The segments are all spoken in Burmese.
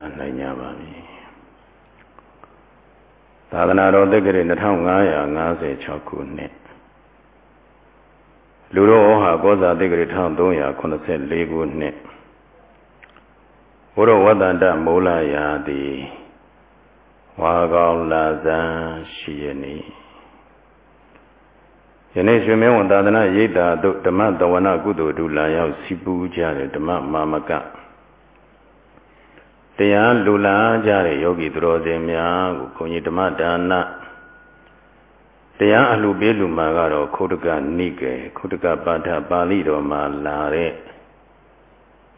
နိုင်ကြပါပြီသာသနာတော်တက္ကရာ2556ခုနှစ်လူတော်ဩဟာကောဇာတက္ကရာ1384ခုနှစ်ဘုရောဝတ္တန္တမိုးလာရာတိဝါကောင်လာဇန်ရှိရနေယနေ့ရွှေမင်းဝန်သာသနာရိပ်သာတို့ဓမ္မတဝနာကုသိုလ်ဒုလာရောက်စီပူကြတဲ့ဓမ္မမာမက တရားလူလာကြတဲ့ယောဂီသူတော်စင်များကိုခွန်ကြီးဓမ္မဒါနတရားအလှပေးလူမှာကတော့ခုတကနိကေခုတကပါဠိပါဠိတော်မှာလာတဲ့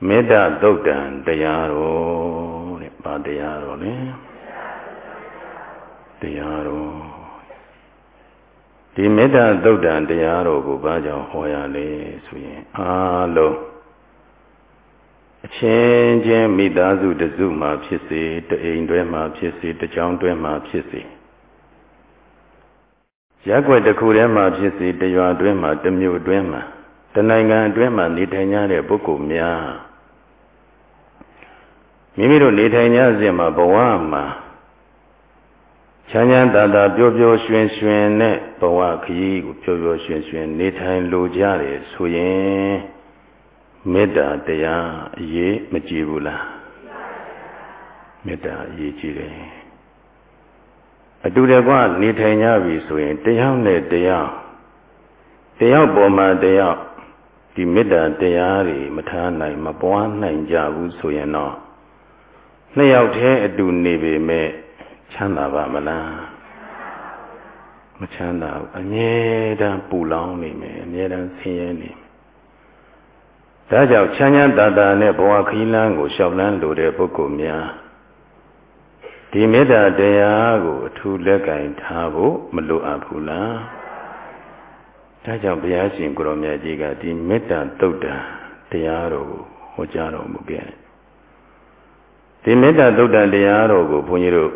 မေတ္တာသုတ်တံတရားတော်တဲ့ဗာတရားတော်လေတရားတော်ဒီမေတ္တာသုတ်တံတရားတော်ကိုဘာကြောင့်ဟောရလဲဆိုရင်အားလုံး အချင်းချင်းမိသားစုတစုမှာဖြစ်စေတအိမ်တွဲမှာဖြစ်စေတကြောင်တွဲမှာဖြစ်စေရက်ွက်တစ်ခုထဲမှာဖြစ်စေတရွာတွဲမှာတမျိုးတွဲမှာတနိုင်ငံအတွင်းမှာနေထိုင်ကြတဲ့ပုဂ္ဂိုလ်များမိမိတို့နေထိုင်ကြစဉ်မှာဘဝမှာချမ်းချမ်းသာသာပျော်ပျော်ရွှင်ရွှင်နဲ့ဘဝခရီးကိုပျော်ပျော်ရွှင်ရွှင်နေထိုင်လိုကြတယ်ဆိုရင် မေတ္တာတရားအရေးမကြည့်ဘူးလားမေတ္တာအရေးကြီးတယ်အတူတကွနေထိုင်ကြပြီဆိုရင်တယောက်နဲ့တယောက်တယောက်ပေါ်မှာတယောက်ဒီမေတ္တာတရားတွေမထားနိုင်မပွားနိုင်ကြဘူးဆိုရင်တော့နှစ်ယောက်တည်းအတူနေပေမဲ့ချမ်းသာပါမလားမချမ်းသာဘူးအမြဲတမ်းပူလောင်နေမယ်အမြဲတမ်းဆင်းရဲနေမယ် ဒါကြောင့်ချမ်းချမ်းသာသာနဲ့ဘဝခီးလန်းကိုရှောက်လန်းလိုတဲ့ပုဂ္ဂိုလ်များဒီမေတ္တာတရားကိုအထူးလက်ကင်ထားဖို့မလိုအပ်ဘူးလားဒါကြောင့်ဘုရားရှင်ကိုရောမြတ်ကြီးကဒီမေတ္တာတုတ်တာတရားတော်ကိုဟောကြားတော်မူခဲ့ဒီမေတ္တာတုတ်တန်တရားတော်ကိုဘုန်းကြီးတို့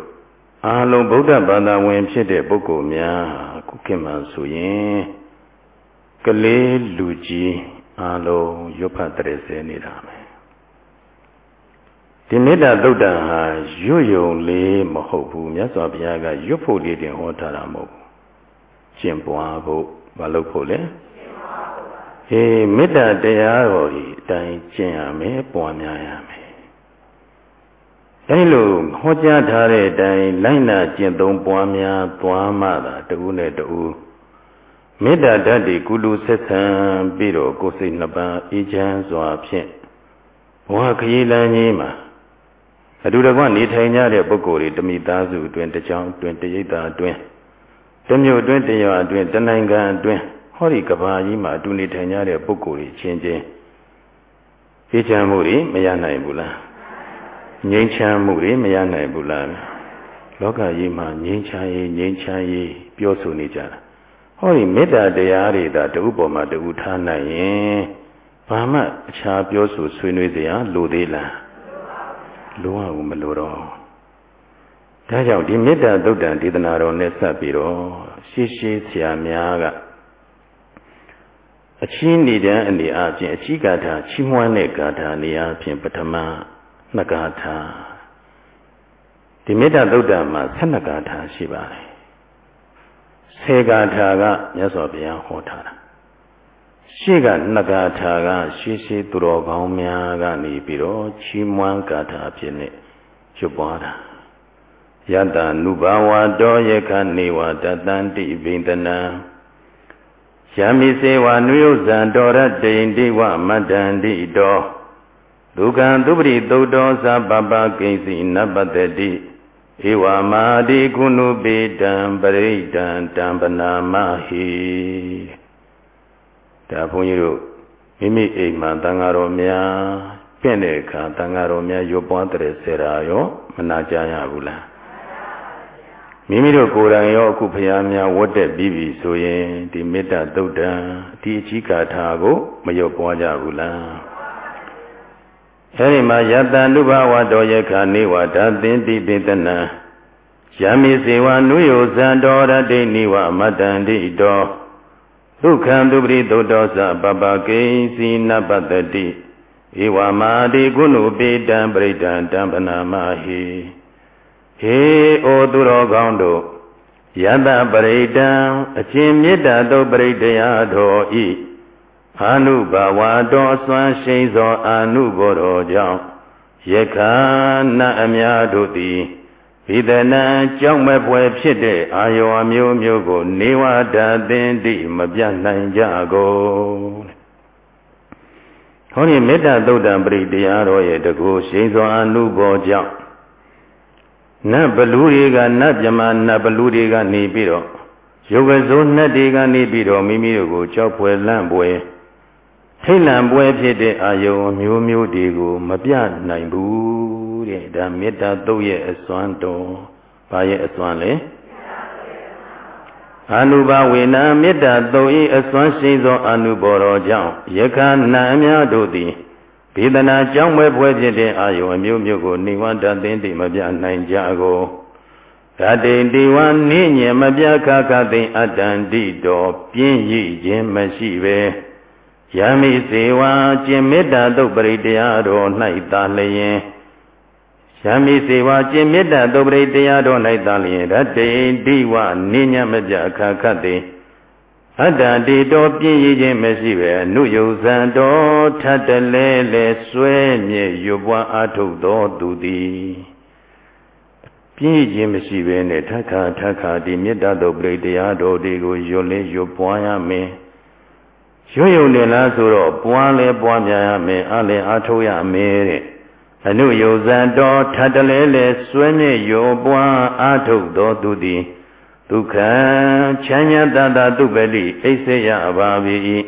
အားလုံးဗုဒ္ဓဘာသာဝင် ဖြစ်တဲ့ပုဂ္ဂိုလ်များခုခေတ်မှာဆိုရင်ကလေးလူကြီး အားလုံးရွတ်ဖတ်တရစေနေတာပဲဒီမေတ္တာသုတ်တံဟာရွတ်ယုံလေးမဟုတ်ဘူးမြတ်စွာဘုရားကရွတ်ဖို့လေးတင်ဟောထားတာမဟုတ်ဘူးကျင့်ပွားဖို့မလုပ်ဖို့လေဟေးမေတ္တာတရားတော်ဒီအတိုင်းကျင့်ရမယ်ပွားများရမယ်အဲလိုဟောကြားထားတဲ့အတိုင်းလိုက်နာကျင့်သုံးပွားများသွားမှသာတဦးနဲ့တဦး မေတ္တာဓာတ်တွေကုလူဆက်ဆံပြီးတော့ကိုယ်စိတ်နှစ်ပါးအေးချမ်းစွာဖြင့်ဘဝခရီးလမ်းကြီးမှာအတူတကွနေထိုင်ကြတဲ့ပုဂ္ဂိုလ်တွေတမိသားစုအတွင်းတကြောင်အတွင်းတရိပ်သာအတွင်းတမျိုးအတွင်းတရွာအတွင်းတနိုင်ငံအတွင်းဟောဒီကဘာကြီးမှာအတူနေထိုင်ကြတဲ့ပုဂ္ဂိုလ်တွေချင်းချင်းအေးချမ်းမှုတွေမရနိုင်ဘူးလားငြိမ်းချမ်းမှုတွေမရနိုင်ဘူးလားလောကကြီးမှာငြိမ်းချမ်းရေးငြိမ်းချမ်းရေးပြောဆိုနေကြတာ ဟောဒီမေတ္တာတရားတွေသာတဥပေါ်မှာတဥထားနိုင်ရင်ဘာမှအခြားပြောဆိုဆွေးနွေးစရာလိုသေးလားလိုအောင်မလိုတော့ဒါကြောင့်ဒီမေတ္တာသုတ်တံဒေသနာတော်နဲ့ဆက်ပြီးတော့ရှေးရှေးဆရာများကအချင်းနေတဲ့အနေအချင်းအချိဂါထာချီးမွမ်းတဲ့ဂါထာနေရာဖြင့်ပထမနှစ်ဂါထာဒီမေတ္တာသုတ်တံမှာ12ဂါထာရှိပါတယ် ဆေဂါထာကမြတ်စွာဘုရားဟောထားတာရှေ့ကနှစ်ဂါထာကရှေးရှေးသူတော်ကောင်းများကနေပြီးတော့ချီးမွမ်းဂါထာဖြစ်နေကျွပွားတာယတနုဘာဝတောယခနေဝတတန္တိဘိန္ဒနံယမိစေဝနုယုဇံတော်ရတိန်တိဝမတ္တန္တိတောဒုက္ခံသူပရိသုတ်တော်သဗ္ဗပကိဉ္စီနပတ္တိ ဧဝမာတိကုဏုပေတံပရိဒံတံပနာမဟိဒါဘုန်းကြီးတို့မိမိအိမ်မှာတန်ဃာတော်များပြင့်တဲ့အခါတန်ဃာတော်များရွပွားတဲ့ဆရာရောမနာကြရဘူးလားမိမိတို့ကိုယ်တိုင်ရောအခုဘုရားများဝတ်တဲ့ပြီးပြီဆိုရင်ဒီမေတ္တာသုတ်တံဒီအကြီးကာထာကိုမရွပွားကြဘူးလား အဲဒီမှာယတနုဘဝတော်ယခနေဝဓာသင်တိတေတနာယမိစေဝနုယောဇံတော်ရတိနိဝမတ္တန္တိတောဒုက္ခံသူပရိသုတောသပပကိစီနပတ္တိဧဧဝမာတိကုဏုပိတံပရိဒံတံပနာမဟိဟေဩသူတော်ကောင်းတို့ယတပရိဒံအရှင်မေတ္တာတုပရိတယတော်ဤ အာနုဘဝတော်အစွမ်းရှိန်သောအာနုဘောတော်ကြောင့်ယခာနအများတို့သည်ဝိဒနာကြောင့်မဲ့ပွဲဖြစ်တဲ့အာယောအမျိုးမျိုးကို နေဝဒသင်တိမပြတ်နိုင်ကြကုန်ဟောဒီမေတ္တာသုတ်တံပရိတရားတော်ရဲ့တကူရှိန်စွာအနုဘောကြောင့်နတ်ဘလူတွေကနတ်မြမနတ်ဘလူတွေကနေပြီးတော့ယုတ်ကစိုးနတ်တွေကနေပြီးတော့မိမိတို့ကိုကြောက်ဖွယ်လန့်ပွဲ ထိတ်လန့်ပွဲဖြစ်တဲ့အာယုံမျိုးမျိုးတွေကို မပြနိုင်ဘူးတဲ့ဒါမေတ္တာသုတ်ရဲ့အစွမ်းတော်ဘာရဲ့အစွမ်းလဲအနုဘဝေနမေတ္တာသုတ်ဤအစွမ်းရှိသောအနုဘော်တော်ကြောင့်ယခဏအများတို့သည်ဘေဒနာကြောင့်ပဲဖွဲ့ဖြစ်တဲ့အာယုံအမျိုးမျိုးကိုနိဝန္တသိတိမပြနိုင်ကြကိုဓာတိတိဝနိညမပြခခသိအတ္တန္တိတော်ပြင်းရည်ခြင်းမရှိပဲ ယမိစေဝါကျင်မေတ္တာတုတ်ပရိတရားတော်၌သာလျင်ယမိစေဝါကျင်မေတ္တာတုတ်ပရိတရားတော်၌သာလျင်ဓာတိတိဝနိညမပြခခသိအတ္တတေတော်ပြင်းရည်ခြင်းမရှိပဲအနုယုဇံတော်ထတ်တလဲလဲဆွဲမြဲရွပွားအားထုတ်တော်သူသည်ပြင်းခြင်းမရှိပဲနဲ့ထခါထခါဒီမေတ္တာတော်ပြိတရားတော်တွေကိုယွတ်လဲယွပွားရမယ် ရွတ်ယုံတယ်လားဆိုတော့ပွားလဲပွားများရမယ်အားလဲအားထုတ်ရမယ်တဲ့အနုယုဇံတော်ထတ်တလဲလဲဆွဲမြဲရွပွားအားထုတ်တော်သူသည်ဒုက္ခချမ်းသာတတသုပတိအိစေယပါ၏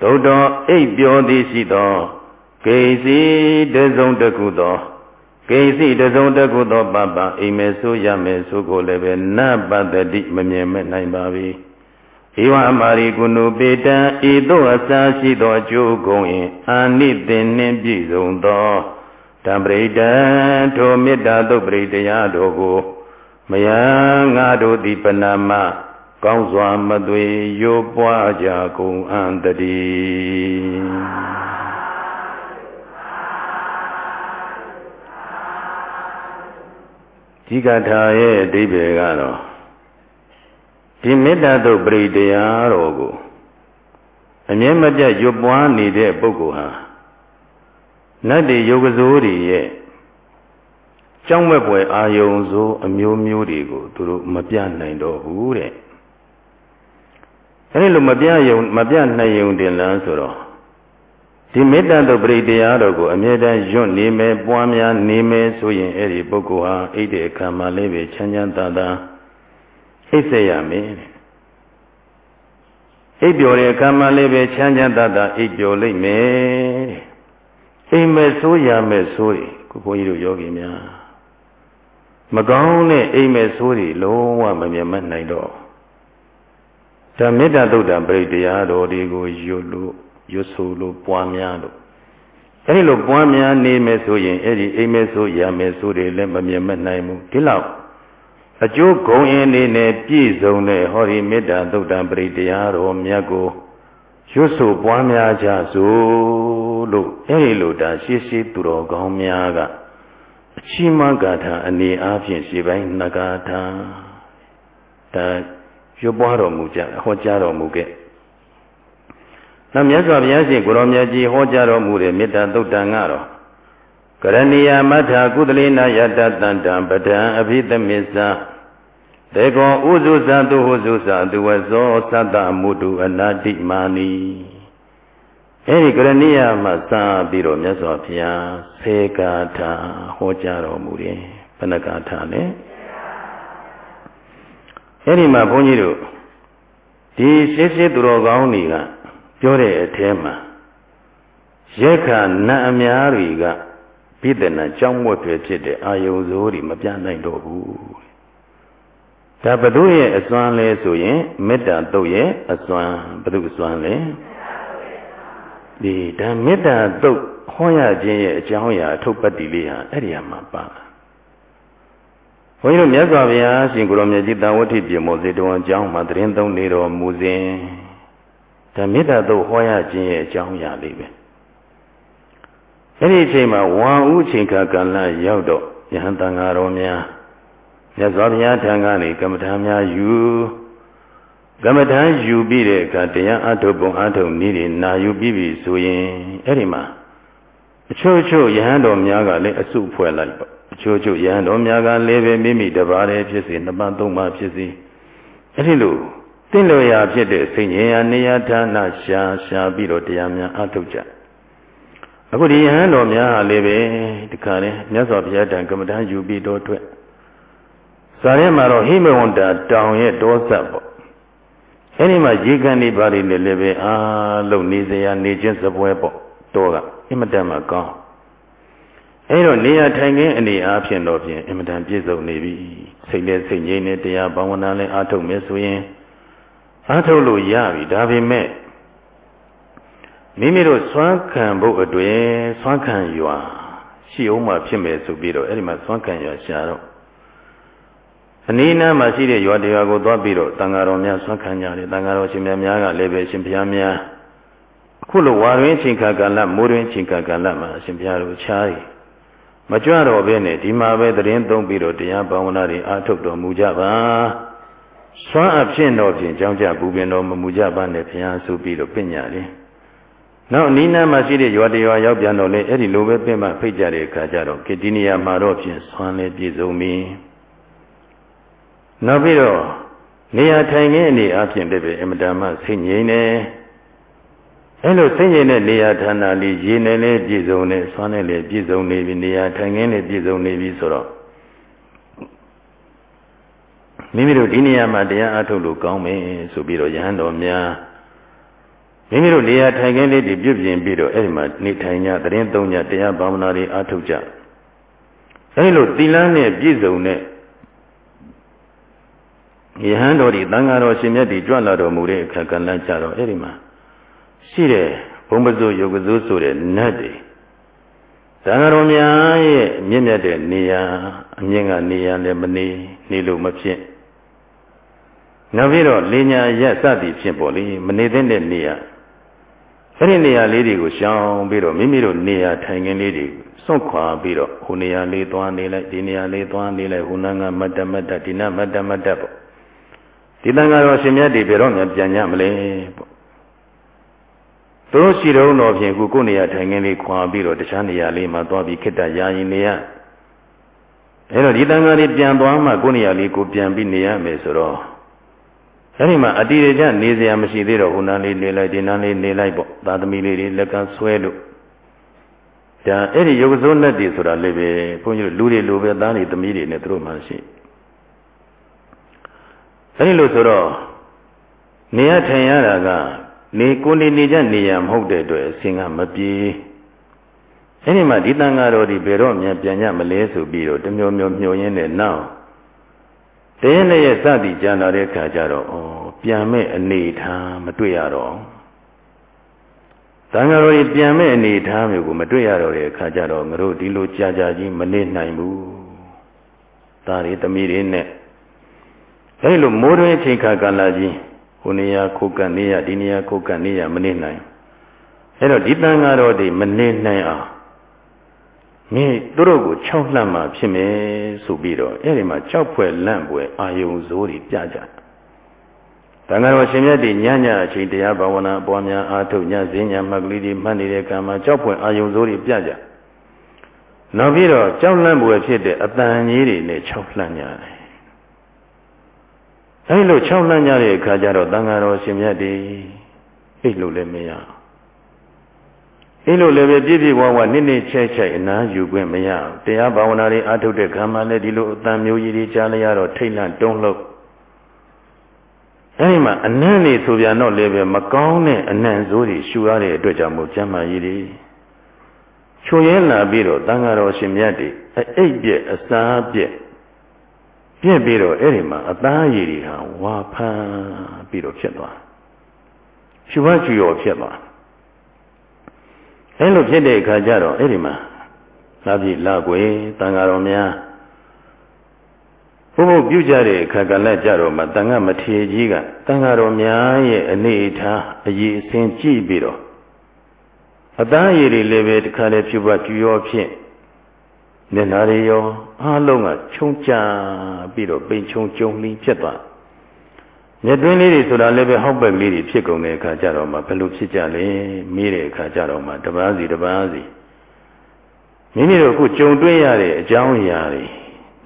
သို့တော်အိပ်ပြောသည်ရှိသောကေစီတစုံတခုသောကေစီတစုံတခုသောပပအိမ်မဲဆိုရမယ်ဆိုကိုလည်းပဲနပတ္တိမမြင်မဲ့နိုင်ပါ၏ ဧဝအမာရိကုဏုပေတံဤသို့အစာရှိသောအကျိုးကုန်၏အာနိသင်နှင့်ပြည့်စုံသောတံပရိဒံထိုမေတ္တာသုပရိတရားတော်ကိုမယံငါတို့သည်ပဏမကောင်းစွာမသွေရိုးပွားကြကုန်အံ့တည်းဒီကထာရဲ့အဓိပ္ပာယ်ကတော့ ဒီမေတ္တာသို့ပရိတရားတော်ကိုအမြဲမပြတ်ရွပွားနေတဲ့ပုဂ္ဂိုလ်ဟာနတ်တွေယုတ်ကစိုးတွေရဲ့ကြောင်းမဲ့ပွဲအာယုံဆိုအမျိုးမျိုးတွေကိုသူတို့မပြနိုင်တော့ဘူးတဲ့အဲဒီလိုမပြယုံမပြနိုင်ယုံတင်လန်းဆိုတော့ဒီမေတ္တာတို့ပရိတရားတော်ကိုအမြဲတမ်းယွတ်နေမယ်ပွားများနေမယ်ဆိုရင်အဲ့ဒီပုဂ္ဂိုလ်ဟာအိတ်တဲ့အခါမှာလေးပဲချမ်းချမ်းသာသာ အိတ်ဆက်ရမယ်တဲ့အိပ်ပျော်တဲ့အခါမှာလေးပဲချမ်းချမ်းသာသာအိပ်ပျော်လိမ့်မယ်တဲ့အိမ်မဲ့ဆိုးရမဲ့ဆိုးတယ်ခုဘုန်းကြီးတို့ယောဂီများမကောင်းတဲ့အိမ်မဲ့ဆိုးတွေလုံးဝမမြင်မနိုင်တော့ဒါမေတ္တာသုတ်တံပရိတရားတော်တွေကိုရွတ်လို့ရွတ်ဆိုလို့ပွားများလို့အဲဒီလိုပွားများနေမယ်ဆိုရင်အဲ့ဒီအိမ်မဲ့ဆိုးရမယ်ဆိုးတွေလည်းမမြင်မနိုင်ဘူးဒီလောက် အကျိုးဂုံအင်းလေးနဲ့ပြည့်စုံတဲ့ဟောဒီမေတ္တာသုတ်တံပရိတရားတော်မြတ်ကိုရွတ်ဆိုပွားများကြစို့လို့အဲဒီလိုဒါရှိရှိသူတော်ကောင်းများကအချီးမဂါထာအနေအားဖြင့်ရှေးပိုင်းနဂါထာဒါရွပွားတော်မူကြဟောကြားတော်မူခဲ့နောက်မြတ်စွာဘုရားရှင်ကိုရောမြတ်ကြီးဟောကြားတော်မူတဲ့မေတ္တာသုတ်တန်ကတော့ ကရဏီယမထာကုသလေနာယတတန္တံပဒံအဘိသမစ္ဆတေကောဥဇုဇတုဟုဇုဇသူဝဇောသတ္တမုတုအနာတိမာနီအဲဒီကရဏိယမှာစပြီးတော့မြတ်စွာဘုရားဆေကာထာဟောကြားတော်မူတယ်ဘဏ္ဍကာထာနဲ့အဲဒီမှာဘုန်းကြီးတို့ဒီရှင်းရှင်းသူတော်ကောင်းတွေကပြောတဲ့အထဲမှာရက်ခနတ်အများတွေက ပြည့်တဲ့နာကြောင်းမွတ်တွေဖြစ်တဲ့အာယုံစိုးတွေမပြနိုင်တော့ဘူးဒါဘု து ရဲ့အစွမ်းလဲဆိုရင်မေတ္တာတုတ်ရဲ့အစွမ်းဘု து အစွမ်းလဲဒီဒါမေတ္တာတုတ်ဟောရခြင်းရဲ့အကြောင်းအရာအထုပ်ပတ်တိလေးဟာအဲ့ဒီမှာပါဘုန်းကြီးတို့မြတ်စွာဘုရားရှင်ကိုရောမြတ်ကြီးတန်ဝဋ္ဌိပြေမောစေတဝန်အကြောင်းမှာတရင်သုံးနေတော်မူစဉ်ဒါမေတ္တာတုတ်ဟောရခြင်းရဲ့အကြောင်းအရာလေးပဲ အဲ့ဒီအချိန်မှာဝါဥချိန်ခါကလရောက်တော့ယဟန်တန်ဃာတော်များမြတ်စွာဘုရားထံကနေကမ္မထာများယူကမ္မထာယူပြီးတဲ့အခါတရားအထုတ်ပုံအထုတ်နည်းတွေနာယူပြီးပြီဆိုရင်အဲ့ဒီမှာအချို့ချို့ယဟန်တော်များကလည်းအစုဖွဲ့လိုက်ပေါ့အချို့ချို့ယဟန်တော်များကလည်းပဲမိမိတပါးတည်းဖြစ်စေနှစ်ပါးသုံးပါးဖြစ်စေအဲ့ဒီလိုတင့်လျော်ရာဖြစ်တဲ့စိတ်ဉာဏ်နေရာဌာနရှာရှာပြီးတော့တရားများအထုတ်ကြ အခုဒီယဟန်တော်များဟာလည်းပဲဒီခါလဲမြတ်စွာဘုရားတန်ကမ္မဋ္ဌာန်းယူပြီးတော့အတွက်ဇာထဲမှာတော့ဟိမဝန္တာတောင်ရဲ့တောဆက်ပေါ့အဲဒီမှာရေကန်နေပါလိမ့်လည်းပဲအာလုံနေစရာနေချင်းစပွဲပေါ့တောကအင်မတန်မှကောင်းအဲတော့နေရာထိုင်ခင်းအနေအားဖြင့်တော့ဖြင့်အင်မတန်ပြည့်စုံနေပြီစိတ်နဲ့စိတ်ငြိမ်းနဲ့တရားဘာဝနာနဲ့အားထုတ်မယ်ဆိုရင်အားထုတ်လို့ရပြီဒါပေမဲ့ မိမိတို့စွမ်းခံဖို့အတွက်စွမ်းခံရွာရှိအောင်မှဖြစ်မယ်ဆိုပြီးတော့အဲ့ဒီမှာစွမ်းခံရွာရှာတော့အနည်းနားမှာရှိတဲ့ရွာတရားကိုသွားပြီးတော့တန်ဃာတော်များဆွမ်းခံကြတယ်တန်ဃာတော်ရှင်များများကလည်းပဲရှင်ဘုရားများအခုလိုဝါရင်းချိန်ခါကာလမိုးရင်းချိန်ခါကာလမှာရှင်ဘုရားတို့ချားရီမကြွတော့ဘဲနဲ့ဒီမှာပဲသတင်းသုံးပြီးတော့တရားဘာဝနာတွေအားထုတ်တော်မူကြပါစွမ်းအဖြစ်တော်ဖြင့်ကြောင်းကြပူပင်တော်မမူကြပါနဲ့ဘုရားဆိုပြီးတော့ပြညာတယ် နောက်အနီးနားမှာရှိတဲ့ရွာတရွာရောက်ပြန်တော့လေအဲ့ဒီလိုပဲပြင်ပဖိတ်ကြတဲ့အခါကျတော့ကေတီနီယာမှာတော့ဖြင့်ဆွမ်းလဲပြည့်စုံပြီနောက်ပြီးတော့နေရာထိုင်ခင်းအနေအချင်းတည်းပဲအမတန်မှစိတ်ငြိမ်နေအဲ့လိုစိတ်ငြိမ်တဲ့နေရာဌာနလေးရေနဲ့လည်းပြည့်စုံနေဆွမ်းနဲ့လည်းပြည့်စုံနေပြီနေရာထိုင်ခင်းလည်းပြည့်စုံနေပြီဆိုတော့မိမိတို့ဒီနေရာမှာတရားအထုတ်လို့ကောင်းမယ်ဆိုပြီးတော့ယဟန်တော်များ မိမိတို့နေရာထိုင်ခင်းလေးတွေပြုပြင်ပြီးတော့အဲ့ဒီမှာနေထိုင်ကြတရင်သုံးကြတရားဘာဝနာတွေအားထုတ်ကြအဲ့လိုသီလနဲ့ပြည့်စုံတဲ့ယဟန်တော်ဒီတန်ဃာတော်ရှင်မြတ်ဒီကြွလာတော်မူတဲ့အခါကလည်းကြတော့အဲ့ဒီမှာရှိတဲ့ဘုံပစိုးယုတ်ကစိုးဆိုတဲ့နတ်တွေတန်ဃာတော်များရဲ့မြင့်မြတ်တဲ့နေရာအမြင့်ကနေရာလည်းမနေနေလို့မဖြစ်နောက်ပြီးတော့လေညာရက်စသည်ဖြစ်ပေါ်လေမနေတဲ့နေရာ အဲ့ဒီနေရာလေးတွေကိုရှောင်ပြီးတော့မိမိတို့နေရာထိုင်ခင်းလေးတွေစွန့်ခွာပြီးတော့ဟိုနေရာလေးသွားနေလိုက်ဒီနေရာလေးသွားနေလိုက်ဟိုနာငါမတ္တမတ္တဒီနာမတ္တမတ္တပေါ့ဒီတန်ဃာတော်ရှင်မြတ်တွေဘယ်တော့မှပြန်ညမလဲပေါ့သူတို့ရှိတော့တော့ဖြင့်ခုကိုယ်နေရာထိုင်ခင်းလေးခွာပြီးတော့တခြားနေရာလေးမှာသွားပြီးခိတ္တရာရင်နေရအဲ့တော့ဒီတန်ဃာတွေပြန်သွားမှကိုယ်နေရာလေးကိုပြန်ပြီးနေရမယ်ဆိုတော့ အဲ့ဒီမှာအတိအကျနေစရာမရှိသေးတော့ဟိုနားလေးနေလိုက်ဒီနားလေးနေလိုက်ပေါ့သာသမီလေးတွေလက်ကဆွဲလို့ဒါအဲ့ဒီယုတ်စိုးနဲ့တည်ဆိုတာလည်းပဲဘုန်းကြီးတို့လူတွေလိုပဲသားတွေသမီးတွေနဲ့သူတို့မှရှိအဲ့ဒီလိုဆိုတော့နေရထိုင်ရတာကနေကိုနေနေကြနေရမဟုတ်တဲ့အတွက်အစင်ကမပြေအဲ့ဒီမှာဒီတန်ဃာတော်ဒီဘယ်တော့မှပြန်ကြမလဲဆိုပြီးတော့တမျိုးမျိုးမျှော်ရင်းနဲ့နောက် တင်းနဲ့ရဲ့စသည်ကြံလာတဲ့ခါကျတော့ဩပြန်မဲ့အနေထားမတွေ့ရတော့တန်ဃာတော်ကြီးပြန်မဲ့အနေထားမျိုးကိုမတွေ့ရတော့တဲ့အခါကျတော့ငါတို့ဒီလိုကြာကြာကြီးမနေနိုင်ဘူးဒါတွေတမီတွေနဲ့အဲဒီလိုမိုးတွင်းချိန်ခါကာလကြီးဟိုနေရာခုတ်ကနေရဒီနေရာခုတ်ကနေရမနေနိုင်အဲတော့ဒီတန်ဃာတော်တွေမနေနိုင်အောင် မင်းတို့ကို၆လှမ်းမှဖြစ်မယ်ဆိုပြီးတော့အဲ့ဒီမှာ၆ဖွဲ့လန့်ပွဲအာယုံစိုးတွေပြကြတန်ဃာတော်ရှင်မြတ်ဒီညညအချိန်တရားဘာဝနာပွားများအားထုတ်ညစင်းညမှတ်ကလေးတွေမှတ်နေတဲ့ကံမှာ၆ဖွဲ့အာယုံစိုးတွေပြကြနောက်ပြီးတော့ကြောက်လန့်ပွဲဖြစ်တဲ့အတန်ကြီးတွေနဲ့၆လှမ်းကြတယ်အဲဒီလို၆လှမ်းကြတဲ့အခါကျတော့တန်ဃာတော်ရှင်မြတ်ဒီအိတ်လို့လည်းမရဘူး အဲ့လိုလည်းပဲပြည့်ပြည့်ဝဝနစ်နစ်ချဲ့ချဲ့အနာယူခွင့်မရဘူးတရားဘာဝနာတွေအားထုတ်တဲ့ခံမှလည်းဒီလိုအတန်မျိုးကြီးတွေကြားလိုက်ရတော့ထိတ်လန့်တုံးလို့အဲဒီမှာအနံ့နေဆိုပြန်တော့လည်းပဲမကောင်းတဲ့အနံ့စိုးတွေရှူရတဲ့အတွက်ကြောင့်မို့ကျမ်းမာကြီးတွေချွေရဲလာပြီးတော့တန်ဃာတော်ရှင်မြတ်တွေအိပ်ပြက်အစာပြက်ပြက်ပြီးတော့အဲ့ဒီမှာအသားရည်တွေဟာဝါဖမ်းပြီးတော့ဖြစ်သွားရှူဝချူရောဖြစ်သွား အဲလိုဖြစ်တဲ့အခါကျတော့အဲ့ဒီမှာလာပြီလာကွယ်တန်ဃာတော်များဘုဘုပြုကြတဲ့အခါကလည်းကြတော့မှတန်ဃာမထေကြီးကတန်ဃာတော်များရဲ့အနေအထားအရေးအစင်းကြည့်ပြီးတော့အသားရည်တွေလည်းပဲတခါလေဖြူပတ်ဖြူရောဖြင့်မျက်နှာတွေရောအားလုံးကခြုံကြပြီးတော့ပိန်ချုံကြုံလင်းဖြစ်သွား မျက်တွင်းလေးတွေဆိုတာလည်းပဲဟောက်ပက်ကလေးတွေဖြစ်ကုန်တဲ့အခါကျတော့မှဘယ်လိုဖြစ်ကြလဲမေးတဲ့အခါကျတော့မှတပားစီတပားစီမိမိတို့အခုကြုံတွေ့ရတဲ့အကြောင်းအရာတွေ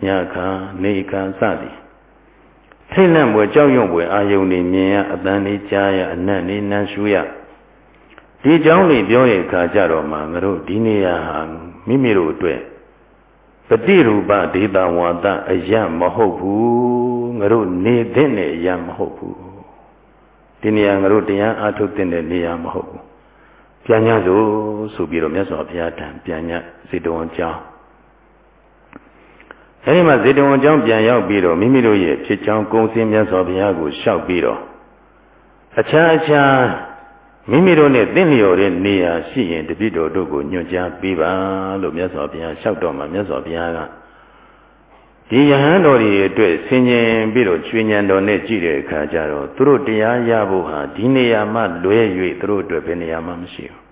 ညခါနေခါစသည်ထိတ်လန့်ပွဲကြောက်ရွံ့ပွဲအာယုန်တွေမြင်ရအတန်လေးကြားရအနတ်လေးနမ်းရှူရဒီအကြောင်းလေးပြောတဲ့အခါကျတော့မှငါတို့ဒီနေရာဟာမိမိတို့အတွက် ပฏิရူပဒေတာဝါဒအယမဟုတ်ဘူးငါတို့နေတဲ့နဲ့အယမဟုတ်ဘူးဒီနေရာငါတို့တရားအားထုတ်တဲ့နေရာမဟုတ်ဘူးပြန်ညဆိုဆိုပြီးတော့မြတ်စွာဘုရားတန်ပြန်ညစေတဝန်ကျောင်းအဲဒီမှာစေတဝန်ကျောင်းပြန်ရောက်ပြီးတော့မိမိတို့ရဲ့ဖြစ်ချောင်းကုံစင်းမြတ်စွာဘုရားကိုလျှောက်ပြီးတော့အခြားအခြား မိမိတို့နဲ့သင့်လျော်တဲ့နေရာရှိရင်တပိတော်တို့ကိုညွှန်ကြားပေးပါလို့မြတ်စွာဘုရားလျှောက်တော်မှာမြတ်စွာဘုရားကဒီယဟန်တော်တွေအတွက်ဆင်ញင်ပြီးတော့ကျွေးညံတော်နဲ့ကြည့်တဲ့အခါကျတော့သူတို့တရားရဖို့ဟာဒီနေရာမှလွဲ၍သူတို့အတွက်ဘယ်နေရာမှမရှိဘူး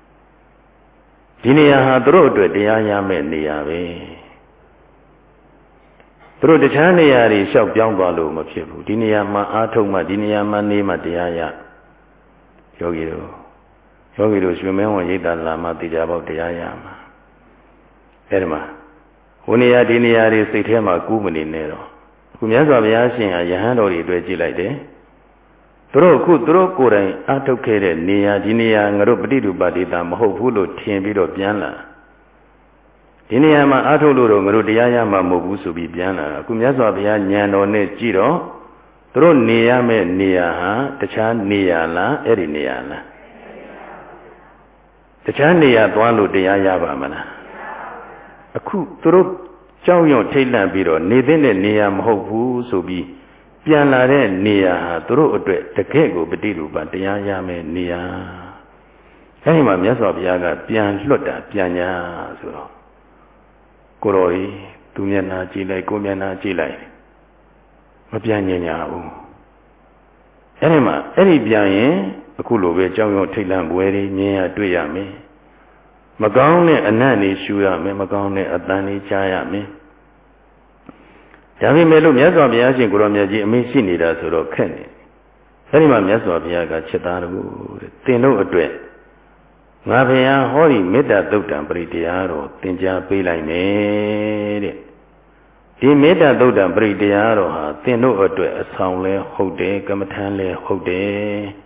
ဒီနေရာဟာသူတို့အတွက်တရားရမယ့်နေရာပဲသူတို့တခြားနေရာတွေလျှောက်ပြောင်းသွားလို့မဖြစ်ဘူးဒီနေရာမှာအားထုတ်မှဒီနေရာမှာနေမှတရားရယောဂီတို့ ယောဂီတို့ရွှေမင်းဝန်ရိတ်တာလာမှသိကြပေါ့တရားရမှာအဲဒီမှာဟိုနေရာဒီနေရာတွေစိတ်ထဲမှာကူးမနေနဲ့တော့အခုမြတ်စွာဘုရားရှင်ဟာယဟန်တော်တွေအတွက်ကြည့်လိုက်တယ်သူတို့အခုသူတို့ကိုယ်တိုင်အထုတ်ခဲ့တဲ့နေရာဒီနေရာငါတို့ပฏิဒုပါတိတာမဟုတ်ဘူးလို့ထင်ပြီးတော့ပြန်လာဒီနေရာမှာအထုတ်လို့တော့ငါတို့တရားရမှာမဟုတ်ဘူးဆိုပြီးပြန်လာအခုမြတ်စွာဘုရားညံတော်နဲ့ကြည့်တော့သူတို့နေရမယ့်နေရာဟာတခြားနေရာလားအဲ့ဒီနေရာလား တခြားနေရာသွားလို့တရားရပါမလားအခုသူတို့ကြောက်ရွံ့ထိတ်လန့်ပြီးတော့နေတဲ့နေရာမဟုတ်ဘူးဆိုပြီးပြန်လာတဲ့နေရာဟာသူတို့အတွက်တကယ့်ကိုပฏิรูပတရားရမယ်နေရာအဲဒီမှာမြတ်စွာဘုရားကပြန်လွတ်တာပြန်ညာဆိုတော့ကိုတော်ကြီးသူမျက်နှာကြည့်လိုက်ကိုမျက်နှာကြည့်လိုက်မပြန်ညင်ညာဘူးအဲဒီမှာအဲ့ဒီပြန်ရင် အခုလိုပဲကြောက်ရွံ့ထိတ်လန့်ပွဲတွေမြင်ရတွေ့ရမယ်မကောင်းတဲ့အနတ်နေရှူရမယ်မကောင်းတဲ့အတန်နေကြားရမယ်ဒါပေမဲ့လို့မြတ်စွာဘုရားရှင်ကိုရောမြတ်ကြီးအမေရှိနေတာဆိုတော့ခက်နေအဲဒီမှာမြတ်စွာဘုရားကချက်သားတို့တဲ့တင်တို့အတွက်ငါဘုရားဟောဒီမေတ္တာသုတ်တံပရိတရားတော်သင်ကြားပေးလိုက်မယ်တဲ့ဒီမေတ္တာသုတ်တံပရိတရားတော်ဟာသင်တို့အတွက်အဆောင်လဲဟုတ်တယ်ကမ္မထမ်းလဲဟုတ်တယ်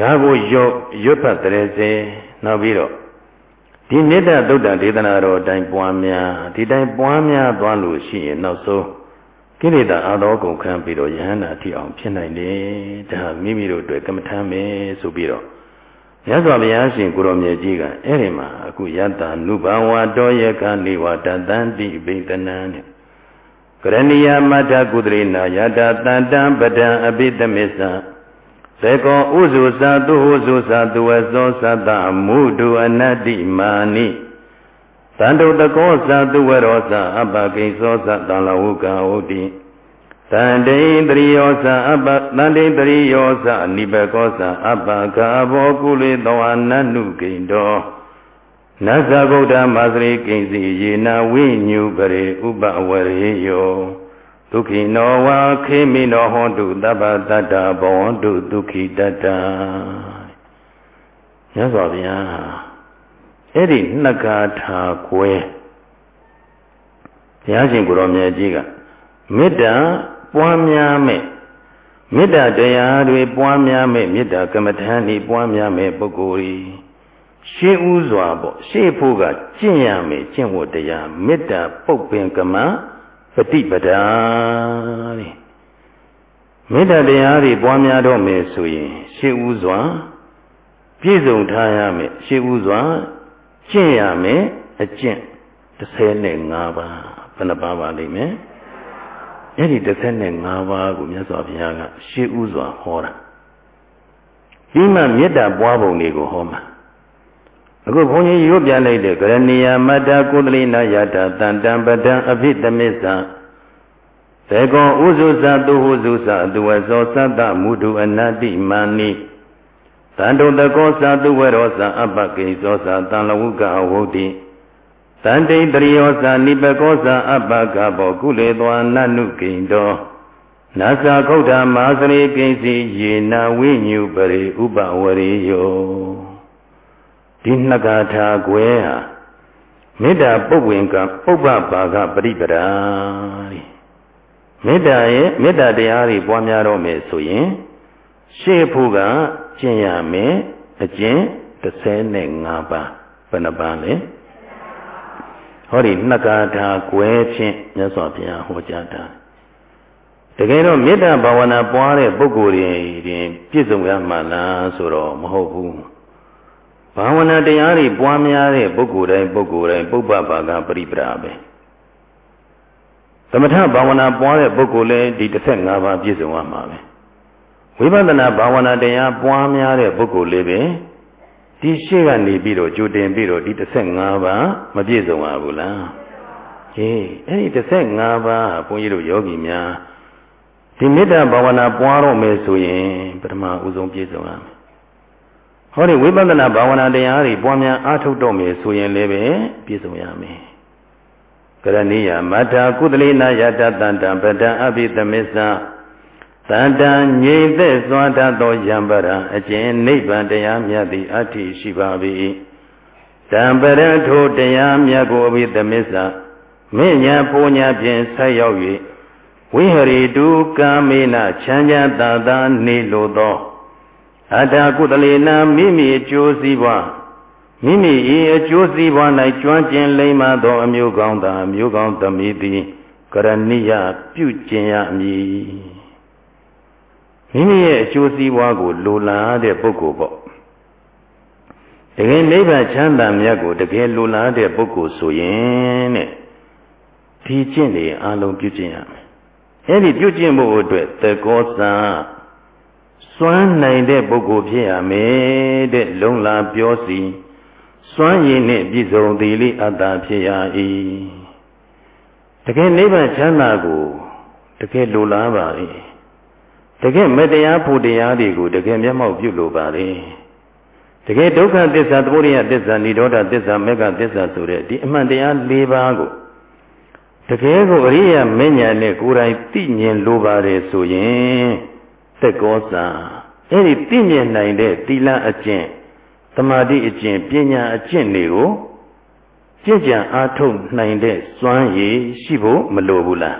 ဒါကိုရွတ်ရွတ်ဖတ်တဲ့စေနောက်ပြီးတော့ဒီမေတ္တာသုတ်တံဒေသနာတော်အတိုင်းပွားများဒီတိုင်းပွားများသွားလို့ရှိရင်နောက်ဆုံးကိလေသာအာသောကုန်ခံပြီးတော့ယဟန္တာထီအောင်ဖြစ်နိုင်တယ်ဒါမိမိတို့အတွက်ကမ္မထမ်းမယ်ဆိုပြီးတော့မြတ်စွာဘုရားရှင်ကိုရောမြတ်ကြီးကအဲ့ဒီမှာအခုယတ္တနုဘဝတောယကနေဝတတန္တိဘိကနံတဲ့ကရဏီယမထကုသရိနာယတတန္တံပဒံအဘိသမစ္ဆာ သေကောဥဇုသာသူဟုဇုသာသူဝသောသတ္တမုဒုအနတ္တိမာနိတန္တုတကောသာသူဝရောသာအပကိသောသတံလဝုကဝုတိတန္တိတရိယောသာအပတန္တိတရိယောသာနိဘကောသာအပကဘောကုလေသောအနနုကိန္တောနသဗုဒ္ဓမသရိကိဉ္စီယေနဝိညုပရေဥပဝရေယော ဒုက္ခိနောဝါခေမိနောဟောတုတပ္ပတတ္တဘောဝတုဒုက္ခိတတ္တမြတ်စွာဘုရားအဲ့ဒီနှစ်ကာထာကွဲဘုရားရှင်ကိုရောမြတ်ကြီးကမေတ္တာပွားများမဲ့မေတ္တာတရားတွေပွားများမဲ့မေတ္တာကမ္မဋ္ဌာန်းတွေပွားများမဲ့ပုဂ္ဂိုလ်ကြီးရှင်းဥစွာပေါ့ရှေ့ဖို့ကကျင့်ရမယ်ကျင့်ဝတ်တရားမေတ္တာပုတ်ပင်ကမ္မပ ฏิပဒါတဲ့မေတ္တာတရားတွေပွားများတော့မယ်ဆိုရင် ရှေ့ဥစွာ ပြည့်စုံထားရမယ်ရှေ့ဥစွာကျင့်ရမယ်အကျင့်35ပါးဘယ်နှပါးပါလိမ့်မယ်အဲ့ဒီ35ပါးကိုမြတ်စွာဘုရားကရှေ့ဥစွာဟောတာပြီးမှမေတ္တာပွားပုံတွေကိုဟောမှာ အခုဘုန်းကြီးရွတ်ပြလိုက်တဲ့ကရဏီယမတ္တကုသလိနာယတာတန်တံပဒံအဖိတမစ္ဆာသေကောဥဇုသသူဟုဇုသသူဝဇောသတ္တမုဒုအနတ္တိမာနိတတန္တုတကောသာသူဝရောသာအပ္ပကိသောသာတန်လဝုကအဝုဒ္ဓိတန္တိတရိယောသာနိပကောသာအပ္ပကဘောကုလေသောနနုကိန္တောနာသာခုဋ္ဌမာသရိကိစီယေနာဝိညုပရိဥပဝရိယော ဒီနှစ်ကာထာကွဲဟာမေတ္တာပုပ်ဝင်ကပုပ္ပပါကပရိပဒာတဲ့မေတ္တာရဲ့မေတ္တာတရားတွေပွားများတော့မယ်ဆိုရင်ရှေ့ဖို့ကကျင့်ရမယ်အကျင့်35ပါးဘယ်နှပါးလဲဟောဒီနှစ်ကာထာကွဲဖြင့်မြတ်စွာဘုရားဟောကြားတာတကယ်တော့မေတ္တာဘာဝနာပွားတဲ့ပုဂ္ဂိုလ်တွေတင်ပြည့်စုံရမှာလားဆိုတော့မဟုတ်ဘူး ဘာဝနာတရားတွေပွားများတဲ့ပုဂ္ဂိုလ်တိုင်းပုဂ္ဂိုလ်တိုင်းပုပ္ပဘာကပရိပရာပဲသမထဘာဝနာပွားတဲ့ပုဂ္ဂိုလ်လည်းဒီ15ပါးပြည့်စုံရမှာပဲဝိပဿနာဘာဝနာတရားပွားများတဲ့ပုဂ္ဂိုလ်လေးပဲဒီရှေ့ကနေပြီးတော့ကြိုတင်ပြီးတော့ဒီ15ပါးမပြည့်စုံပါဘူးလားဟေးအဲ့ဒီ15ပါးဘုန်းကြီးတို့ယောဂီများဒီမေတ္တာဘာဝနာပွားတော့မယ်ဆိုရင်ပထမဦးဆုံးပြည့်စုံရမယ် ဟောဒီဝိပဿနာဘာဝနာတရားတွေပွားများအားထုတ်တော့မယ်ဆိုရင်လည်းပဲပြည့်စုံရမယ်ကရဏိယမတ္ထာကုသလေနာယတတန္တံပဒံအဘိသမစ္ဆာတန်တန်ငြိမ့်သက်စွာတတ်သောယံပရံအကျဉ်နိဗ္ဗာန်တရားမြတ်သည်အဋ္ဌိရှိပါ၏တံပရထိုတရားမြတ်ကိုအဘိသမစ္ဆာမေညာပူညာဖြင့်ဆက်ရောက်၍ဝိဟရိတုကာမေနချမ်းချမ်းသာသာနေလိုသော အတ္တကုတလေနာမိမိအကျိုးစီးပွားမိမိ၏အကျိုးစီးပွား၌ကျွမ်းကျင်လိမ္မာသောအမျိုးကောင်းသာအမျိုးကောင်းသမီးသည်ကရဏိယပြုကျင်ရမည်မိမိရဲ့အကျိုးစီးပွားကိုလိုလားတဲ့ပုဂ္ဂိုလ်ပေါ့တကယ်နိဗ္ဗာန်ချမ်းသာမြတ်ကိုတကယ်လိုလားတဲ့ပုဂ္ဂိုလ်ဆိုရင်တဲ့ဒီကျင့်တွေအလုံးပြုကျင့်ရမယ်အဲ့ဒီပြုကျင့်ဖို့အတွက်တကောစာ စွမ်းနိုင်တဲ့ပုဂ္ဂိုလ်ဖြစ်ရမယ်တဲ့လုံလာပြောစီစွမ်းရည်နဲ့ပြည့်စုံသည်လေးအတ္တဖြစ်ရ၏တကယ်နိဗ္ဗာန်ချမ်းသာကိုတကယ်လိုလားပါ၏တကယ်မတရားဖို့တရားတွေကိုတကယ်မျက်မှောက်ပြုလိုပါလေတကယ်ဒုက္ခသစ္စာသမုဒယသစ္စာនិရောဓသစ္စာမေဃသစ္စာဆိုတဲ့ဒီအမှန်တရား၄ပါးကိုတကယ်ကိုအရိယာမဉ္ဇဏ်နဲ့ကိုယ်တိုင်သိမြင်လိုပါတယ်ဆိုရင် သက်ကောစာအဲ့ဒီသိမြင်နိုင်တဲ့သီလအကျင့်သမာဓိအကျင့်ပညာအကျင့်တွေကိုကြင်ကြံအားထုတ်နိုင်တဲ့စွမ်းရည်ရှိဖို့မလိုဘူးလား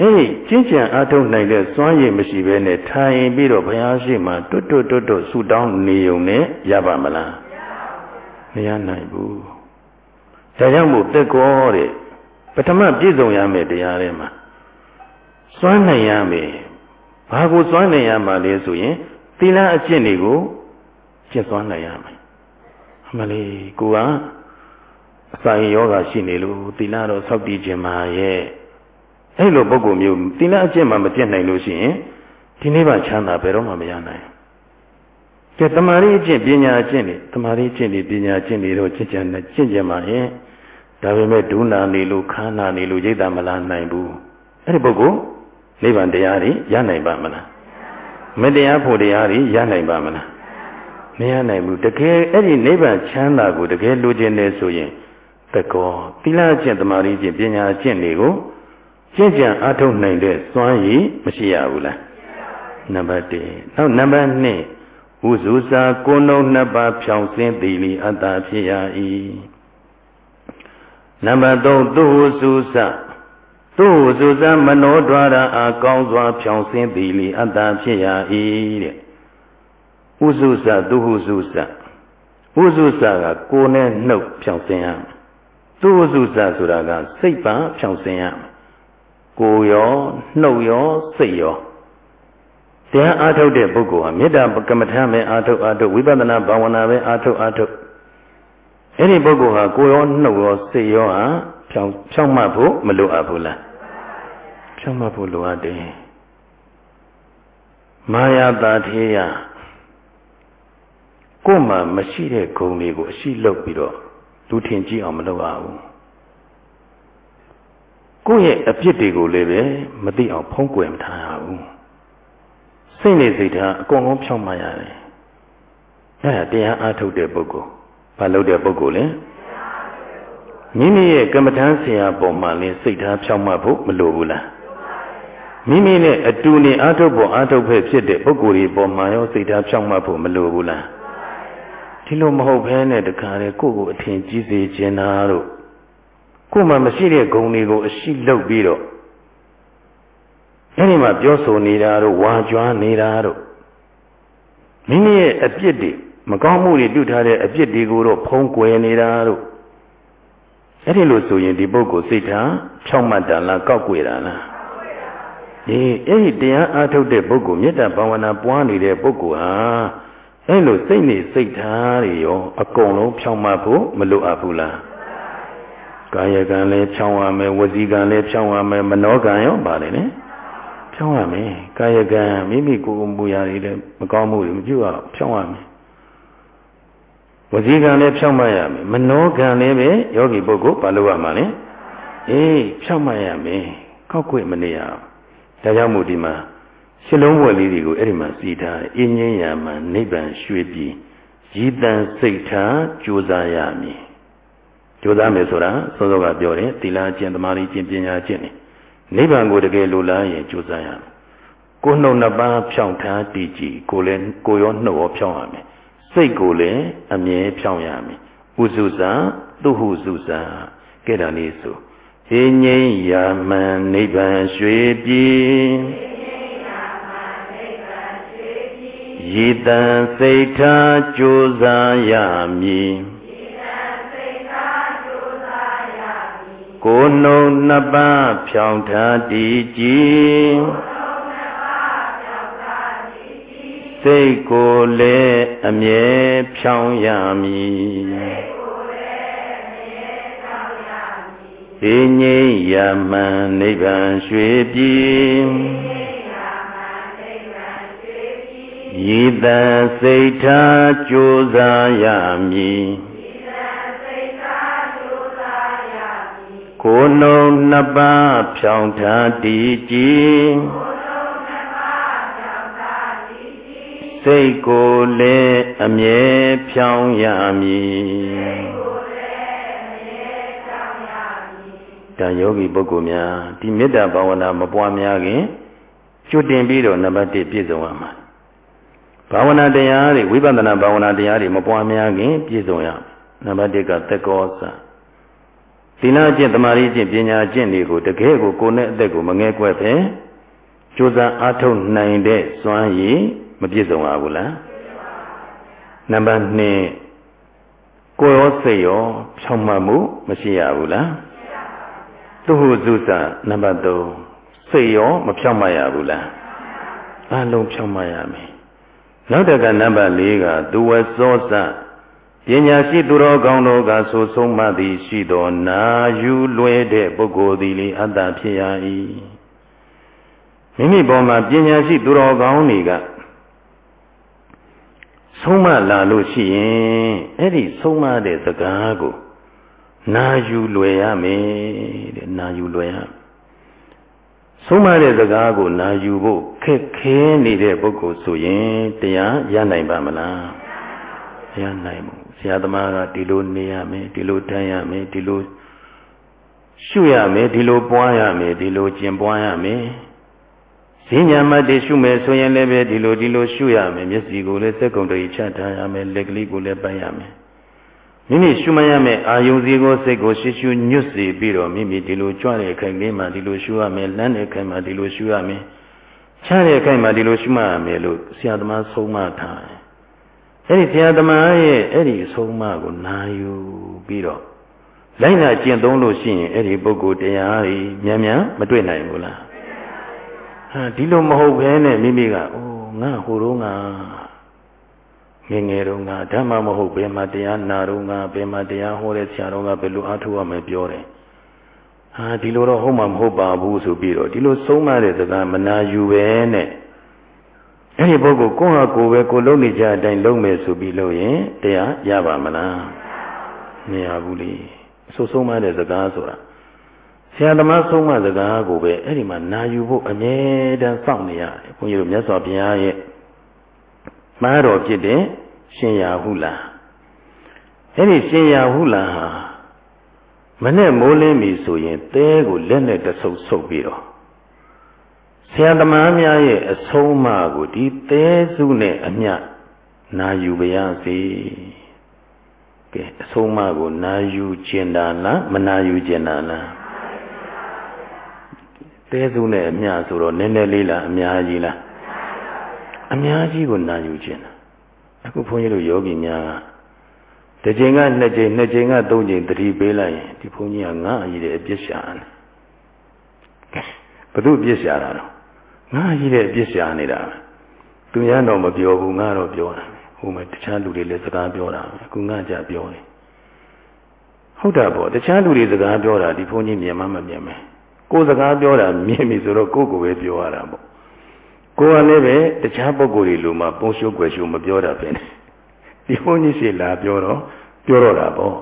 အဲ့ဒီကျင့်ကြံအားထုတ်နိုင်တဲ့စွမ်းရည်မရှိဘဲနဲ့ထိုင်ပြီးတော့ဘုရားရှိခိုးတွတ်တွတ်တွတ်တွတ်ဆူတောင်းနေုံနဲ့ရပါမလားမရနိုင်ဘူးဒါကြောင့်မို့တက်ကောတဲ့ပထမပြည့်စုံရမယ်တရားထဲမှာစွမ်းနိုင်ရမယ် ဘာကိုစွမ်းနိုင်ရမှာလဲဆိုရင်သီလအကျင့်တွေကိုကျင့်စွမ်းနိုင်ရမယ်အမလေးကိုကအစာရင်ယောဂရှိနေလို့သီလတော့စောင့်တည်ခြင်းပါရဲ့အဲ့လိုပုဂ္ဂိုလ်မျိုးသီလအကျင့်မှမပြတ်နိုင်လို့ရှိရင်ဒီနေ့ပါချမ်းသာဘယ်တော့မှမရနိုင်ကဲတမာရီအကျင့်ပညာအကျင့်တွေတမာရီအကျင့်တွေပညာအကျင့်တွေတော့ကျင့်ကြံနဲ့ကျင့်ကြံပါရင်ဒါပေမဲ့ဒုနာနေလို့ခန္ဓာနေလို့ရိတ်တာမလာနိုင်ဘူးအဲ့ဒီပုဂ္ဂိုလ် နိဗ္ဗာန်တရားတွေရနိုင်ပါမလားမတရားဖို့တရားတွေရနိုင်ပါမလားမရနိုင်ဘူးတကယ်အဲ့ဒီနိဗ္ဗာန်ချမ်းသာကိုတကယ်လိုချင်တယ်ဆိုရင်တကောသီလအကျင့်တမာရီအကျင့်ပညာအကျင့်တွေကိုကျင့်ကြံအားထုတ်နိုင်တဲ့စွမ်းရည်မရှိရဘူးလားနံပါတ်1နောက်နံပါတ်2ဥစုစာကိုယ်နှုတ်နှစ်ပါးဖြောင်စင်းသည်လီအတ္တဖြစ်ရ၏နံပါတ်3သူဟုစုစ သူဟုစုစမနောဒွါရအာကောင်းစွာ ဖြောင်စင်းသည်လီအတ္တဖြစ်ရ၏တဲ့ဥစုစသူဟုစုစဥစုစကကိုယ်နဲ့နှုတ်ဖြောင်စင်းရမယ်သူဟုစုစဆိုတာကစိတ်ပါဖြောင်စင်းရမယ်ကိုယ်ရောနှုတ်ရောစိတ်ရောတရားအားထုတ်တဲ့ပုဂ္ဂိုလ်ဟာမေတ္တာကမ္မထာပဲအားထုတ်အားထုတ်ဝိပဿနာဘာဝနာပဲအားထုတ်အားထုတ်အဲ့ဒီပုဂ္ဂိုလ်ဟာကိုယ်ရောနှုတ်ရောစိတ်ရောဟာ ဖြောင်းဖြောင်းမှတ်ဖို့မလိုအပ်ဘူးလားဖြောင်းမှတ်ဖို့လိုအပ်တယ်မာယာတာထေယကိုယ်မှမရှိတဲ့ဂုဏ်တွေကိုအရှိလုပ်ပြီးတော့လူထင်ကြည့်အောင်မလုပ်ရဘူးကိုယ့်ရဲ့အပြစ်တွေကိုလည်းပဲမသိအောင်ဖုံးကွယ်မထားရဘူးစိတ်နဲ့စိတ်ထားအကုန်လုံးဖြောင့်မရတယ်အဲတရားအားထုတ်တဲ့ပုဂ္ဂိုလ်ဘာလုပ်တဲ့ပုဂ္ဂိုလ်လဲ မိမိရဲ့ကမ္မထမ်းဆရာပေါ်မှာလည်းစိတ်ထားဖြောင့်မတ်ဖို့မလိုဘူးလားမိမိနဲ့အတူနေအာထုတ်ဖို့အာထုတ်ဖက်ဖြစ်တဲ့ပုဂ္ဂိုလ်ဒီပေါ်မှာရောစိတ်ထားဖြောင့်မတ်ဖို့မလိုဘူးလားဒီလိုမဟုတ်ဘဲနဲ့တခါလေကိုယ့်ကိုအထင်ကြီးစေခြင်းနာတို့ကိုယ်မှမရှိတဲ့ဂုဏ်တွေကိုအရှိလုပ်ပြီးတော့အဲဒီမှာပြောဆိုနေတာတို့ဝါကြွားနေတာတို့မိမိရဲ့အပြစ်တွေမကောင်းမှုတွေပြုထားတဲ့အပြစ်တွေကိုတော့ဖုံးကွယ်နေတာတို့ အဲ့ဒီလိုဆိုရင်ဒီပုဂ္ဂိုလ်စိတ်ထားဖြောင့်မတ်တာလားကောက်ွယ်တာလားဒီအဲ့ဒီတရားအားထုတ်တဲ့ပုဂ္ဂိုလ်မေတ္တာဘာဝနာပွားနေတဲ့ပုဂ္ဂိုလ်ဟာအဲ့လိုစိတ်နေစိတ်ထားတွေရောအကုန်လုံးဖြောင့်မတ်ဖို့မလိုအပ်ဘူးလားကာယကံလည်းဖြောင်းရမယ်ဝစီကံလည်းဖြောင်းရမယ်မနောကံရောပါတယ်လေဖြောင်းရမယ်ကာယကံမိမိကိုယ်ကိုယ်မူရာတွေလည်းမကောင်းမှုတွေမပြုရဖြောင်းရမယ် ဝစီကံလည်းဖြောင်းမရမယ်မနောကံလည်းပဲယောဂီပုဂ္ဂိုလ်ဘာလို့ရမှာလဲအေးဖြောင်းမရမယ်ခောက်ခွေမနေရဒါကြောင့်မို့ဒီမှာရှင်းလုံးဘွယ်လေးတွေကိုအဲ့ဒီမှာစီထားတယ်အင်းငင်းရမှာနိဗ္ဗာန်ရွှေပြီးရည်တန်စိတ်ထားကြိုးစားရမည်ကြိုးစားမယ်ဆိုတာစောစောကပြောတယ်သီလကျင့်သမာဓိကျင့်ပညာကျင့်နေနိဗ္ဗာန်ကိုတကယ်လိုလားရင်ကြိုးစားရမယ်ကိုယ်နှုတ်နှစ်ပါးဖြောင့်ထားတည်ကြည်ကိုယ်လည်းကိုယ်ရောနှုတ်ရောဖြောင့်ရမယ် စိတ်ကိုလည်းအမြဲဖြောင့်ရမယ်ဥစုစာသူဟုစုစာကဲတာလေးဆိုဟိငိမ့်ယာမံနိဗ္ဗာန်ရွှေပြည်ရည်တန်စိတ်ထားကြိုးစားရမည်ကိုယ်နှုတ်နှစ်ပါးဖြောင်းထားတည်ကြည် စိတ်ကိုလည်းအမြဲဖြောင်းရမည်ဒီငြိမ်းရမှန်နိဗ္ဗာန်ရွှေပြည်ရည်တန်စိတ်ထားကြိုးစားရမည်ကိုယ်နှုံနှစ်ပါးဖြောင်းထားတည်ကြည် စိတ်ကိုလည်းအမြဲဖြောင်းရမည်ဒါယောဂီပုဂ္ဂိုလ်များဒီမေတ္တာဘာဝနာမပွားများခင်ကျွတ်တင်ပြီးတော့နံပါတ်1ပြည့်စုံရမှာဘာဝနာတရားတွေဝိပဿနာဘာဝနာတရားတွေမပွားများခင်ပြည့်စုံရနံပါတ်1ကသက္ကောသသီလကျင့်တမာရီကျင့်ပညာကျင့်တွေကိုတကယ်ကိုကိုယ်နဲ့အသက်ကိုမငဲကွက်ပဲကြိုးစားအားထုတ်နိုင်တဲ့စွမ်းရည် မပြည့်စုံပါဘူးလားနံပါတ်2ကိုယ်ရောစိတ်ရောဖြောင့်မတ်မှုမရှိရဘူးလားသူဟုစုစနံပါတ်3စိတ်ရောမဖြောင့်မတ်ရဘူးလားအလုံးဖြောင့်မတ်ရမယ်နောက်တကနံပါတ်4ကသူဝစောစပညာရှိသူတော်ကောင်းတို့ကဆိုဆုံးမသည်ရှိတော်နာယူလွဲတဲ့ပုဂ္ဂိုလ်သည်လေအတ္တဖြစ်ရ၏မိမိပေါ်မှာပညာရှိသူတော်ကောင်းတွေက ဆုံးမလာလို့ရှိရင်အဲ့ဒီဆုံးမတဲ့စကားကိုနာယူလွယ်ရမယ်တဲ့နာယူလွယ်ရဆုံးမတဲ့စကားကိုနာယူဖို့ခက်ခဲနေတဲ့ပုဂ္ဂိုလ်ဆိုရင်တရားရနိုင်ပါမလားရနိုင်ဘူးဆရာသမားကဒီလိုနေရမယ်ဒီလိုတန်းရမယ်ဒီလိုရှုရမယ်ဒီလိုပွားရမယ်ဒီလိုကျင့်ပွားရမယ် ဈဉ္ညာမတ်တွေရှုမယ်ဆိုရင်လည်းပဲဒီလိုဒီလိုရှုရမယ်မျက်စိကိုလည်းစက်ကုံတွေချထားရမယ်လက်ကလေးကိုလည်းပတ်ရမယ်မိမိရှုမရမယ်အာယုစီကိုစိတ်ကိုရှေ့ရှုညွတ်စေပြီးတော့မိမိဒီလိုကြွတဲ့အခိုင်လေးမှာဒီလိုရှုရမယ်လမ်းတဲ့အခိုင်မှာဒီလိုရှုရမယ်ချတဲ့အခိုင်မှာဒီလိုရှုမှရမယ်လို့ဆရာသမားဆုံးမထားတယ်အဲ့ဒီဆရာသမားရဲ့အဲ့ဒီဆုံးမကိုနာယူပြီးတော့လိုက်နာကျင့်သုံးလို့ရှိရင်အဲ့ဒီပုဂ္ဂိုလ်တရားကြီးမြန်မြန်မတွေ့နိုင်ဘူးလားဟာ ဒီလိုမဟုတ်ဘဲနဲ့မိမိကအိုးငါဟိုတော့ငါငငယ်တော့ငါဓမ္မမဟုတ်ဘယ်မှာတရားနာတော့ငါဘယ်မှာတရားဟောတဲ့ဆရာတော်ကဘယ်လိုအားထုတ်ရမယ်ပြောတယ်ဟာဒီလိုတော့ဟုတ်မှာမဟုတ်ပါဘူးဆိုပြီးတော့ဒီလိုဆုံးမတဲ့စကားမနာယူပဲနဲ့အဲ့ဒီပုဂ္ဂိုလ်ကိုယ့်ဟာကိုယ်ပဲကိုလုံးနေကြအတိုင်းလုံးမယ်ဆိုပြီးလို့ရင်တရားရပါမလားမရဘူးလေအဆိုးဆုံးမတဲ့စကားဆိုတာ ဆရာသမားဆုံးမစကားကိုပဲအဲ့ဒီမှာနာယူဖို့အမြဲတမ်းစောင့်နေရတယ်ဘုန်းကြီးတို့မြတ်စွာဘုရားရဲ့မှားတော်ဖြစ်တဲ့ရှင်ရာဟုလားအဲ့ဒီရှင်ရာဟုလားဟာမနဲ့မိုးလင်းပြီဆိုရင်သဲကိုလက်နဲ့တဆုပ်ဆုပ်ပြီးတော့ဆရာသမားများရဲ့အဆုံးအမကိုဒီသဲစုနဲ့အမျှနာယူပါရစေကဲအဆုံးအမကိုနာယူကျင်တာလားမနာယူကျင်တာလား သဲစုနဲ့အမျှဆိုတော့နည်းနည်းလေးလားအများကြီးလားအများကြီးကိုနာယူကျင်တာအခုဘုန်းကြီးတို့ယောဂီများကတစ်ချိန်ကနှစ်ချိန်နှစ်ချိန်ကသုံးချိန်တတိပေးလိုက်ရင်ဒီဘုန်းကြီးကငါအကြီးတဲ့အပြစ်ရှာတယ်ဘု து အပြစ်ရှာတာတော့ငါအကြီးတဲ့အပြစ်ရှာနေတာသူများတော့မပြောဘူးငါတော့ပြောတာဟိုမှာတခြားလူတွေလည်းစကားပြောတာအခုငါကြပြောတယ်ဟုတ်တာပေါ့တခြားလူတွေစကားပြောတာဒီဘုန်းကြီးမြင်မှမမြင်မဲ ကိုယ်စကားပြောတာမြင်ပြီဆိုတော့ကိုယ့်ကိုယ်ပဲပြောရတာပေါ့ကိုယ်ကလည်းပဲတခြားပုဂ္ဂိုလ်တွေလိုမှပုံရှုပ်ွယ်ရှုပ်မပြောတာပဲဒီဘုန်းကြီးရှိလာပြောတော့ပြောတော့တာပေါ့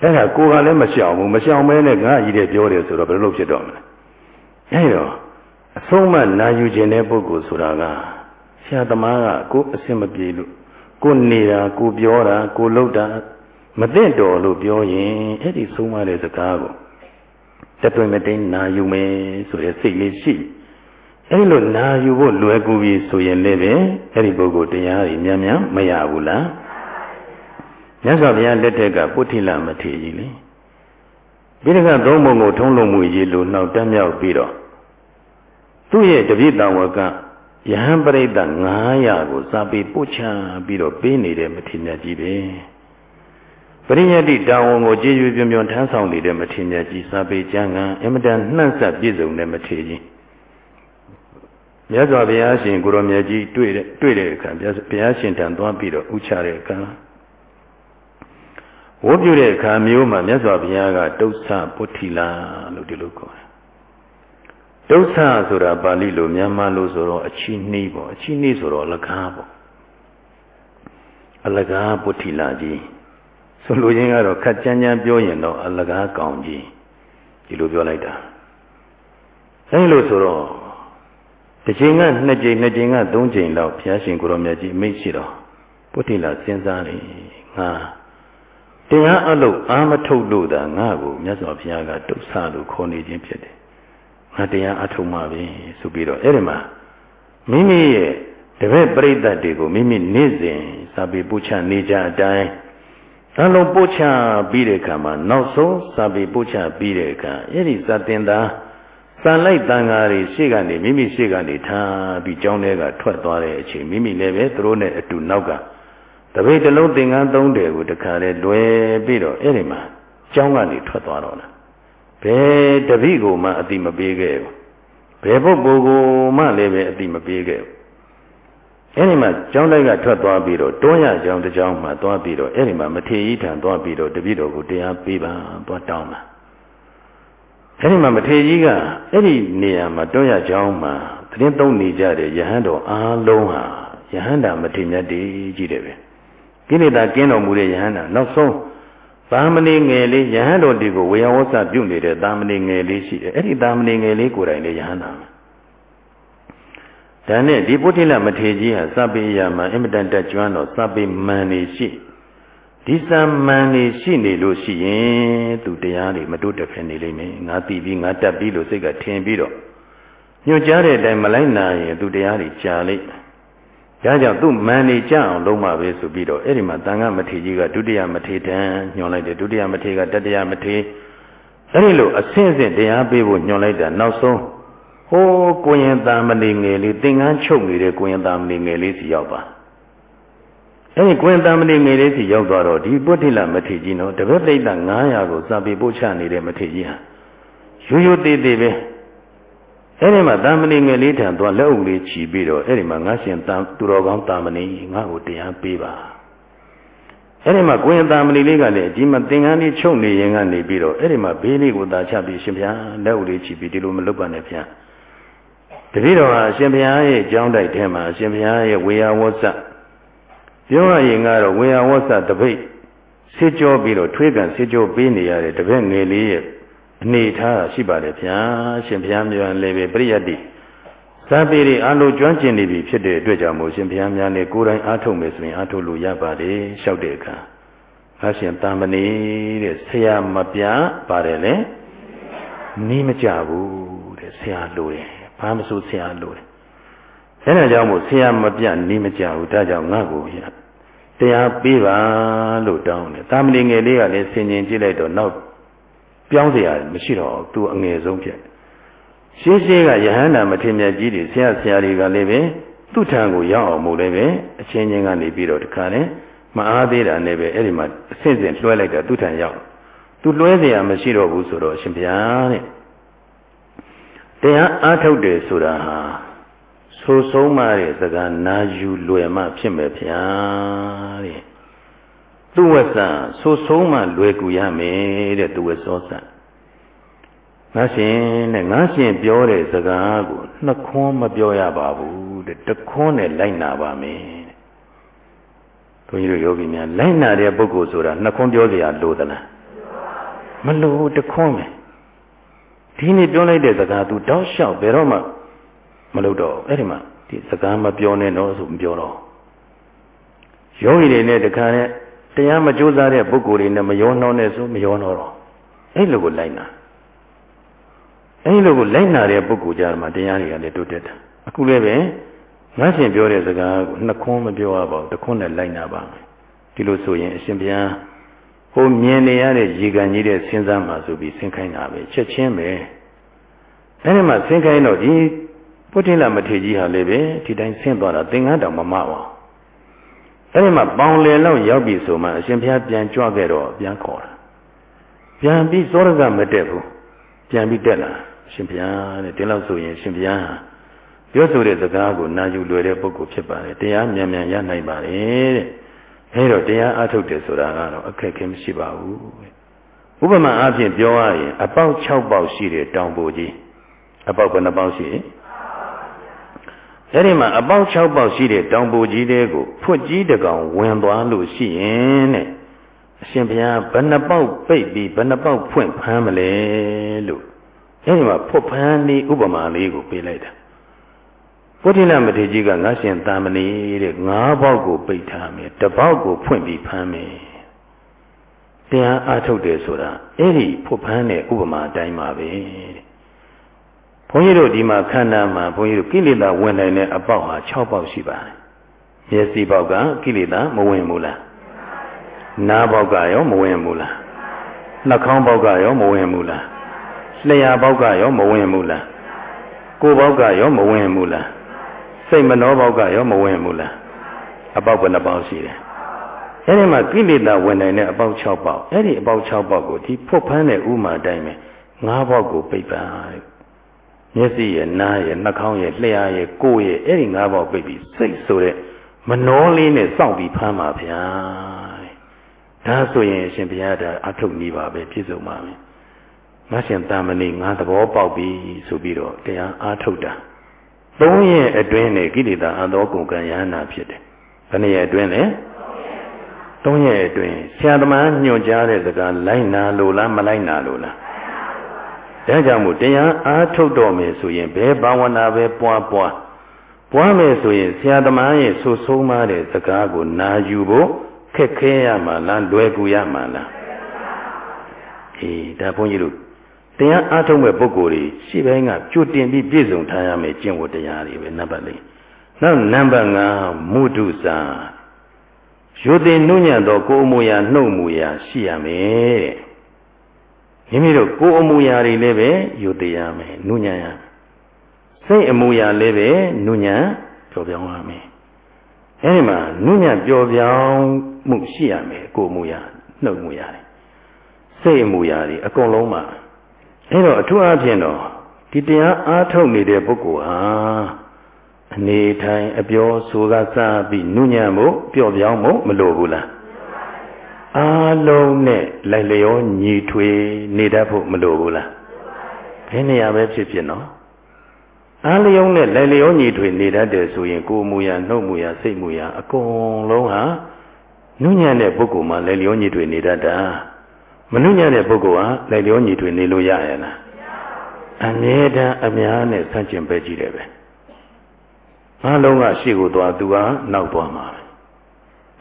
အဲ့ဒါကိုယ်ကလည်းမရှောင်ဘူးမရှောင်မဲနဲ့ငါကြီးတဲ့ပြောတယ်ဆိုတော့ဘယ်လိုဖြစ်တော့မလဲအဲ့တော့အဆုံးမနာယူခြင်းတဲ့ပုဂ္ဂိုလ်ဆိုတာကဆရာသမားကကိုယ်အစင်မပြေလို့ကိုယ်နေတာကိုယ်ပြောတာကိုယ်လုပ်တာမသိတော်လို့ပြောရင်အဲ့ဒီဆုံးမတဲ့စကားကို တတွင်မတိန်နာယူမယ်ဆိုတဲ့စိတ်လေးရှိအဲ့လိုနာယူဖို့လွယ်ကူပြီဆိုရင်လည်းပဲအဲ့ဒီပုဂ္ဂိုလ်တရားကြီးမြန်မြန်မရဘူးလားမြတ်စွာဘုရားလက်ထက်ကပုထိလမထေရကြီးလေပြီးတော့သုံးပုံကိုထုံးလုံးမူရေးလို့နှောက်တက်မြောက်ပြီးတော့သူ့ရဲ့တပိတဝကယဟန်ပရိသတ်900ကိုစာပေပို့ချပြီးတော့ပေးနေတဲ့မထေရမြတ်ကြီးပဲပ ရိယတ္တိတာဝန်ကိုကြည်ရွပြွန်ပြွန်ထမ်းဆောင်နေတဲ့မထေရမြတ်ကြီးစာပေကျမ်းကအင်မတန်နှံ့ဆက်ပြည့်စုံတဲ့မထေရကြီးမြတ်စွာဘုရားရှင်ကိုရောမြတ်ကြီးတွေ့တဲ့တွေ့တဲ့အခါဘုရားရှင်တန်သွားပြီးတော့ဥချတဲ့အခါဝတ်ပြုတဲ့အခါမျိုးမှာမြတ်စွာဘုရားကတုတ်ဆပုထိလာလို့ဒီလိုခေါ်တယ်တုတ်ဆဆိုတာပါဠိလိုမြန်မာလိုဆိုတော့အချီနှီးပေါ့အချီနှီးဆိုတော့အလကားပေါ့အလကားပုထိလာကြီး ဆိုလိုရင်းကတော့ခက်ကြမ်းကြမ်းပြောရင်တော့အလကားကောင်ကြီးဒီလိုပြောလိုက်တာအဲလိုဆိုတော့တစ်ချိန်ကနှစ်ချိန်နှစ်ချိန်ကသုံးချိန်လောက်ဘုရားရှင်ကိုရောမြတ်ကြီးအမိတ်ရှိတော့ပုထိလာစဉ်းစားနေငါတရားအလုပ်အာမထုတ်လို့သာငါ့ကိုမြတ်စွာဘုရားကတုတ်ဆလို့ခေါ်နေခြင်းဖြစ်တယ်ငါတရားအထုတ်မှပဲဆိုပြီးတော့အဲ့ဒီမှာမိမိရဲ့တပည့်ပရိသတ်တွေကိုမိမိနေ့စဉ်စာပေပို့ချနေကြအတိုင်း အလုံးပို့ချပြီးတဲ့အခါမှာနောက်ဆုံးစာပေပို့ချပြီးတဲ့အခါအဲ့ဒီစာတင်သားစံလိုက်တန်ဃာတွေရှေ့ကနေမိမိရှေ့ကနေထားပြီးကျောင်းထဲကထွက်သွားတဲ့အချိန်မိမိလည်းပဲသူတို့နဲ့အတူနောက်ကတပိတ်တလုံးသင်္ကန်းသုံးတယ်ကိုတခါလေလွယ်ပြီးတော့အဲ့ဒီမှာကျောင်းကနေထွက်သွားတော့လားဘယ်တပိကိုမှအတိမပေးခဲ့ဘူးဘယ်ပုဂ္ဂိုလ်ကိုမှလည်းပဲအတိမပေးခဲ့ဘူး အဲ့ဒီမှာကျောင်းတိုက်ကထွက်သွားပြီးတော့တွန်းရကျောင်းတစ်ကျောင်းမှသွားပြီးတော့အဲ့ဒီမှာမထေရကြီးထံသွားပြီးတော့တပိတော်ကိုတရားပေးပါသွားတောင်းတာအဲ့ဒီမှာမထေရကြီးကအဲ့ဒီနေရာမှာတွန်းရကျောင်းမှာသတင်းသုံးနေကြတဲ့ယဟန်တော်အားလုံးဟာယဟန်တာမထေရမြတ်တည်ကြီးတယ်ပဲကိလေသာကင်းတော်မူတဲ့ယဟန်တာနောက်ဆုံးသာမဏေငယ်လေးယဟန်တော်ဒီကိုဝေယဝဆပြုနေတဲ့သာမဏေငယ်လေးရှိတယ်အဲ့ဒီသာမဏေငယ်လေးကိုယ်တိုင်လည်းယဟန်တာ ဒါနဲ့ဒီပုထိလမထေကြီးဟာစပိယမှာအင်မတန်တက်ကျွမ်းတော့စပိမန်နေရှိဒီစံမန်နေရှိနေလို့ရှိရင်သူတရားတွေမတိုးတက်ဖြစ်နေလိမ့်မယ်ငါသိပြီးငါတက်ပြီးလို့စိတ်ကထင်ပြီးတော့ညွှန်ကြားတဲ့အတိုင်းမလိုက်နိုင်ရင်သူတရားတွေကြာလိမ့်ဒါကြောင့်သူ့မန်နေကြအောင်လုံးမပဲဆိုပြီးတော့အဲ့ဒီမှာတန်ခါမထေကြီးကဒုတိယမထေတန်ညွှန်လိုက်တယ်ဒုတိယမထေကတတိယမထေအဲ့ဒီလိုအဆင့်ဆင့်တရားပေးဖို့ညွှန်လိုက်တာနောက်ဆုံး ဟိုးကိုရင်တာမဏေငယ်လေးသင်္ကန်းချုပ်နေတဲ့ကိုရင်တာမဏေငယ်လေးစီရောက်ပါအဲဒီကိုရင်တာမဏေငယ်လေးစီရောက်သွားတော့ဒီပုထိလမထေကြီးနော်တပည့်ပိဋက900ကိုစာပေပို့ချနေတဲ့မထေကြီးဟာရိုးရိုးသေးသေးပဲအဲ့ဒီမှာတာမဏေငယ်လေးထံသွားလက်အုပ်လေးချီပြီးတော့အဲ့ဒီမှာငါရှင်တာသူတော်ကောင်းတာမဏေငါ့ကိုတရားပေးပါအဲ့ဒီမှာကိုရင်တာမဏေလေးကလည်းအကြီးမသင်္ကန်းလေးချုပ်နေရင်ကနေပြီးတော့အဲ့ဒီမှာဘေးလေးကိုသာချပြီးရှင်ဗျာလက်အုပ်လေးချီပြီးဒီလိုမလုပ်ပါနဲ့ဗျာ တတိတော်ဟာအရှင်ဘုရားရဲ့ကြောင်းတိုက်ထဲမှာအရှင်ဘုရားရဲ့ဝေယဝဆပြောရရင်ကတော့ဝေယဝဆတပိတ်ဆေးကြောပြီးတော့ထွေးကန်ဆေးကြောပေးနေရတဲ့တပည့်ငယ်လေးရဲ့အနေထားရှိပါတယ်ဗျာရှင်ဘုရားမြေလည်းပဲပရိယတ်တိဇာပေတွေအလိုကျွမ်းကျင်နေပြီဖြစ်တဲ့အတွက်ကြောင့်မို့ရှင်ဘုရားများနဲ့ကိုယ်တိုင်အားထုတ်မယ်ဆိုရင်အားထုတ်လို့ရပါတယ်လျှောက်တဲ့အခါငါရှင်တာမဏေတဲ့ဆရာမပြပါတယ်လေနီးမကြဘူးတဲ့ဆရာလိုတယ် ဘာမဆိုဆရာလိုတယ်အဲဒါကြောင့်မို့ဆရာမပြနီးမကြဘူးဒါကြောင့်ငါ့ကိုရတရားပေးပါလို့တောင်းတယ်တာမဏေငယ်လေးကလည်းဆင်ញင်ကြည့်လိုက်တော့နောက်ပြောင်းเสียမရှိတော့သူအငယ်ဆုံးဖြစ်ရှင်းရှင်းကယဟန္တာမထေရမြတ်ကြီးတွေဆရာဆရာတွေကလည်းပဲသူ့ထံကိုရောက်အောင်မို့လည်းပဲအချင်းချင်းကနေပြီးတော့တခါနဲ့မအားသေးတာနဲ့ပဲအဲ့ဒီမှာအဆင့်ဆင့်လွှဲလိုက်တာသူ့ထံရောက်သူလွှဲเสียမရှိတော့ဘူးဆိုတော့အရှင်ဘုရားတဲ့ တရားအားထုတ်တယ်ဆိုတာဟာဆိုဆုံးမတဲ့စကားနာယူလွယ်မှဖြစ်မယ်ဗျာတဲ့သူဝဆဆိုဆုံးမလွယ်ကူရမယ်တဲ့သူဝစောဆငါရှင်တဲ့ငါရှင်ပြောတဲ့စကားကိုနှစ်ခွန်းမပြောရပါဘူးတဲ့တခွန်းနဲ့လိုက်နာပါမယ်တဲ့ဘုန်းကြီးတို့ယောဂီများလိုက်နာတဲ့ပုဂ္ဂိုလ်ဆိုတာနှစ်ခွန်းပြောစရာလိုသလားမလိုတခွန်းပဲ ဒီနေ့ပြောလိုက်တဲ့စကား तू တောက်လျှောက်ဘယ်တော့မှမလုပ်တော့အဲ့ဒီမှာဒီစကားမပြောနဲ့တော့ဆိုမပြောတော့ယောဂီတွေနဲ့တခါနဲ့တရားမကြိုးစားတဲ့ပုဂ္ဂိုလ်တွေနဲ့မယောနှောနဲ့ဆိုမယောနှောတော့အဲ့လိုကိုလိုက်နာအဲ့လိုကိုလိုက်နာတဲ့ပုဂ္ဂိုလ်ကြမှာတရားတွေကလည်းတိုးတက်တာအခုလည်းပဲငါရှင်ပြောတဲ့စကားကိုနှစ်ခွန်းမပြောရပါဘူးတစ်ခွန်းနဲ့လိုက်နာပါမယ်ဒီလိုဆိုရင်အရှင်ဘုရား ဟိုမြင်နေရတဲ့ရေကန်ကြီးတဲ့စဉ်းစားမှဆိုပြီးဆင်းခိုင်းတာပဲချက်ချင်းပဲအဲ့ဒီမှာဆင်းခိုင်းတော့ဒီပုထိလမထေကြီးဟာလည်းပဲဒီတိုင်းဆင်းသွားတာသင်္ကန်းတောင်မမပါအဲ့ဒီမှာပေါင်လယ်လောက်ရောက်ပြီဆိုမှအရှင်ဘုရားပြန်ကြွခဲ့တော့ပြန်ခေါ်တာပြန်ပြီးသောရကမတက်ဘူးပြန်ပြီးတက်လာရှင်ဘုရားတဲ့ဒီလောက်ဆိုရင်ရှင်ဘုရားပြောဆိုတဲ့စကားကိုနာယူလွယ်တဲ့ပုဂ္ဂိုလ်ဖြစ်ပါတယ်တရားမြန်မြန်ရနိုင်ပါတယ်တဲ့ အဲတော့တရားအထုတ်တယ်ဆိုတာကတော့အခက်အခဲမရှိပါဘူးဥပမာအားဖြင့်ပြောရရင်အပေါက်6ပေါက်ရှိတဲ့တောင်ပိုကြီးအပေါက်ဘယ်နှပေါက်ရှိအဲ့ဒီမှာအပေါက်6ပေါက်ရှိတဲ့တောင်ပိုကြီးတဲ့ကိုဖွတ်ကြီးတကောင်ဝင်သွားလို့ရှိရင်တဲ့အရှင်ဘုရားဘယ်နှပေါက်ပိတ်ပြီးဘယ်နှပေါက်ဖွင့်ဖမ်းမလဲလို့အဲဒီမှာဖွတ်ဖမ်းလေးဥပမာလေးကိုပေးလိုက်တာ ပုထိလမထေကြီးကငါရှင်တာမဏေတဲ့ငါးပေါက်ကိုပိတ်ထားမယ်တစ်ပေါက်ကိုဖွင့်ပြီးဖမ်းမယ်တရားအားထုတ်တယ်ဆိုတာအဲ့ဒီဖွတ်ဖမ်းတဲ့ဥပမာအတိုင်းပါပဲတဲ့ဘုန်းကြီးတို့ဒီမှာခန္ဓာမှာဘုန်းကြီးတို့ကိလေသာဝင်နိုင်တဲ့အပေါက်ဟာ6ပေါက်ရှိပါတယ်မျက်စိပေါက်ကကိလေသာမဝင်ဘူးလားနားပေါက်ကရောမဝင်ဘူးလားနှာခေါင်းပေါက်ကရောမဝင်ဘူးလားလျှာပေါက်ကရောမဝင်ဘူးလားကိုယ်ပေါက်ကရောမဝင်ဘူးလား စိတ်မနှောပေါက်ကရောမဝင်ဘူးလားအပေါက်ဘယ်နှပေါက်ရှိတယ်အဲ့ဒီမှာကိလေသာဝင်နိုင်တဲ့အပေါက်6ပေါက်အဲ့ဒီအပေါက်6ပေါက်ကိုဒီဖုတ်ဖမ်းတဲ့ဥမာအတိုင်းပဲ၅ပေါက်ကိုပိတ်ပါမျက်စိရဲ့နားရဲ့နှာခေါင်းရဲ့လျှာရဲ့ကိုယ်ရဲ့အဲ့ဒီ၅ပေါက်ပိတ်ပြီးစိတ်ဆိုတဲ့မနှောလေးနဲ့စောင့်ပြီးဖမ်းပါဗျာဒါဆိုရင်အရှင်ဘုရားဒါအထုတ်နေပါပဲပြည့်စုံပါမယ်ငါရှင်တာမဏိငါသဘောပေါက်ပြီဆိုပြီးတော့တရားအားထုတ်တာ သုံးရက်အတွင်းနဲ့ကိလေသာအသောကုန်ကံယဟနာဖြစ်တယ်ဘယ်နှစ်ရက်အတွင်းလဲသုံးရက်အတွင်းဆရာသမားညွှန်ကြားတဲ့စကားလိုက်နာလို့လားမလိုက်နာလို့လားဒါကြောင့်မို့တရားအားထုတ်တော်မယ်ဆိုရင်ဘယ်ဘာဝနာပဲပွားပွားပွားမယ်ဆိုရင်ဆရာသမားရဲ့ဆိုဆုံးမတဲ့စကားကိုနာယူဖို့ခက်ခဲရမှာလားလွယ်ကူရမှာလားအေးဒါဘုန်းကြီးတို့ တရားအားထုတ်မဲ့ပုဂ္ဂိုလ်တွေရှေ့ပိုင်းကကြိုတင်ပြီးပြည့်စုံထားရမယ်ကျင့်ဝတ်တရားတွေပဲနံပါတ်၄နောက်နံပါတ်5မုဒုစာရိုသေနှုညံ့သောကိုယ်အမူအရာနှုတ်မူအရာရှိရမယ်တဲ့မိမိတို့ကိုယ်အမူအရာတွေလည်းပဲရိုသေရမယ်နှုညံ့ရစိတ်အမူအရာလည်းပဲနှုညံ့ပျော်ပြောင်းရမယ်အဲဒီမှာနှုညံ့ပျော်ပြောင်းမှုရှိရမယ်ကိုယ်အမူအရာနှုတ်မူအရာတွေစိတ်အမူအရာတွေအကုန်လုံးမှာ အဲ့တော့အထူးအားဖြင့်တော့ဒီတရားအားထုတ်နေတဲ့ပုဂ္ဂိုလ်ဟာအနေထိုင်အပြောဆိုကစပြီးနုညံ့ဖို့ပျော့ပြောင်းဖို့မလိုဘူးလားအားလုံးနဲ့လိုက်လျောညီထွေနေတတ်ဖို့မလိုဘူးလားဘယ်နေရာပဲဖြစ်ဖြစ်နော်အားလျောနဲ့လိုက်လျောညီထွေနေတတ်တယ်ဆိုရင်ကိုယ်မူရာနှုတ်မူရာစိတ်မူရာအကုန်လုံးဟာနုညံ့တဲ့ပုဂ္ဂိုလ်မှလိုက်လျောညီထွေနေတတ်တာ မနှုညံ့တဲ့ပုဂ္ဂိုလ်ဟာလိုက်လျောညီထွေနေလို့ရရဲ့လားအမြဲတမ်းအများနဲ့ဆန့်ကျင်ပဲကြည့်တယ်ပဲငါလုံးကရှေ့ကိုသွားသူကနောက်သွားမှာ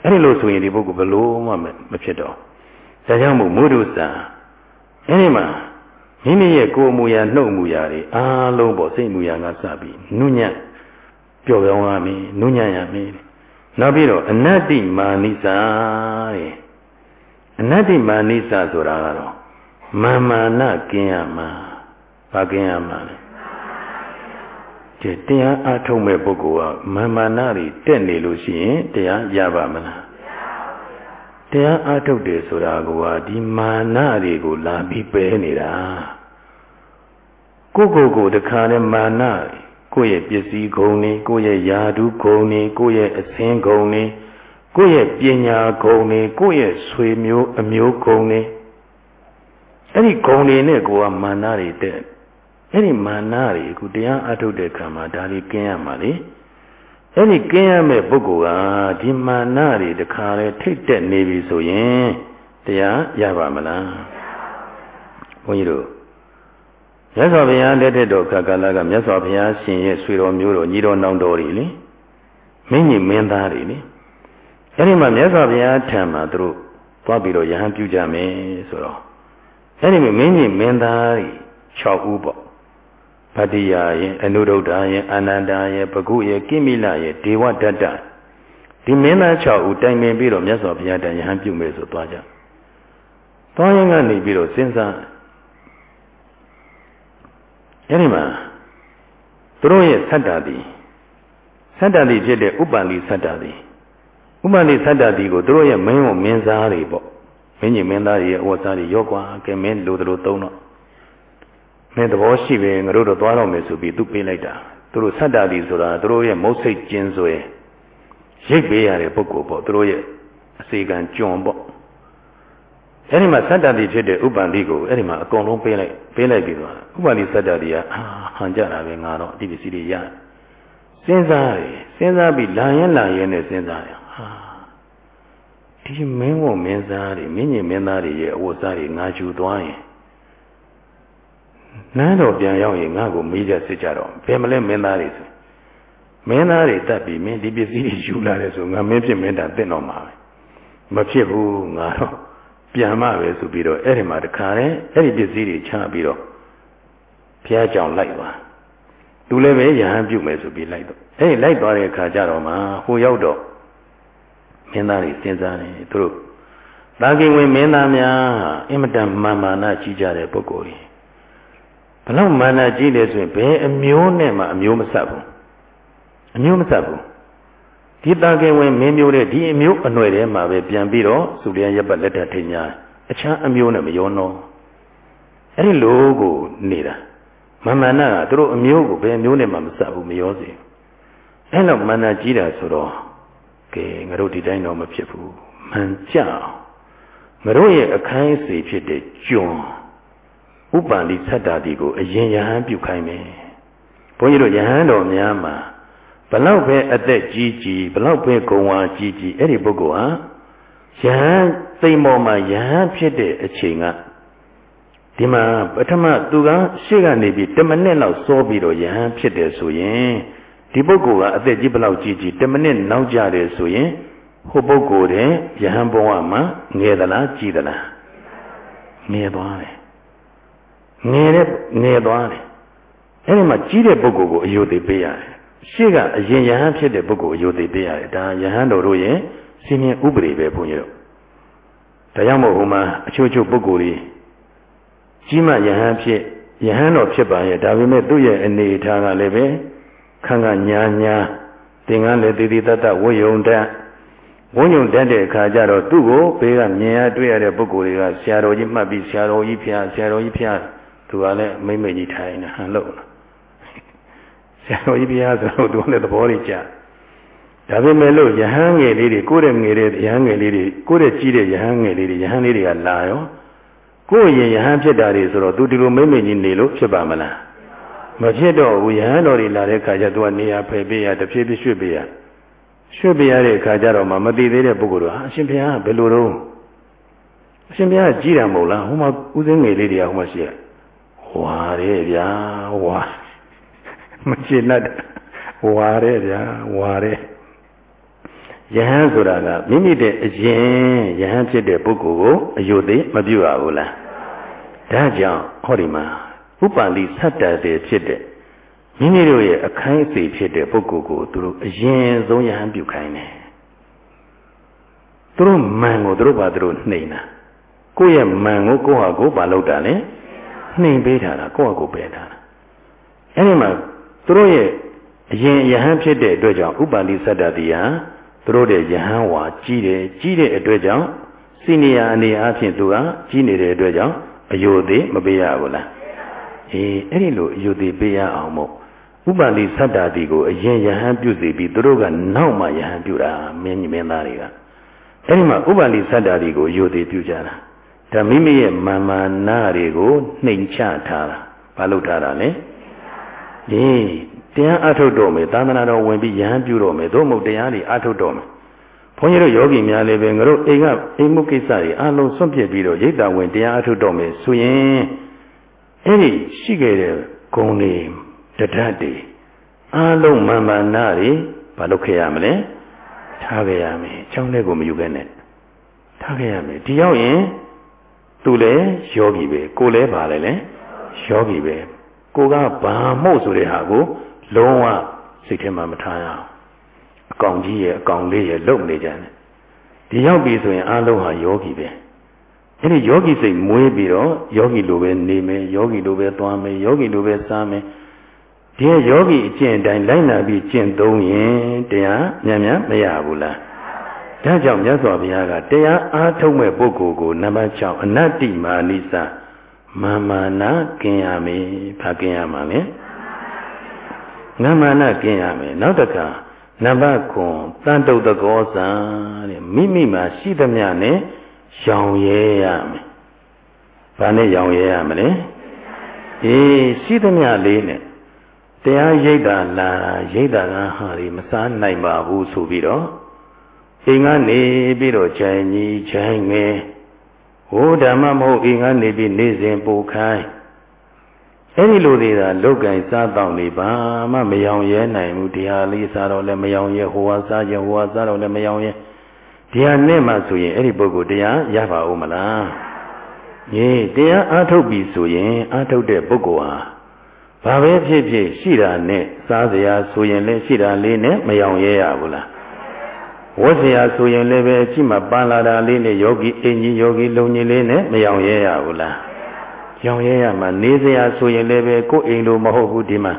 အဲ့ဒီလိုဆိုရင်ဒီပုဂ္ဂိုလ်ဘလို့မှမဖြစ်တော့ဒါကြောင့်မို့မုဒုစံအဲ့ဒီမှာမိမိရဲ့ကိုယ်မူရာနှုတ်မူရာတွေအားလုံးပေါ့စိတ်မူရာကစပြီးနုညံ့ပျော်ပြောင်းရမည်နုညံ့ရမည်နောက်ပြီးတော့အနတ္တိမာနိစာတဲ့ အနတ္တိမာနိစာဆိုတာကတော့မာမာနကင်းရမှာဘာကင်းရမှာလဲဒီတရားအထုတ်မဲ့ပုဂ္ဂိုလ်ကမာမာနတွေတက်နေလို့ရှိရင်တရားရပါမလားတရားအထုတ်တယ်ဆိုတာကဒီမာနတွေကိုလာပြီးပယ်နေတာကိုကိုကိုတခါနဲ့မာနကိုယ့်ရဲ့ပစ္စည်းဂုဏ်တွေကိုယ့်ရဲ့ယာဓုဂုဏ်တွေကိုယ့်ရဲ့အစင်းဂုဏ်တွေကို ယ့်ရဲ့ပညာဂုဏ်တွေကိုယ့်ရဲ့ဆွေမျိုးအမျိုးဂုဏ်တွေအဲ့ဒီဂုဏ်တွေနဲ့ကိုကမာနတွေတဲ့အဲ့ဒီမာနတွေအခုတရားအထုတ်တဲ့ခံမှာဒါတွေကင်းရမှာလေအဲ့ဒီကင်းရမဲ့ပုဂ္ဂိုလ်ကဒီမာနတွေတခါလဲထိတ်တက်နေပြီဆိုရင်တရားရပါမလားဘုန်းကြီးတို့မြတ်စွာဘုရားလက်ထက်တော်ခါကာလကမြတ်စွာဘုရားရှင်ရဲ့ဆွေတော်မျိုးတော်ညီတော်နောင်တော်တွေလေမင်းကြီးမင်းသားတွေလေ အဲ့ဒီမှာမြတ်စွာဘုရားထံမှာသူတို့သွားပြီးတော့ယဟန်ပြုကြမယ်ဆိုတော့အဲ့ဒီမှာမင်းကြီးမင်းသားတွေ6ဦးပေါ့ဗတ္တိယရဲ့အနုဒုဒ္ဒရဲ့အာနန္ဒာရဲ့ပကုရဲ့ကိမိလရဲ့ဒေဝဒတ္တဒီမင်းသား6ဦးတိုင်ပင်ပြီးတော့မြတ်စွာဘုရားတန်ယဟန်ပြုမယ်ဆိုသွားကြသွားရင်ကနေပြီးတော့စဉ်းစားအဲဒီမှာသူတို့ရဲ့သတ္တာတိသတ္တာတိဖြစ်တဲ့ဥပ္ပန္တိသတ္တာတိ ဥပ္ပန္တိသတ္တာတိကိုသူတို့ရဲ့မင်းဝမင်းသားတွေပေါ့မင်းကြီးမင်းသားတွေရဲ့အဝတ်စားတွေရောကွာကဲမင်းလိုတို့သုံးတော့မင်းသဘောရှိပဲငါတို့တော့သွားတော့မယ်ဆိုပြီးသူပေးလိုက်တာသူတို့သတ္တာတိဆိုတာသူတို့ရဲ့မုတ်စိတ်ကျင်းစွဲရိတ်ပေးရတဲ့ပုဂ္ဂိုလ်ပေါ့သူတို့ရဲ့အစီကံကြွန်ပေါ့အဲ့ဒီမှာသတ္တတိဖြစ်တဲ့ဥပ္ပန္တိကိုအဲ့ဒီမှာအကုန်လုံးပေးလိုက်ပေးလိုက်ပြီးတော့ဥပ္ပန္တိသတ္တတိကအာဟန်ကြတာပဲငါတော့ဒီပစ္စည်းတွေရစဉ်းစားတယ်စဉ်းစားပြီးလာရင်လာရင်နဲ့စဉ်းစားတယ်ဟာ ဒီမင်းဝမင်းသားတွေမင်းကြီးမင်းသားတွေရဲ့အဝတ်စားတွေငါယူသွားရင်နန်းတော်ပြန်ရောက်ရင်ငါ့ကိုမေးကြစစ်ကြတော့ဘယ်မလဲမင်းသားတွေဆိုမင်းသားတွေတတ်ပြီးမင်းဒီပစ္စည်းတွေယူလာတယ်ဆိုငါမင်းဖြစ်မင်းတာတင့်တော်မှာပဲမဖြစ်ဘူးငါတော့ပြန်မှပဲဆိုပြီးတော့အဲ့ဒီမှာတခါလေအဲ့ဒီပစ္စည်းတွေချပြီးတော့ဘုရားကြောင့်လိုက်သွားသူလည်းပဲယဟန်ပြုမယ်ဆိုပြီးလိုက်တော့အဲ့ဒီလိုက်သွားတဲ့အခါကျတော့မှဟိုရောက်တော့ မင်းသားတွေစဉ်းစားနေသူတို့တာကိဝင်မင်းသားများအင်မတန်မာမာနကြီးကြတဲ့ပုဂ္ဂိုလ်ကြီးဘလောက်မာနကြီးလဲဆိုရင်ဘယ်အမျိုးနဲ့မှအမျိုးမဆက်ဘူးအမျိုးမဆက်ဘူးဒီတာကင်ဝင်မင်းမျိုးတဲ့ဒီအမျိုးအနွယ်ထဲမှာပဲပြန်ပြီးတော့စုလျန်ရပ်ပတ်လက်ထထိညာအခြားအမျိုးနဲ့မရောတော့အဲ့ဒီလိုကိုနေတာမမနာကသူတို့အမျိုးကိုဘယ်မျိုးနဲ့မှမစဘူးမရောစေအဲ့လောက်မနာကြီးတာဆိုတော့ ကဲငါတို့ဒီတိုင်းတော့မဖြစ်ဘူးမှန်ကြအောင်ငါတို့ရဲ့အခိုင်းစီဖြစ်တဲ့ကျွန်းဥပ္ပန္တိသတ္တာတိကိုအရင်ယဟန်ပြုခိုင်းမယ်ဘုန်းကြီးတို့ယဟန်တော်များမှာဘလောက်ပဲအသက်ကြီးကြီးဘလောက်ပဲဂုံဝါကြီးကြီးအဲ့ဒီပုဂ္ဂိုလ်ဟာယဟန်သိမ့်ပေါ်မှာယဟန်ဖြစ်တဲ့အချိန်ကဒီမှာပထမသူကရှေ့ကနေပြီး10မိနစ်လောက်စောပြီးတော့ယဟန်ဖြစ်တယ်ဆိုရင် ဒီပုဂ္ဂိုလ်ကအသက်ကြီးဘလောက်ကြီးကြီး10မိနစ်နောက်ကြတယ်ဆိုရင်ဟိုပုဂ္ဂိုလ်တဲ့ယဟန်ဘဝမှာငယ်သလားကြီးသလားငယ်သွားတယ်ငယ်တဲ့ငယ်သွားတယ်အဲ့ဒီမှာကြီးတဲ့ပုဂ္ဂိုလ်ကိုအယုသိပေးရတယ်ရှေ့ကအရင်ယဟန်ဖြစ်တဲ့ပုဂ္ဂိုလ်အယုသိပေးရတယ်ဒါယဟန်တော်တို့ရဲ့စီမင်းဥပဒေပဲဘုန်းကြီးတို့ဒါကြောင့်မို့ဟိုမှာအချို့ချို့ပုဂ္ဂိုလ်တွေကြီးမှယဟန်ဖြစ်ယဟန်တော်ဖြစ်ပါရဲ့ဒါပေမဲ့သူ့ရဲ့အနေအထားကလည်းပဲ ခန့်ခန့်ညာညာသင်္ကန်းလည်းတည်တည်တတ်တတ်ဝိယုံတတ်ဝိယုံတတ်တဲ့အခါကျတော့သူ့ကိုဘေးကမြင်ရတွေ့ရတဲ့ပုဂ္ဂိုလ်တွေကဆရာတော်ကြီးမှတ်ပြီးဆရာတော်ကြီးဖျားဆရာတော်ကြီးဖျားသူကလည်းမိမ့်မိတ်ကြီးထိုင်နေဟန်လို့ဆရာတော်ကြီးဖျားဆိုတော့သူကလည်းသဘောတွေကြဒါပေမဲ့လို့ယဟန်ငယ်လေးတွေကိုယ့်ရဲ့ငယ်တဲ့ယဟန်ငယ်လေးတွေကိုယ့်ရဲ့ကြီးတဲ့ယဟန်ငယ်လေးတွေယဟန်လေးတွေကလာရောကိုယ့်ရင်ယဟန်ဖြစ်တာတွေဆိုတော့သူဒီလိုမိမ့်မိတ်ကြီးနေလို့ဖြစ်ပါမလား မဖြစ်တော့ဘူးယဟန်တော်တွေလာတဲ့ခါကျသူကနေရာဖယ်ပေးရတဖြည်းဖြည်းရွှေ့ပေးရရွှေ့ပေးရတဲ့အခါကျတော့မှမသိသေးတဲ့ပုဂ္ဂိုလ်တို့ဟာအရှင်ဘုရားဘယ်လိုတော့အရှင်ဘုရားကြီးတာမဟုတ်လားဟိုမှာဦးစင်းငယ်လေးတွေကဟိုမှာရှိရဝါတယ်ဗျာဝါမချင်တတ်ဝါတဲ့ဗျာဝါတဲ့ယဟန်ဆိုတာကမိမိတဲ့အရင်ယဟန်ဖြစ်တဲ့ပုဂ္ဂိုလ်ကိုအယုသိမပြုရဘူးလားဒါကြောင့်ဟောဒီမှာ ဥပ္ပန္တိသတ္တတေဖြစ်တဲ့မိမိတို့ရဲ့အခိုင်းအစေဖြစ်တဲ့ပုဂ္ဂိုလ်ကိုသူတို့အရင်ဆုံးယဟန်ပြုခိုင်းတယ်သူတို့မန်ကိုသူတို့ဘာသူတို့နှိမ်တာကိုယ့်ရဲ့မန်ကိုကိုယ့်ဟာကိုယ်ဘာလုပ်တာလဲနှိမ်ပေးထားတာကိုယ့်ဟာကိုယ်ပယ်ထားတာအဲဒီမှာသူတို့ရဲ့အရင်ယဟန်ဖြစ်တဲ့အတွက်ကြောင့်ဥပ္ပန္တိသတ္တတိယသူတို့ရဲ့ယဟန်ဝါကြီးတယ်ကြီးတဲ့အတွက်ကြောင့်စိနေယအနေအချင်းသူကကြီးနေတဲ့အတွက်ကြောင့်အယုသေးမပေးရဘူးလား အေးအဲ့ဒီလိုအယုသေးပေးရအောင်မို့ဥပ္ပန္တိသတ္တတိကိုအရင်ယဟန်ပြုစီပြီးသူတို့ကနောက်မှယဟန်ပြုတာမင်းမင်းသားတွေကအဲ့ဒီမှာဥပ္ပန္တိသတ္တတိကိုယုသေးပြုကြတာဒါမိမိရဲ့မာမာနာတွေကိုနှိမ်ချထားတာဘာလို့ထားတာလဲအေးတရားအထုတ်တော်မယ်သာသနာတော်ဝင်ပြီးယဟန်ပြုတော်မယ်သို့မဟုတ်တရားတွေအထုတ်တော်မယ်ဘုန်းကြီးတို့ယောဂီများလည်းပဲငါတို့အိမ်ကအိမ်မှုကိစ္စတွေအလုံးစွန့်ပြစ်ပြီးတော့ရိတ်တာဝင်တရားအထုတ်တော်မယ်ဆိုရင် အဲ့ဒီရှိခဲ့တဲ့ဂုံတွေတဒတ်တွေအလုံးမာမာနာတွေဘာလုပ်ခဲ့ရမလဲထားခဲ့ရမယ်အကြောင်းလေးကိုမယူခဲ့နဲ့ထားခဲ့ရမယ်ဒီရောက်ရင်သူလည်းယောဂီပဲကိုလည်းပါလေလေယောဂီပဲကိုကဘာမို့ဆိုတဲ့ဟာကိုလုံးဝစိတ်ထဲမှာမထားရအောင်အကောင်ကြီးရဲ့အကောင်လေးရဲ့လုံနေကြတယ်ဒီရောက်ပြီဆိုရင်အလုံးဟာယောဂီပဲ အဲ့ဒီယောဂီစိတ်မွေးပြီးတော့ယောဂီလိုပဲနေမယ်ယောဂီလိုပဲသွားမယ်ယောဂီလိုပဲစားမယ်ဒီယောဂီအကျင့်အတိုင်းလိုက်နာပြီးကျင့်သုံးရင်တရားမြန်မြန်မရဘူးလားဒါကြောင့်မြတ်စွာဘုရားကတရားအားထုတ်မဲ့ပုဂ္ဂိုလ်ကိုနံပါတ်6အနတ္တိမာနိသမာမာနာကင်ရမယ်ဘာကင်ရမှာလဲငမာနာကင်ရမယ်နောက်တခါနံပါတ်9တန်တုတ်တကောဇာတဲ့မိမိမှာရှိသမျှနဲ့ ရောင်ရဲရမယ်။ဘာနဲ့ရောင်ရဲရမလဲ။အေးရှိသမျှလေးနဲ့တရားရိပ်တာလာရိပ်တာကဟာဒီမစားနိုင်ပါဘူးဆိုပြီးတော့အိမ်ကနေပြီးတော့ခြံကြီးခြံငယ်ဟိုဓမ္မမဟုတ်အိမ်ကနေပြီးနေစဉ်ပူခိုင်းအဲ့ဒီလိုသေးတာလောက်ကင်စားတော့နေပါမှမယောင်ရဲနိုင်ဘူးတရားလေးစားတော့လည်းမယောင်ရဲဟိုဟာစားကြဟိုဟာစားတော့လည်းမယောင်ရဲ တရားနဲ့မှဆိုရင်အဲ့ဒီပုဂ္ဂိုလ်တရားရပါဦးမလားယေတရားအားထုတ်ပြီဆိုရင်အားထုတ်တဲ့ပုဂ္ဂိုလ်ဟာဘာပဲဖြစ်ဖြစ်ရှိတာနဲ့စားစရာဆိုရင်လည်းရှိတာလေးနဲ့မယောင်ရဲရဘူးလားဝတ်စရာဆိုရင်လည်းပဲကြည့်မှပန်းလာတာလေးနဲ့ယောဂီအင်ကြီးယောဂီလုံကြီးလေးနဲ့မယောင်ရဲရဘူးလားရောင်ရဲရမှာနေစရာဆိုရင်လည်းပဲကိုယ်အိမ်လိုမဟုတ်ဘူးဒီမှာ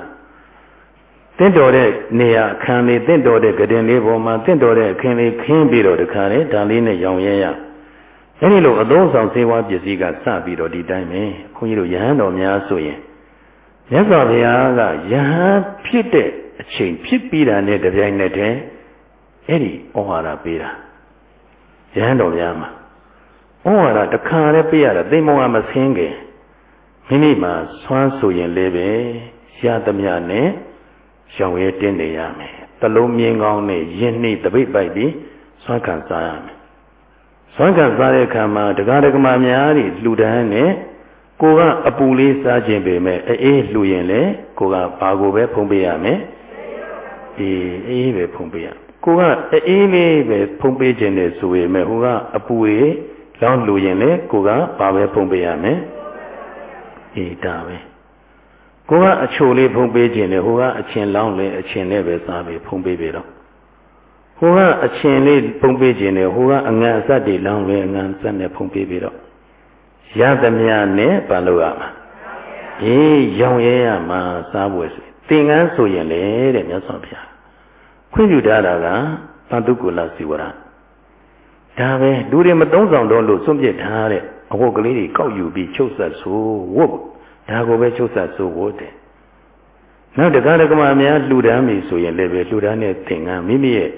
တင့်တော်တဲ့နေရာအခန်းလေးတင့်တော်တဲ့ကတင်လေးပေါ်မှာတင့်တော်တဲ့အခင်းလေးခင်းပြီးတော့တခါလေဒါလေးနဲ့ရောင်ရဲရအဲဒီလိုအသုံးဆောင်စေဝါပစ္စည်းကစပြီးတော့ဒီတိုင်းပဲခွန်ကြီးတို့ယဟန်တော်များဆိုရင်မြတ်စွာဘုရားကယဟန်ဖြစ်တဲ့အချိန်ဖြစ်ပြီးတာနဲ့တပြိုင်နက်တည်းအဲ့ဒီဩဝါဒပေးတာယဟန်တော်များမှာဩဝါဒတခါလည်းပေးရတာသိမောကမဆင်းခင်မိမိမှာဆွမ်းဆိုရင်လည်းပဲရသမျှနဲ့ ရောင်ရဲတင်းနေရမယ်တလုံးမြင်းကောင်းနဲ့ယင်းနှိတပိတ်ပိုက်ပြီးဆွမ်းခံစားရမယ်ဆွမ်းခံစားတဲ့အခါမှာတရားဓမ္မများတွေလှူဒန်းနဲ့ကိုကအပူလေးစားခြင်းပေမဲ့အေးလှူရင်လေကိုကဘာကိုပဲဖုံးပေးရမယ်အေးအေးပဲဖုံးပေးရကိုကအေးလေးပဲဖုံးပေးခြင်းနဲ့ဆိုပေမဲ့ဟိုကအပူကြီးလောင်းလှူရင်လေကိုကဘာပဲဖုံးပေးရမယ်အေးဒါပဲ ကိုကအချိုလေးဖုံးပေးခြင်းလေဟိုကအချင်းလောင်းလေအချင်းနဲ့ပဲစားပြီးဖုံးပေးပြီတော့ဟိုကအချင်းလေးဖုံးပေးခြင်းလေဟိုကအငံအစက်တွေလောင်းလေအငံစက်နဲ့ဖုံးပေးပြီတော့ရသမျှနဲ့ဘာလို့ရမှာအေးရောင်ရဲရမှာစားဖို့ဆိုသင်္ကန်းဆိုရင်လေတဲ့မြတ်စွာဘုရားခွင့်ပြုထားတာကပန္တုကုလစီဝရဒါပဲလူတွေမသုံးဆောင်တော့လို့စွန့်ပစ်ထားတဲ့အဝတ်ကလေးတွေကောက်ယူပြီးချုပ်ဆက်ဆိုဝတ် ဒါကိုပဲချုပ်ဆက်ဆိုဝတ်တယ်နောက်တက္ကရာကမများလှူဒန်းပြီဆိုရင်လည်းပဲလှူဒန်းတဲ့သင်္ကန်းမိမိရဲ့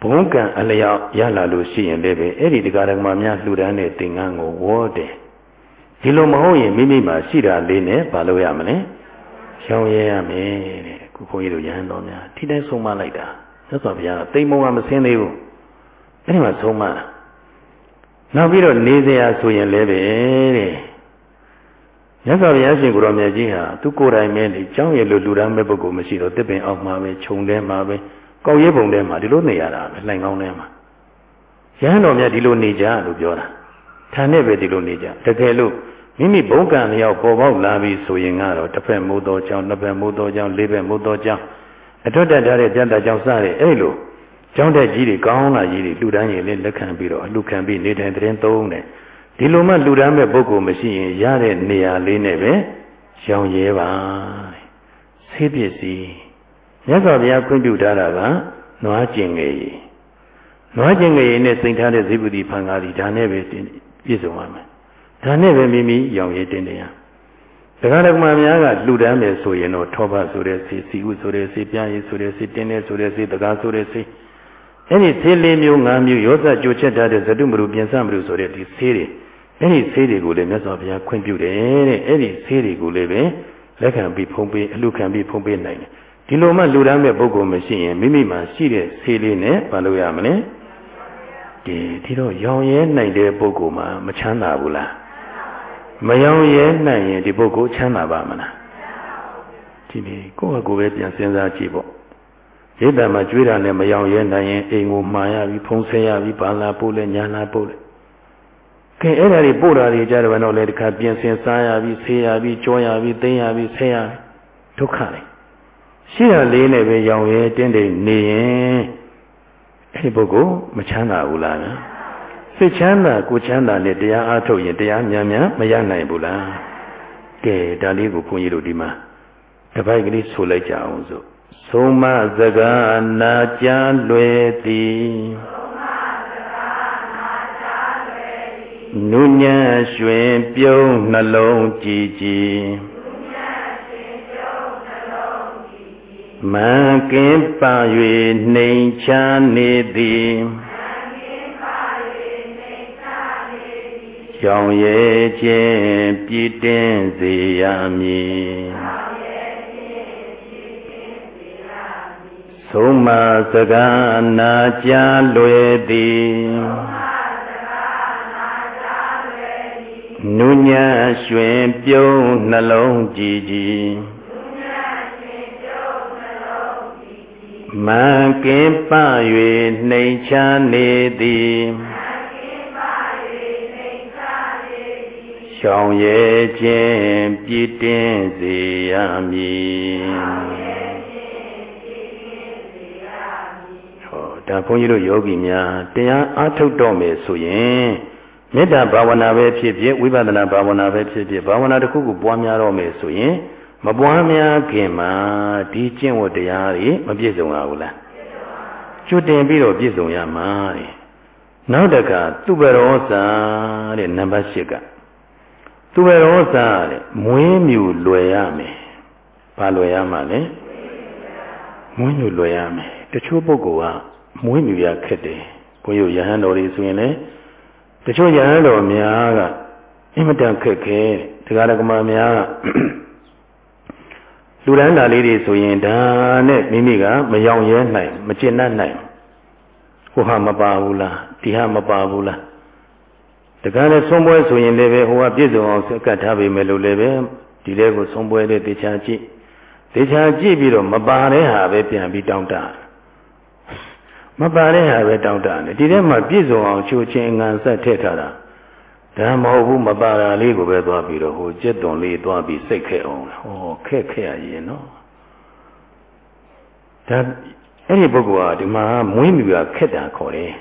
ဘုံကံအလျောက်ရလာလို့ရှိရင်လည်းပဲအဲ့ဒီတရားဓမ္မများလှူဒန်းတဲ့သင်္ကန်းကိုဝေါ်တယ်ဒီလိုမဟုတ်ရင်မိမိမှာရှိတာလေးနဲ့မလုပ်ရမလဲရှောင်ရဲရမယ်တဲ့ခုဘုန်းကြီးတို့ရဟန်းတော်များထိတိုင်းဆုံးမလိုက်တာသက်စွာဘုရားတိမ်မုံကမစင်းသေးဘူးအဲ့ဒီမှာဆုံးမနောက်ပြီးတော့နေစရာဆိုရင်လည်းပဲတဲ့ မြတ်စွာဘုရားရှင်ကိုရောမြတ်ကြီးဟာသူကိုယ်တိုင်ပဲလေကျောင်းရည်လိုလူတန်းမဲ့ပုဂ္ဂိုလ်မရှိတော့တစ်ပင်အောက်မှာပဲခြုံထဲမှာပဲကောက်ရဲပုံထဲမှာဒီလိုနေရတာပဲလှိုင်ကောင်းထဲမှာရဟန်းတော်မြတ်ဒီလိုနေကြလို့ပြောတာဌာနဲ့ပဲဒီလိုနေကြတကယ်လို့မိမိဘုံကံလျောက်ပေါ်ပေါက်လာပြီဆိုရင်ကတော့တစ်ဖက်မိုးတော်ကြောင့်နှစ်ဖက်မိုးတော်ကြောင့်လေးဖက်မိုးတော်ကြောင့်အထွတ်တက်ထားတဲ့ပြတ်တာကြောင့်စတဲ့အဲ့လိုကျောင်းတက်ကြီးတွေကောင်းလာကြီးတွေလူတန်းကြီးလေးလက်ခံပြီးတော့အလူခံပြီးနေထိုင်တဲ့သုံးတယ် ဒီလိုမှလူတန်းမဲ့ပုဂ္ဂိုလ်မရှိရင်ရတဲ့နေရာလေးနဲ့ပဲရောင်ရဲပါဆေးပစ္စည်းမြတ်စွာဘုရားခွင့်ပြုထားတာကနွားကျင်ငယ်ရည်နွားကျင်ငယ်ရည်နဲ့စိန်ထားတဲ့ဇိပုတိဖန်ကားဒီဒါနဲ့ပဲပြည့်စုံပါမယ်ဒါနဲ့ပဲမိမိရောင်ရဲတင်တယ်ရတရားဓမ္မများကလှူဒန်းတယ်ဆိုရင်တော့ထောပဆိုတဲ့စီစီဥဆိုတဲ့စီပြားရည်ဆိုတဲ့စီတင်းတဲ့ဆိုတဲ့စီတကားဆိုတဲ့စီအဲ့ဒီဆေးလေးမျိုး၅မျိုးရောစကြိုချက်ထားတဲ့ဇတုမရုပြင်စမရုဆိုတဲ့ဒီဆေးတွေ အဲ့ဒီဆေးတွေကိုလည်းမြတ်စွာဘုရားခွင့်ပြုတယ်တဲ့အဲ့ဒီဆေးတွေကိုလည်းပဲလက်ခံပြီးဖုံးပေးအလှခံပြီးဖုံးပေးနိုင်တယ်ဒီလိုမှလူတန်းမဲ့ပုဂ္ဂိုလ်မရှိရင်မိမိမှာရှိတဲ့ဆေးလေးနဲ့ဘာလို့ရမလဲဒီဒီတော့ရောင်ရဲနိုင်တဲ့ပုဂ္ဂိုလ်မှာမချမ်းသာဘူးလားမရောင်ရဲနိုင်ရင်ဒီပုဂ္ဂိုလ်ချမ်းသာပါမလားဒီနေ့ကိုယ့်ဟာကိုယ်ပဲပြန်စဉ်းစားကြည့်ပေါ့ရိတ်တံမှာကျွေးတာနဲ့မရောင်ရဲနိုင်ရင်အိမ်ကိုမှားရပြီဖုံးဆဲရပြီဘာလာပို့လဲညာလာပို့လဲ ကဲအဲ့ဒါတွေပို့တာတွေကြတယ်ဘယ်တော့လဲတခါပြင်ဆင်စားရပြီဆေးရပြီကြောရပြီသိမ်းရပြီဆဲရပြီဒုက္ခလေရှိရလေးနဲ့ပဲရောင်ရဲတင်းတိမ်နေရင်အဲ့ဒီပုဂ္ဂိုလ်မချမ်းသာဘူးလားနော်စိတ်ချမ်းသာကိုချမ်းသာနဲ့တရားအားထုတ်ရင်တရားမြန်မြန်မရနိုင်ဘူးလားကဲဒါလေးကိုဘုန်းကြီးတို့ဒီမှာတပိုက်ကလေးဆိုလိုက်ကြအောင်စို့သုံးမစကားနာကြားလွယ်သည် နုညံ့ရွှင်ပြုံးနှလုံးကြည်ကြည်မံကင်းပါ၍နှိမ်ချနေသည်ကြောင်ရဲ့ခြင်းပြည့်တင်စေရမည်သုံးမစကားနာကြားလွယ်သည် နုညံ့ရွှင်ပြုံးနှလုံးကြည်ကြည်မံကင်းပ၍နှိမ်ချနေသည်ရှောင်ရဲ့ခြင်းပြည့်တင်စေရမည်ဒါဘုန်းကြီးတို့ယောဂီများတရားအားထုတ်တော့မယ်ဆိုရင် မေတ္တာဘာဝနာပဲဖြစ်ဖြစ်ဝိပဿနာဘာဝနာပဲဖြစ်ဖြစ်ဘာဝနာတစ်ခုခုပွားများတော့မယ်ဆိုရင်မပွားများခင်မှာဒီကျင့်ဝတ်တရားတွေမပြည့်စုံရဘူးလားကျွတ်တင်ပြီးတော့ပြည့်စုံရမှာတဲ့နောက်တကသူပရောစာတဲ့နံပါတ်၈ကသူပရောစာတဲ့မွေးမြူလွယ်ရမယ်ဘာလွယ်ရမှာလဲမွေးမြူလွယ်ရမယ်တချို့ပုဂ္ဂိုလ်ကမွေးမြူရခက်တယ်ဘုန်းကြီးရဟန်းတော်တွေဆိုရင်လည်း တချို့ရဟန်းတော်များကအင်မတန်ခက်ခဲတရားဓမ္မများကလူရန်တာလေးတွေဆိုရင်ဒါနဲ့မိမိကမယောင်ရဲနိုင်မကျင့်တတ်နိုင်ဟိုဟာမပါဘူးလားဒီဟာမပါဘူးလားတကားနဲ့ဆုံးပွဲဆိုရင်လည်းပဲဟိုကပြည့်စုံအောင်စကတ်ထားပေမဲ့လို့လည်းပဲဒီလေးကိုဆုံးပွဲတဲ့တေချာကြည့်တေချာကြည့်ပြီးတော့မပါတဲ့ဟာပဲပြန်ပြီးတောင်းတ မပါတဲ့ဟာပဲတောင်းတတယ်ဒီထဲမှာပြည့်စုံအောင်ချိုးချင်းငံဆက်ထည့်ထားတာဒါမဟုတ်ဘူးမပါတာလေးကိုပဲသွားပြီးတော့ဟိုจิตသွန်လေးသွားပြီးစိတ်ခဲအောင်ဟောခက်ခဲရရင်နော်ဒါအဲ့ဒီပုဂ္ဂိုလ်ဟာဒီမှာမွေးမြူရခက်တာခေါ်တယ်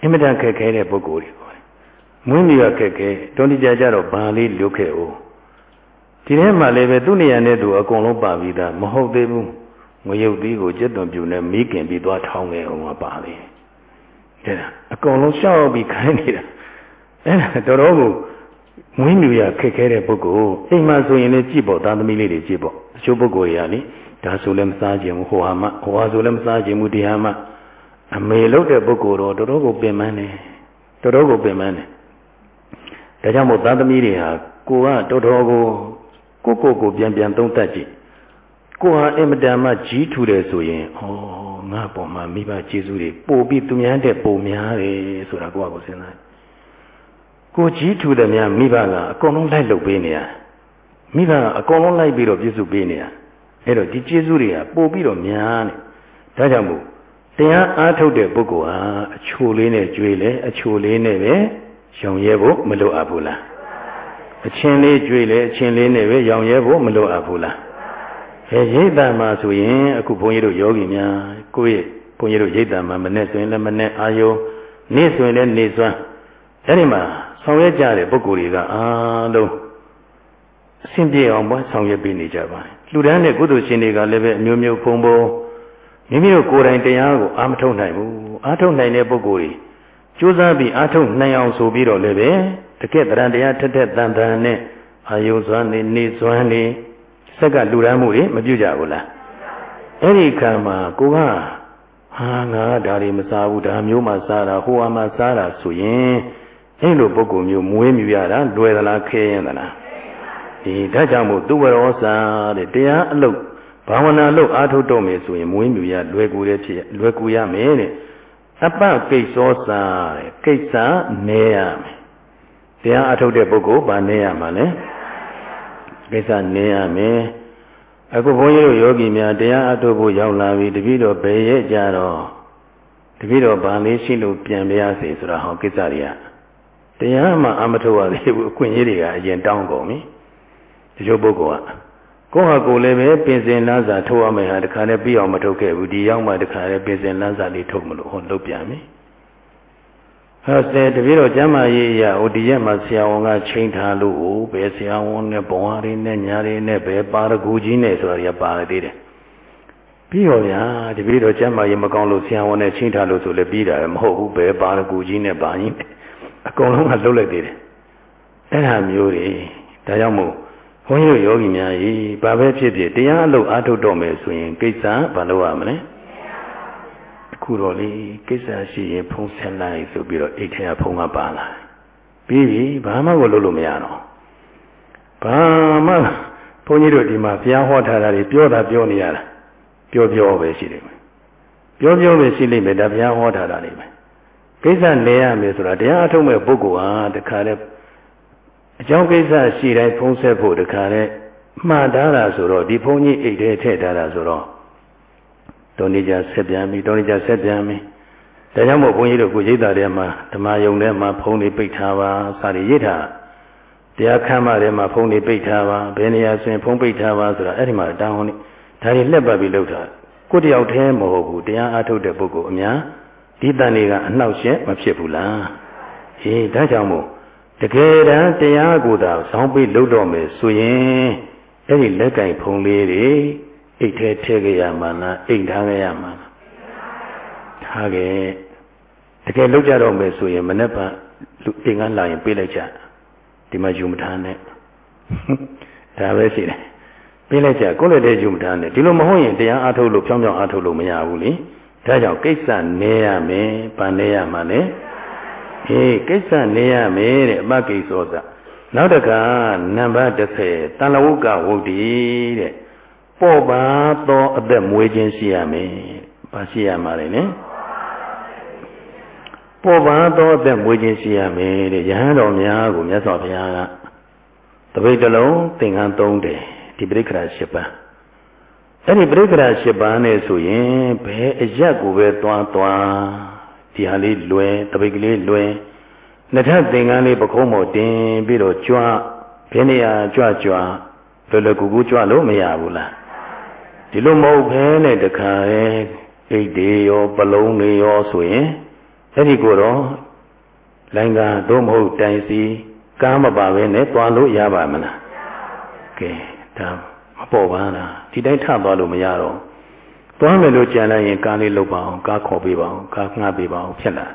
အင်မတန်ခက်ခဲတဲ့ပုဂ္ဂိုလ်တွေခေါ်တယ်မွေးမြူရခက်ခဲတွန်းတိကြကြတော့ဘာလေးလွတ်ခဲ့အောင်ဒီထဲမှာလည်းပဲသူ့နေရာနဲ့သူအကုန်လုံးပါပြီးသားမဟုတ်သေးဘူး ငရုတ်သီးကိုကျက်သွန်ပြူနဲ့မီးခင်ပြီးသွားထောင်းခဲ့အောင်ပါလေတဲ့အကုန်လုံးရှောက်ပြီးခိုင်းနေတာအဲ့ဒါတော်တော်ကိုမွေးမြူရခက်ခဲတဲ့ပုဂ္ဂိုလ်အိမ်မှာဆိုရင်လည်းကြည့်ပေါ့သားသမီးလေးတွေကြည့်ပေါ့အချို့ပုဂ္ဂိုလ်တွေကလေဒါဆိုလည်းမစားခြင်းဘူးဟိုဟာမှဟိုဟာဆိုလည်းမစားခြင်းဘူးဒီဟာမှအမေလို့တဲ့ပုဂ္ဂိုလ်တော့တော်တော်ကိုပင်ပန်းတယ်တော်တော်ကိုပင်ပန်းတယ်ဒါကြောင့်မို့သားသမီးတွေဟာကိုကတော်တော်ကိုကိုကိုကိုပြန်ပြန်သုံးသပ်ကြည့် ကိုဟာအင်မတန်မှကြီးထူတယ်ဆိုရင်ဩငါပေါ်မှာမိဘကျေးဇူးတွေပို့ပြီးသူများတဲ့ပုံများတယ်ဆိုတာကိုကကိုစဉ်းစားကိုကြီးထူတယ်များမိဘကအကုန်လုံးလိုက်လုပ်ပေးနေရမိဘအကုန်လုံးလိုက်ပြီးတော့ပြည့်စုံပေးနေတာအဲ့တော့ဒီကျေးဇူးတွေကပို့ပြီးတော့များနေဒါကြောင့်မို့တရားအားထုတ်တဲ့ပုဂ္ဂိုလ်ဟာအချိုလေးနဲ့ကြွေးလေအချိုလေးနဲ့ပဲရောင်ရဲဖို့မလိုအပ်ဘူးလားအချင်းလေးကြွေးလေအချင်းလေးနဲ့ပဲရောင်ရဲဖို့မလိုအပ်ဘူးလား အဲရိတ်တံမှာဆိုရင်အခုဘုန်းကြီးတို့ယောဂီများကိုယ့်ရဲ့ဘုန်းကြီးတို့ရိတ်တံမှာမနဲ့ဆိုရင်လည်းမနဲ့အာယုနေ့ဆိုရင်လည်းနေ့စွမ်းအဲ့ဒီမှာဆောင်ရွက်ကြတဲ့ပုဂ္ဂိုလ်တွေကအားလုံးအဆင်ပြေအောင်ပေါ့ဆောင်ရွက်ပေးနေကြပါတယ်လူတန်းတဲ့ကုသိုလ်ရှင်တွေကလည်းပဲအမျိုးမျိုးဖုံဖုံမိမိတို့ကိုယ်တိုင်တရားကိုအာမထုတ်နိုင်ဘူးအာထုတ်နိုင်တဲ့ပုဂ္ဂိုလ်တွေကြိုးစားပြီးအာထုတ်နိုင်အောင်ဆိုပြီးတော့လည်းပဲတကယ်တရားတရားထက်ထက်တန်တန်နဲ့အာယုစွမ်းနေနေစွမ်းနေ စက်ကလူရမ်းမှုတွေမပြုကြဘူးလားအဲ့ဒီခံမှာကိုကဟာငါဒါတွေမစားဘူးဒါမျိုးမှစားတာဟိုဟာမှစားတာဆိုရင်အဲ့လိုပုဂ္ဂိုလ်မျိုးမွေးမြူရတာလွယ်သလားခဲရင်သလားဒီဒါကြောင့်မို့သူဝရောစာတဲ့တရားအလုပ်ဘာဝနာလုပ်အားထုတ်တော့မယ်ဆိုရင်မွေးမြူရလွယ်ကူတဲ့ဖြစ်လွယ်ကူရမယ်တဲ့အပကိစ္စောစာတဲ့ကိစ္စနေရမယ်တရားအထုတ်တဲ့ပုဂ္ဂိုလ်ဗာနေရမှာလဲ ကိစ္စနေရမယ်အခုဘုန်းကြီးတို့ယောဂီများတရားအထုတ်ဖို့ရောက်လာပြီတပည့်တော်ဘယ်ရဲ့ကြတော့တပည့်တော်ဗာလေးရှိလို့ပြန်ပြရစီဆိုတာဟောကိစ္စတွေကတရားမှအမထုတ်ရသေးဘူးအခွင့်အရေးတွေကအရင်တောင်းကုန်ပြီဒီလိုပုဂ္ဂိုလ်ကကိုယ့်ဟာကိုယ်လည်းပဲပင်စင်လန်းစာထုတ်ရမယ်ဟာတခါနဲ့ပြီးအောင်မထုတ်ခဲ့ဘူးဒီရောက်မှတခါနဲ့ပင်စင်လန်းစာလေးထုတ်မလို့ဟောလုပ်ပြန်ပြီ ဟောစေတပည့်တော်ကျမ်းမာရေးအရာဟိုဒီရက်မှာဆရာဝန်ကချိန်ထားလို့ဟိုဘယ်ဆရာဝန်နဲ့ဘဝရင်းနဲ့ညာရင်းနဲ့ဘယ်ပါရဂူကြီးနဲ့ဆိုတာရပါသေးတယ်ပြီးရောဗျာတပည့်တော်ကျမ်းမာရေးမကောင်းလို့ဆရာဝန်နဲ့ချိန်ထားလို့ဆိုလည်းပြီးတာမဟုတ်ဘူးဘယ်ပါရဂူကြီးနဲ့ပါကြီးအကုန်လုံးကလှုပ်လိုက်သေးတယ်အဲ့ဒါမျိုးတွေဒါကြောင့်မို့ဘုန်းကြီးတို့ယောဂီများကြီးဘာပဲဖြစ်ဖြစ်တရားအလုပ်အားထုတ်တော့မယ်ဆိုရင်ကိစ္စဘာလုပ်ရမလဲအ ခုတော့လေကိစ္စရှိရင်ဖုံးဆက်လိုက်ဆိုပြီးတော့အိတ်ထဲကဖုံးကပါလာပြီးပြီဘာမှကိုလုပ်လို့မရတော့ဘာမှဘုန်းကြီးတို့ဒီမှာဘုရားဟောထားတာတွေပြောတာပြောနေရတာပြောပြောပဲရှိတယ်ပြောပြောပဲရှိလိမ့်မယ်ဒါဘုရားဟောထားတာလေးပဲကိစ္စလဲရမယ်ဆိုတာတရားအထုတ်မဲ့ပုဂ္ဂိုလ်ဟာတခါတည်းအကြောင်းကိစ္စရှိတိုင်းဖုံးဆက်ဖို့တခါနဲ့မှားထားတာဆိုတော့ဒီဘုန်းကြီးအိတ်ထဲထည့်ထားတာဆိုတော့ တောနေကြဆက်ပြန်ပြီတောနေကြဆက်ပြန်ပြီဒါကြောင့်မို့ဘုန်းကြီးတို့ကိုရိတ်တာထဲမှာဓမ္မယုံထဲမှာဖုံးနေပိတ်ထားပါစာရီရိတ်ထားတရားခမ်းမထဲမှာဖုံးနေပိတ်ထားပါဘယ်နေရာဆိုရင်ဖုံးပိတ်ထားပါဆိုတာအဲ့ဒီမှာတောင်းဟောနေဒါတွေလက်ပတ်ပြီးလှုပ်တာကိုတယောက်တည်းမဟုတ်ဘူးတရားအားထုတ်တဲ့ပုဂ္ဂိုလ်အများဒီတန်တွေကအနှောက်ယှက်မဖြစ်ဘူးလားဟေးဒါကြောင့်မို့တကယ်တမ်းတရားကိုသာဇောင်းပြီးလုပ်တော့မယ်ဆိုရင်အဲ့ဒီလက်ကင်ဖုံလေးတွေ အိတ်ထဲထည့်ကြရမှာလားအိတ်ထားကြရမှာလားထားခဲ့တကယ်လုပ်ကြတော့မယ်ဆိုရင်မနေ့ကလူအိမ်ကလာရင်ပေးလိုက်ကြဒီမှာယူမထားနဲ့ဒါပဲရှိတယ်ပေးလိုက်ကြကိုယ်လည်းတည်းယူမထားနဲ့ဒီလိုမဟုတ်ရင်တရားအားထုတ်လို့ဖြောင်းဖြောင်းအားထုတ်လို့မရဘူးလေဒါကြောင့်ကိစ္စနေရမယ်ဗာနေရမှာလေအေးကိစ္စနေရမယ်တဲ့အပကိစ္စောသနောက်တကနံပါတ်30တန်လဝုကဝုဒ္ဓိတဲ့ ပေါ်ပါသောအသက်မွေးခြင်းရှိရမယ်။ဘာရှိရမှာလဲလဲ။ပေါ်ပါသောအသက်မွေးခြင်းရှိရမယ်တဲ့။ယဟန်တော်များကိုမြတ်စွာဘုရားကတပိတ်တလုံးသင်္ကန်းသုံးတယ်ဒီပရိက္ခရာ၈ပါး။အဲ့ဒီပရိက္ခရာ၈ပါးနဲ့ဆိုရင်ဘယ်အရက်ကိုပဲသွားသွားဒီဟာလေးလွယ်တပိတ်ကလေးလွယ်နှစ်ထပ်သင်္ကန်းလေးပခုံးပေါ်တင်ပြီးတော့ကြွဘယ်နေရာကြွကြွလွယ်လွယ်ကူကူကြွလို့မရဘူးလား ဒီလိုမဟုတ်ဘဲနဲ့တခါရဲအိတ်တွေရောပလုံးတွေရောဆိုရင်အဲ့ဒီကိုတော့လိုင်းကသို့မဟုတ်တိုင်စီကားမပါဘဲနဲ့သွားလို့ရပါမလားကဲဒါမပေါ်ပါလားဒီတိုင်းထသွားလို့မရတော့သွားမယ်လို့ကြံလိုက်ရင်ကားလေးလုတ်ပါအောင်ကားခေါ်ပေးပါအောင်ကားငှားပေးပါအောင်ဖြစ်လာ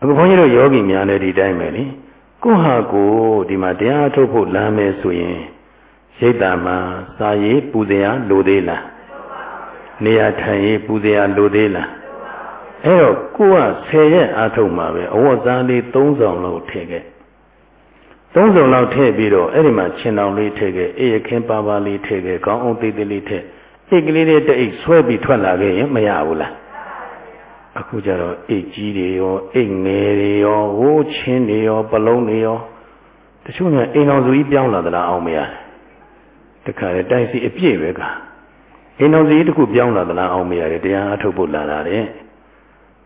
အခုဘုန်းကြီးတို့ယောဂီများလည်းဒီတိုင်းပဲလေကိုဟာကိုဒီမှာတရားထုတ်ဖို့လမ်းမယ်ဆိုရင်ရိတ်တာမှာစာရေးပူဇေယလိုသေးလား နေရာထိုင်ရေးပူဇေယလိုသေးလားအဲ့တော့ကိုက10ရက်အားထုတ်မှာပဲအဝတ်စားလေး3ဆောင်လောက်ထည့်ခဲ့3ဆောင်လောက်ထည့်ပြီးတော့အဲ့ဒီမှာခြင်တောင်လေးထည့်ခဲ့အေးရခင်းပါပါလေးထည့်ခဲ့ခေါင်းအောင်သေးသေးလေးထည့်အိတ်ကလေးတွေတအိတ်ဆွဲပြီးထွက်လာခဲ့ရင်မရဘူးလားအခုကျတော့အိတ်ကြီးတွေရောအိတ်ငယ်တွေရောဝိုးချင်းတွေရောပလုံးတွေရောတချို့ကအိမ်တော်စုကြီးပြောင်းလာသလားအောင်မရဟတခါလေတိုက်စီအပြည့်ပဲက အင်းတော်စည်းတစ်ခုပြောင်းလာသလားအောင်မရတယ်တရားအထုတ်ဖို့လာတာလေ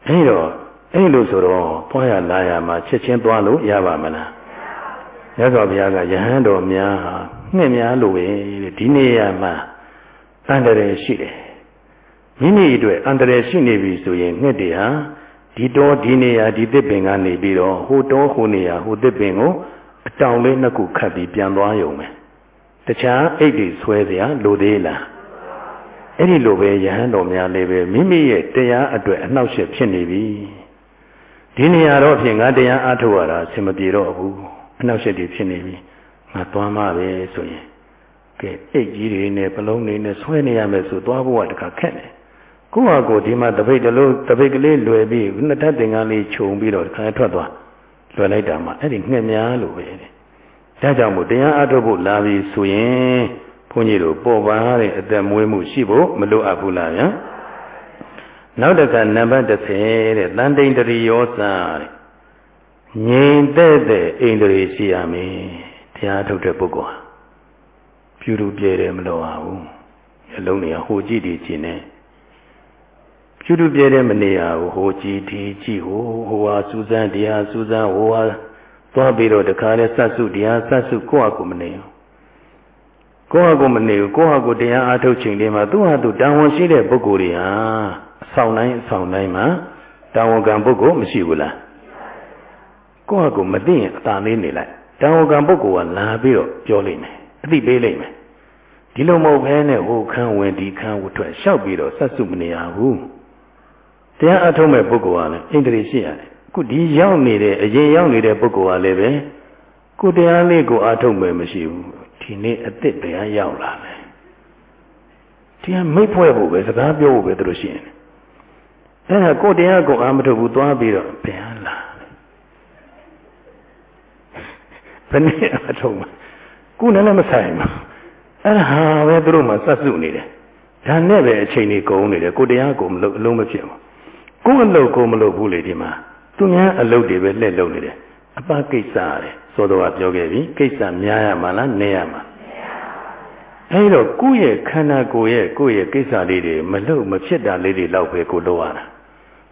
အဲဒီတော့အဲ့လိုဆိုတော့သွားရလာရမှာချက်ချင်းသွားလို့ရပါမလားရသော်ဘုရားကယဟန်တော်များဟာနှင့်များလိုပဲဒီနေရာမှာအန္တရာယ်ရှိတယ်မိမိအတွက်အန္တရာယ်ရှိနေပြီဆိုရင်နှစ်တည်းဟာဒီတော်ဒီနေရာဒီသစ်ပင်ကနေပြီးတော့ဟိုတော်ဟိုနေရာဟိုသစ်ပင်ကိုအတောင်လေးနှစ်ခုခတ်ပြီးပြန်သွားရုံပဲတခြားအိတ်တွေဆွဲစရာလိုသေးလား အဲ့ဒီလိုပဲယဟန်တော်များလည်းပဲမိမိရဲ့တရားအတွက်အနှောက်အယှက်ဖြစ်နေပြီဒီနေရာတော့ဖြင့်ငါတရားအားထုတ်ရတာအဆင်မပြေတော့ဘူးအနှောက်အယှက်တွေဖြစ်နေပြီငါသွားမှပဲဆိုရင်ကဲအိတ်ကြီးတွေနဲ့ပလုံးတွေနဲ့ဆွဲနေရမယ်ဆိုသွားဖို့ကတခါခက်တယ်ကိုယ့်ဟာကိုယ်ဒီမှာတပိတ်တလို့တပိတ်ကလေးလွယ်ပြီးနှစ်ထပ်သင်္ကန်းလေးခြုံပြီးတော့တခါထွက်သွားလွယ်လိုက်တာမှအဲ့ဒီငှက်များလို့ပဲတဲ့ဒါကြောင့်မို့တရားအားထုတ်ဖို့လာပြီဆိုရင်ဘု န်းကြီးတို့ပေါ်ပါတဲ့အသက်မွေးမှုရှိဖို့မလိုအပ်ဘူးလားဗျာနောက်တစ်ခါနံပါတ်30တဲ့တန်တိန်တရိယောစာတဲ့ငြိမ်သက်တဲ့အိန္ဒြေရှိရမယ်တရားထုတ်တဲ့ပုဂ္ဂိုလ်ဟာပြုလူပြဲတယ်မလို့ပါဘူးအလုံးတွေကဟိုကြည့်ဒီကြည့်နေပြုလူပြဲတယ်မနေရဘူးဟိုကြည့်ဒီကြည့်ဟိုဟိုဟာစူးစမ်းတရားစူးစမ်းဟိုဟာသွားပြီးတော့တခါလဲစတ်စုတရားစတ်စုကိုယ့်အကူမနေဘူး ကိုယ့်အကူမနေဘူးကိုယ့်အကူတရားအားထုတ်ချိန်လေးမှာသူ့ဟာသူတာဝန်ရှိတဲ့ပုဂ္ဂိုလ်တွေဟာအဆောင်တိုင်းအဆောင်တိုင်းမှာတာဝန်ခံပုဂ္ဂိုလ်မရှိဘူးလားကိုယ့်အကူမသိရင်အသာလေးနေလိုက်တာဝန်ခံပုဂ္ဂိုလ်ကလာပြီးတော့ပြောလိမ့်မယ်အသိပေးလိမ့်မယ်ဒီလိုမဟုတ်ဘဲနဲ့ဟိုခန်းဝင်ဒီခန်းဝထွက်လျှောက်ပြီးတော့ဆက်စုမနေရဘူးတရားအထုတ်မဲ့ပုဂ္ဂိုလ်ကလည်းအင်္ဂရိရှိရတယ်ခုဒီရောက်နေတဲ့အရင်ရောက်နေတဲ့ပုဂ္ဂိုလ်ကလည်းပဲကိုတရားလေးကိုအထုတ်မဲ့မရှိဘူး ဒီနေ့အစ်စ်တရားရောက်လာတယ်တရားမိတ်ဖွဲ့ဖို့ပဲစကားပြောဖို့ပဲတို့ရှိရင်အဲ့ဒါကိုတရားကိုအာမထုတ်ဘူးသွားပြီးတော့ဘယ်လာဘယ်နဲ့အထုတ်မှာကိုလည်းလည်းမဆိုင်ဘူးအဲ့ဒါဟာပဲတို့မှစတ်စုနေတယ်ဒါနဲ့ပဲအချိန်ကြီးကုန်နေတယ်ကိုတရားကိုမလုပ်အလုံးမဖြစ်ဘူးကိုအလုပ်ကိုမလုပ်ဘူးလေဒီမှာသူများအလုပ်တွေပဲလှည့်လုပ်နေတယ်အပကိစ္စရတယ် သောတော်ကပြောခဲ့ပြီကိစ္စများရမှာလားနည်းရမှာအဲဒီတော့ကိုယ့်ရဲ့ခန္ဓာကိုယ်ရဲ့ကိုယ့်ရဲ့ကိစ္စလေးတွေမလုပ်မဖြစ်တာလေးတွေလောက်ပဲကိုလုပ်ရတာ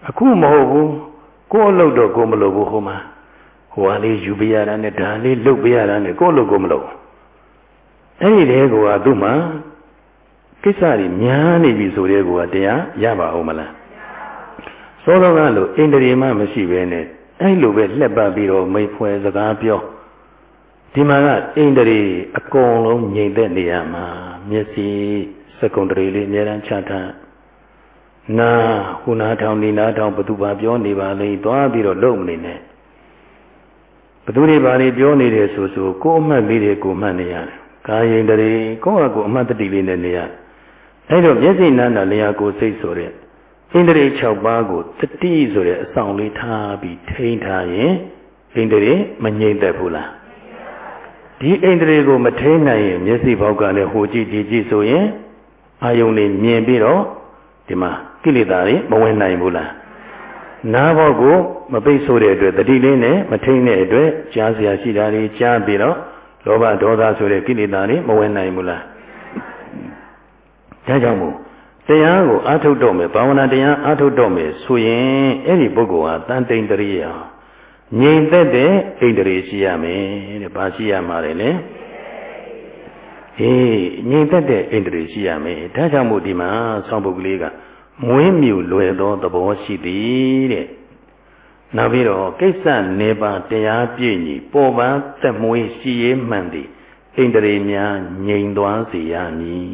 အခုမဟုတ်ဘူးကိုယ်အလုပ်တော့ကိုမလုပ်ဘူးဟိုမှာဟိုဟာလေးယူပြရတာနဲ့ဒါလေးလုပ်ပြရတာနဲ့ကိုယ်လုပ်ကိုမလုပ်အဲ့ဒီတည်းကသူ့မှာကိစ္စတွေများနေပြီဆိုတဲ့ကောတရားရပါအောင်မလားသောတော်ကလို့အိန္ဒြေမှမရှိဘဲနဲ့အဲ့လိုပဲလှက်ပတ်ပြီးတော့မိဖွဲစကားပြော ဒီမှာကအိန္ဒြေအကုန်လုံးငြိမ်သက်နေရမှာမျက်စိစကုံတရီလေးအများအားချထားနာခုနာထောင်ဒီနာထောင်ဘသူပါပြောနေပါလိမ့်သွားပြီးတော့လုံမနေနဲ့ဘသူတွေပါလေပြောနေတယ်ဆိုဆိုကိုယ်အမှတ်လေးတွေကိုမှတ်နေရတယ်ကာယိန္ဒြေကိုယ့်အကူအမှတ်တတိလေးနဲ့နေရအဲ့တော့မျက်စိနာနာလျာကိုစိတ်ဆိုတဲ့ဣန္ဒြေ6ပါးကိုတတိဆိုတဲ့အဆောင်လေးထားပြီးထိန်းထားရင်ဣန္ဒြေမငြိမ့်သက်ဘူးလား ဒီဣန္ဒြေကိုမထိန်းနိုင်ရင်မျက်စိဘောက်ကလည်းဟိုကြည့်ဒီကြည့်ဆိုရင်အာယုန်လေးမြင်ပြီးတော့ဒီမှာကိလေသာတွေမဝင်နိုင်ဘူးလားနားဘောက်ကိုမပိတ်ဆို့တဲ့အတွက်တတိလေးနဲ့မထိန်းတဲ့အတွက်ကြားစရာရှိတာတွေကြားပြီးတော့လောဘဒေါသဆိုတဲ့ကိလေသာတွေမဝင်နိုင်ဘူးလားဒါကြောင့်မို့တရားကိုအားထုတ်တော့မယ်ဘာဝနာတရားအားထုတ်တော့မယ်ဆိုရင်အဲ့ဒီပုဂ္ဂိုလ်ဟာတန်တိန်တရိယာ ငြိမ်သက်တဲ့ဣန္ဒြေရှိရမယ်တဲ့ဘာရှိရမှာလဲလေအေးငြိမ်သက်တဲ့ဣန္ဒြေရှိရမယ်ဒါကြောင့်မို့ဒီမှာဆောင်းပုဂ္ဂလေးကမွေးမြူလွယ်သောသဘောရှိသည်တဲ့နောက်ပြီးတော့ကိစ္စနေပါတရားပြည့်ညီပေါ်ပန်းသက်မွေးရှိရေးမှန်သည်ဣန္ဒြေများငြိမ်သွားစေရမည်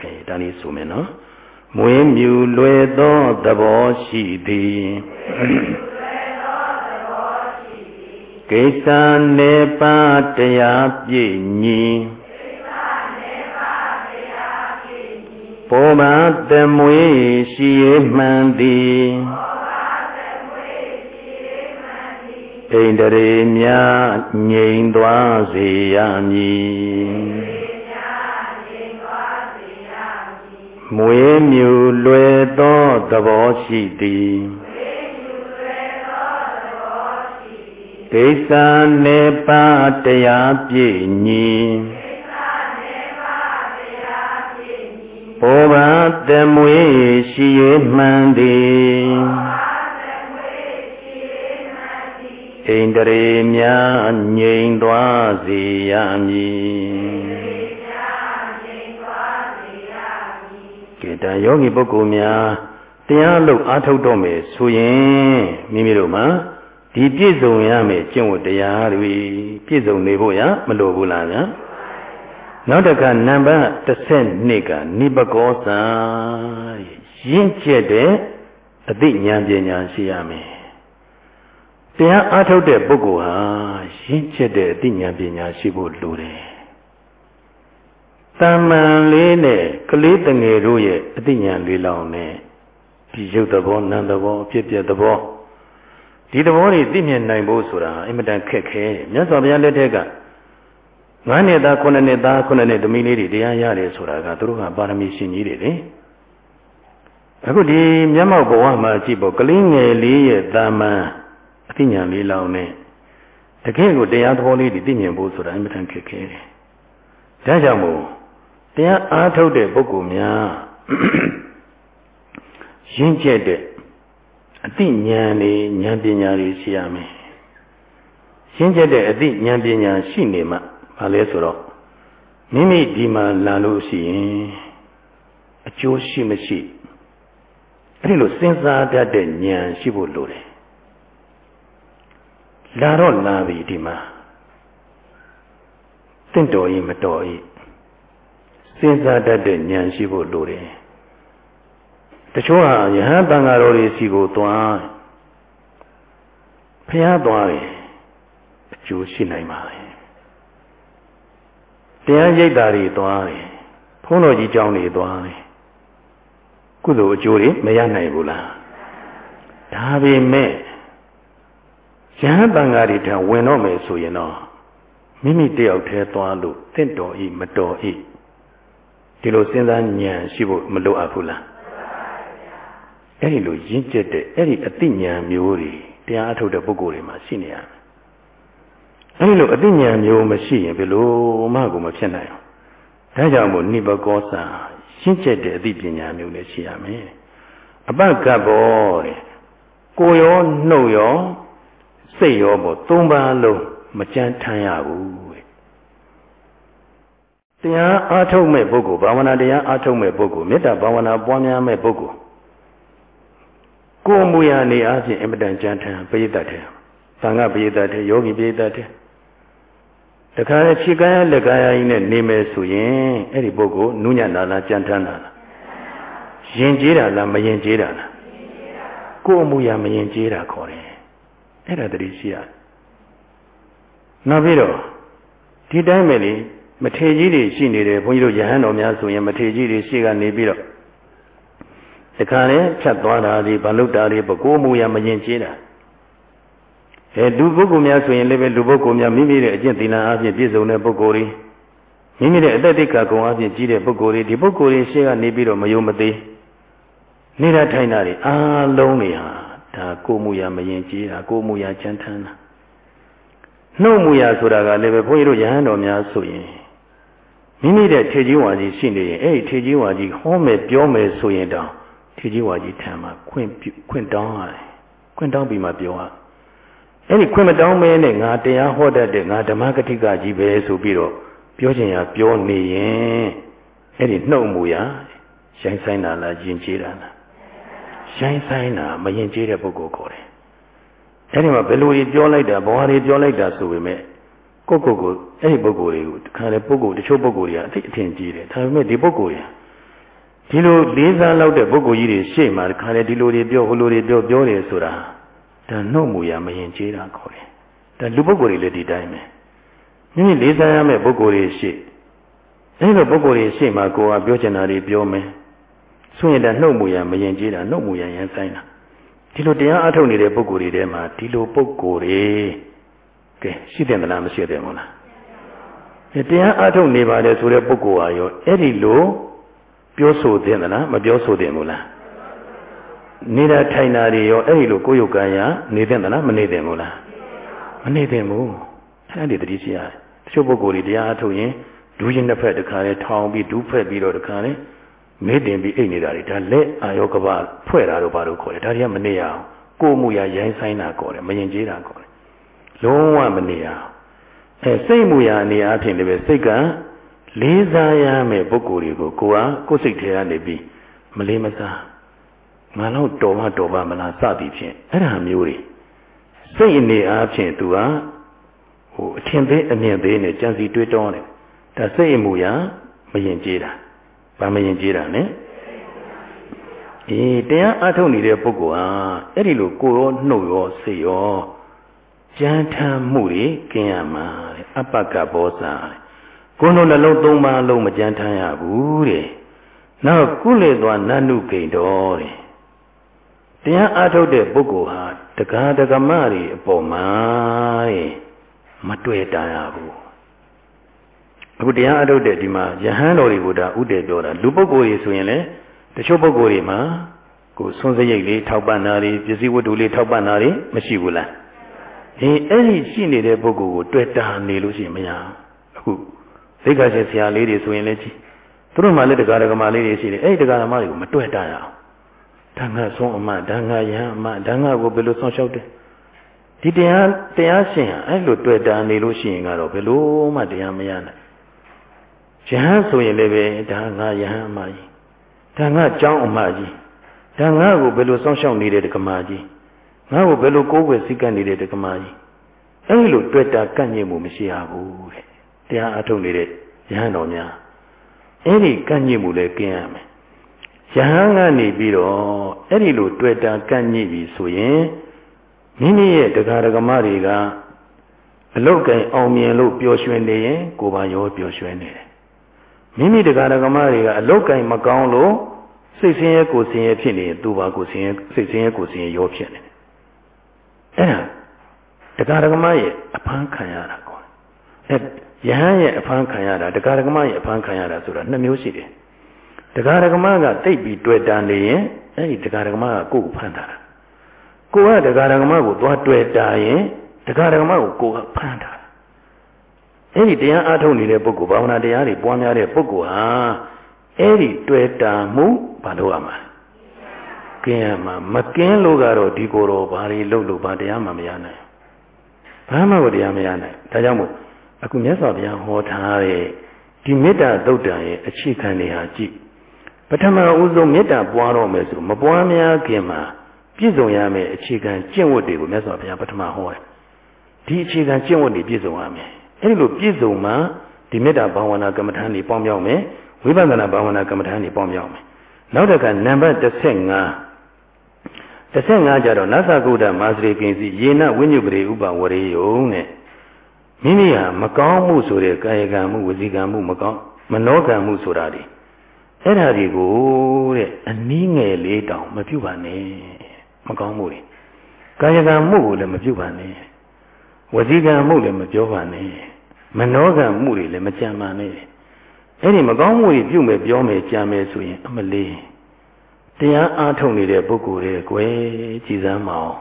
ခဲဒါလေးဆိုမယ်နော်မွေးမြူလွယ်သောသဘောရှိသည် ကိစ္စနေပါတရားပြည့်ညီပေါ်ပါသမွေရှိရမှန်သည်ဣန္ဒြေများငြိမ်သွားစေရမည်မွေးမြူလွယ်သောသဘောရှိသည် ဒိသနေပါတရားပြည့်ညီဘောဘာသမွေရှိရမှန်သည်ဣန္ဒြေများငြိမ်သွားစေရမည်ကဲဒါယောဂီပုဂ္ဂိုလ်များတရားလို့အားထုတ်တော့မယ်ဆိုရင်မိမိတို့မှာ ဒီပြည့်စုံရမယ်ကျင့်ဝတ်တရားတွေပြည့်စုံနေဖို့ရမလိုဘူးလားဗျာနောက်တစ်ခါနံပါတ်32ကနိပကောစာရင့်ကျက်တဲ့အသိဉာဏ်ပညာရှိရမယ်တရားအားထုတ်တဲ့ပုဂ္ဂိုလ်ဟာရင့်ကျက်တဲ့အသိဉာဏ်ပညာရှိဖို့လိုတယ်တမ္မန်လေးနဲ့ကလေးတငယ်တို့ရဲ့အသိဉာဏ်လေးလောင်နဲ့ဒီရုပ်သဘောနာမ်သဘောအဖြစ်ပြသဘော ဒီသဘောတွေသိမြင်နိုင်ဖို့ဆိုတာအင်မတန်ခက်ခဲမြတ်စွာဘုရားလက်ထက်ကငါးနှစ်သားခုနှစ်နှစ်သားခုနှစ်နှစ်သမီးလေးတွေတရားရတယ်ဆိုတာကသူတို့ကပါရမီရှင်ကြီးတွေလေအခုဒီမျက်မှောက်ဘဝမှာကြည့်ဖို့ကလေးငယ်လေးရဲ့တာမန်အသိဉာဏ်လေးလောင်နဲ့တကယ်ကိုတရားသဘောလေးတွေသိမြင်ဖို့ဆိုတာအင်မတန်ခက်ခဲတယ်ဒါကြောင့်မို့တရားအားထုတ်တဲ့ပုဂ္ဂိုလ်များရင့်ကျက်တဲ့ အသိဉာဏ်တွေဉာဏ်ပညာတွေရှိရမယ်ရင့်ကျက်တဲ့အသိဉာဏ်ပညာရှိနေမှဘာလဲဆိုတော့မိမိဒီမှာလာလို့ရှိရင်အကျိုးရှိမရှိအဲ့ဒီလိုစဉ်းစားတတ်တဲ့ဉာဏ်ရှိဖို့လိုတယ်လာတော့လာပြီဒီမှာတင့်တော်ရင်မတော်ရင်စဉ်းစားတတ်တဲ့ဉာဏ်ရှိဖို့လိုတယ် တချို့ဟာယဟန်တန်ဃာတော်တွေစီကိုသွားဖျားသွားတယ်အကျိုးရှိနိုင်ပါလေတရားရိပ်တာတွေသွားတယ်ဘုန်းတော်ကြီးကျောင်းတွေသွားတယ်ကုသိုလ်အကျိုးတွေမရနိုင်ဘူးလားဒါပေမဲ့ယဟန်တန်ဃာတွေထံဝင်တော့မယ်ဆိုရင်တော့မိမိတယောက်တည်းသွားလို့တင့်တော်ဤမတော်ဤဒီလိုစဉ်းစားဉာဏ်ရှိဖို့မလိုအပ်ဘူးလား အဲ့ဒီလိုရင့်ကျက်တဲ့အဲ့ဒီအသိဉာဏ်မျိုးတွေတရားအထုတ်တဲ့ပုဂ္ဂိုလ်တွေမှာရှိနေရမယ်အဲ့ဒီလိုအသိဉာဏ်မျိုးမရှိရင်ဘယ်လိုမှကိုမဖြစ်နိုင်အောင်ဒါကြောင့်မို့နိဘကောစာရှင်းကျက်တဲ့အသိပညာမျိုးလည်းရှိရမယ်အပကပ်ဘောတဲ့ကိုရောနှုတ်ရောစိတ်ရောပေါ့သုံးပါးလုံးမကြမ်းထမ်းရဘူးတရားအားထုတ်မဲ့ပုဂ္ဂိုလ်ဘာဝနာတရားအားထုတ်မဲ့ပုဂ္ဂိုလ်မေတ္တာဘာဝနာပွားများမဲ့ပုဂ္ဂိုလ် ကိုယ်မူရနေအားဖြင့်အမတန်ကြမ်းထမ်းပိဋကတ်တယ်သံဃပိဋကတ်တယ်ယောဂီပိဋကတ်တယ်တခါခြေကားရလက်ကားရကြီးနဲ့နေမယ်ဆိုရင်အဲ့ဒီပုဂ္ဂိုလ်နုညံ့တာလားကြမ်းထမ်းတာလားယဉ်ကျေးတာလားမယဉ်ကျေးတာလားကိုယ်အမူအရာမယဉ်ကျေးတာခေါ်တယ်အဲ့ဒါတတိရှိရတယ်နောက်ပြီးတော့ဒီတိုင်းပဲလေမထေကြီးတွေရှိနေတယ်ဘုန်းကြီးတို့ယဟန်တော်များဆိုရင်မထေကြီးတွေရှိကနေပြီးတော့ တခါလဲဖြတ်သွားတာဒီဘာလုတာတွေပကိုးမှုရမရင်ကျေးတာအဲလူပုဂ္ဂိုလ်များဆိုရင်လည်းပဲလူပုဂ္ဂိုလ်များမိမိရဲ့အကျင့်သီလအပြင်ပြည့်စုံတဲ့ပုဂ္ဂိုလ်တွေမိမိရဲ့အတ္တတိကကုံအပြင်ကြီးတဲ့ပုဂ္ဂိုလ်တွေဒီပုဂ္ဂိုလ်တွေရှေ့ကနေပြီးတော့မယုံမသေးနေတာထိုင်တာတွေအားလုံးတွေဟာဒါကိုမှုရမရင်ကျေးတာကိုမှုရချမ်းထမ်းတာနှုတ်မှုရဆိုတာကလည်းပဲဘုန်းကြီးတို့ယဟန်တော်များဆိုရင်မိမိတဲ့ထေကြီးဝါကြီးရှိနေရင်အဲ့ဒီထေကြီးဝါကြီးဟောမယ်ပြောမယ်ဆိုရင်တောင် ထေကြီးဝါကြီးထံမှာခွင့်ခွင့်တောင်းရတယ်ခွင့်တောင်းပြီးမှပြောရအဲ့ဒီခွင့်မတောင်းမဲနဲ့ငါတရားဟောတတ်တဲ့ငါဓမ္မဂတိကကြီးပဲဆိုပြီးတော့ပြောချင်ရပြောနေရင်အဲ့ဒီနှုတ်မူရရိုင်းဆိုင်တာလားယဉ်ကျေးတာလားရိုင်းဆိုင်တာမယဉ်ကျေးတဲ့ပုဂ္ဂိုလ်ခေါ်တယ်အဲ့ဒီမှာဘယ်လိုကြီးပြောလိုက်တာဘဝတွေပြောလိုက်တာဆိုပေမဲ့ကိုကိုကိုအဲ့ဒီပုဂ္ဂိုလ်တွေကိုတခါလေပုဂ္ဂိုလ်တချို့ပုဂ္ဂိုလ်တွေကအသိအထင်ကြီးတယ်ဒါပေမဲ့ဒီပုဂ္ဂိုလ်တွေ ဒီလိုလေးစားလောက်တဲ့ပုဂ္ဂိုလ်ကြီးတွေရှေ့မှာတခါလေဒီလိုတွေပြောဟိုလိုတွေပြောပြောတယ်ဆိုတာဒါနှုတ်မူရမရင်ကျေးတာခေါ်တယ်ဒါလူပုဂ္ဂိုလ်တွေလည်းဒီတိုင်းပဲမိမိလေးစားရမယ့်ပုဂ္ဂိုလ်တွေရှေ့အဲ့လိုပုဂ္ဂိုလ်တွေရှေ့မှာကိုယ်ကပြောချင်တာတွေပြောမယ်ဆိုရင်ဒါနှုတ်မူရမရင်ကျေးတာနှုတ်မူရရန်ဆိုင်တာဒီလိုတရားအထုတ်နေတဲ့ပုဂ္ဂိုလ်တွေထဲမှာဒီလိုပုဂ္ဂိုလ်တွေကဲရှိတယ်မလားမရှိတယ်မို့လားတရားအထုတ်နေပါတယ်ဆိုတဲ့ပုဂ္ဂိုလ်ဟာရောအဲ့ဒီလို ပြောဆိုသင့်သလားမပြောဆိုသင့်ဘူးလားနေတာထိုင်တာတွေရောအဲ့ဒီလိုကိုယ်ယုတ်ကံရနေသင့်သလားမနေသင့်ဘူးလားမနေသင့်ဘူးအဲ့ဒီတတိရှိရတယ်တချို့ပုဂ္ဂိုလ်တွေတရားအထုတ်ရင်ဒူးရင်တစ်ဖက်တစ်ခါလဲထောင်ပြီးဒူးဖက်ပြီးတော့တစ်ခါလဲမေးတင်ပြီးအိတ်နေတာတွေဒါလက်အာယောကပဖွဲ့တာတော့ဘာလို့ခေါ်လဲဒါတွေကမနေရအောင်ကိုမှုရရိုင်းဆိုင်တာခေါ်တယ်မရင်ကျေးတာခေါ်တယ်လုံးဝမနေရအောင်အဲစိတ်မှုရအနေအချင်းလည်းပဲစိတ်က လေးစားရမယ်ပုဂ္ဂိုလ်တွေကိုကိုကကိုယ်စိတ်ထဲကနေပြီးမလေးမစားငါတော့တော်မတော်ပါမလားစသည်ဖြင့်အဲ့ဒါမျိုးတွေစိတ်အနေအားဖြင့်သူကဟိုအထင်သေးအမြင်သေးနဲ့ကြံစီတွေးတောတယ်ဒါစိတ်အမှုရာမရင်ကျေးတာဘာမရင်ကျေးတာလဲအေးတရားအထုတ်နေတဲ့ပုဂ္ဂိုလ်ဟာအဲ့ဒီလိုကိုရောနှုတ်ရောစိတ်ရောကြမ်းထမ်းမှုတွေကင်းရမှာအပ္ပကဘောဇာ ကိုယ်တို့နှလုံးသုံးပါလုံးမကြမ်းထမ်းရဘူးတဲ့နောက်ကုလေသွားနတ်နုဂိန်တော်တဲ့တရားအထုတ်တဲ့ပုဂ္ဂိုလ်ဟာတက္ကဒကမတွေအပေါ်မှာတဲ့မတွေ့တာရဘူးအခုတရားအထုတ်တဲ့ဒီမှာယဟန်တော်တွေကိုဒါဥတည်ပြောတာလူပုဂ္ဂိုလ်တွေဆိုရင်လည်းတချို့ပုဂ္ဂိုလ်တွေမှာကိုဆွန်းစရိတ်လေးထောက်ပံ့တာတွေပစ္စည်းဝတ္ထုလေးထောက်ပံ့တာတွေမရှိဘူးလားအေးအဲ့ဒီရှိနေတဲ့ပုဂ္ဂိုလ်ကိုတွေ့တာနေလို့ရှိရင်မရအခု သိက္ခာရှင်ဆရာလေးတွေဆိုရင်လည်းကြည့်သူတို့မှလည်းတရားဓမ္မလေးတွေရှိတယ်အဲ့ဒီတရားဓမ္မတွေကိုမတွေ့တာရအောင်ဓမ္မဆုံးအမဓမ္မယဟအမဓမ္မကိုဘယ်လိုဆောင်ရှောက်တယ်ဒီတရားတရားရှင်အဲ့လိုတွေ့တာနေလို့ရှိရင်ကတော့ဘယ်လိုမှတရားမရနိုင်ယဟန်ဆိုရင်လည်းပဲဒါငါယဟန်အမကြီးဒါငါကျောင်းအမကြီးဒါငါကိုဘယ်လိုစောင့်ရှောက်နေတဲ့ဓမ္မကြီးငါ့ကိုဘယ်လိုကိုးကွယ်စည်းကပ်နေတဲ့ဓမ္မကြီးအဲ့လိုတွေ့တာကန့်ညင်မှုမရှိရဘူး တဲ့တရားအထုတ်နေတဲ့ယဟန်တော်များအဲ့ဒီကန့်ညင်မှုလည်းကျင်းရမယ်ယဟန်ကနေပြီးတော့အဲ့ဒီလိုတွေ့တာကန့်ညင်ပြီဆိုရင်မိမိရဲ့တရားဓမ္မတွေကအလုတ်ကင်အောင်မြင်လို့ပျော်ရွှင်နေရင်ကိုယ်ပါရောပျော်ရွှင်နေတယ်မိမိတရားဓမ္မတွေကအလုတ်ကင်မကောင်းလို့စိတ်ဆင်းရဲကိုယ်ဆင်းရဲဖြစ်နေရင်သူ့ဘာကိုယ်ဆင်းရဲစိတ်ဆင်းရဲကိုယ်ဆင်းရဲရောဖြစ်နေတယ်အဲ့ဒါတရားဓမ္မရဲ့အဖမ်းခံရတာကောအဲ ယဟန်ရဲ့အဖမ်းခံရတာတရားဓမ္မရဲ့အဖမ်းခံရတာဆိုတာနှစ်မျိုးရှိတယ်တရားဓမ္မကတိတ်ပြီးတွေ့တန်နေရင်အဲ့ဒီတရားဓမ္မကကိုယ်ကိုဖမ်းတာကိုကတရားဓမ္မကိုသွားတွေ့တာရင်တရားဓမ္မကိုကိုယ်ကဖမ်းတာအဲ့ဒီတရားအားထုတ်နေတဲ့ပုဂ္ဂိုလ်ဘာဝနာတရားတွေပွားများတဲ့ပုဂ္ဂိုလ်ဟာအဲ့ဒီတွေ့တာမှုဘာလို့ရမှာကင်းရမှာမကင်းလို့ကတော့ဒီကိုယ်တော်ဘာတွေလုပ်လို့ဘာတရားမှမရနိုင်ဘာမှကိုတရားမရနိုင်ဒါကြောင့်မို့ အခုမြတ်စွာဘုရားဟောထားတဲ့ဒီမေတ္တာသုတ်တံရဲ့အခြေခံတွေဟာကြည့်ပထမဦးဆုံးမေတ္တာပွားတော့မယ်ဆိုမပွားများခင်မှာပြည့်စုံရမယ်အခြေခံကျင့်ဝတ်တွေကိုမြတ်စွာဘုရားပထမဟောတယ်ဒီအခြေခံကျင့်ဝတ်တွေပြည့်စုံရမယ်အဲဒီလိုပြည့်စုံမှဒီမေတ္တာဘာဝနာကမ္မထာတွေပေါင်းမြောက်မယ်ဝိပဿနာဘာဝနာကမ္မထာတွေပေါင်းမြောက်မယ်နောက်တစ်ခါနံပါတ်15 15ကျတော့နသကုဒ္ဒမာစရိကိစီယေနဝိညုပရိဥပဝရေယုံတဲ့ မိမိဟာမကောင်းမှုဆိုတဲ့ကာယကံမှုဝစီကံမှုမကောင်းမနောကံမှုဆိုတာဒီအဲ့ဓာတွေကိုတဲ့အနည်းငယ်လေးတောင်မပြုတ်ပါနဲ့မကောင်းမှုတွေကာယကံမှုကိုလည်းမပြုတ်ပါနဲ့ဝစီကံမှုလည်းမပြောပါနဲ့မနောကံမှုတွေလည်းမကြံပါနဲ့အဲ့ဒီမကောင်းမှုတွေပြုမယ်ပြောမယ်ကြံမယ်ဆိုရင်အမလေးတရားအားထုတ်နေတဲ့ပုဂ္ဂိုလ်တွေကိုယ်ကြည်စမ်းမအောင်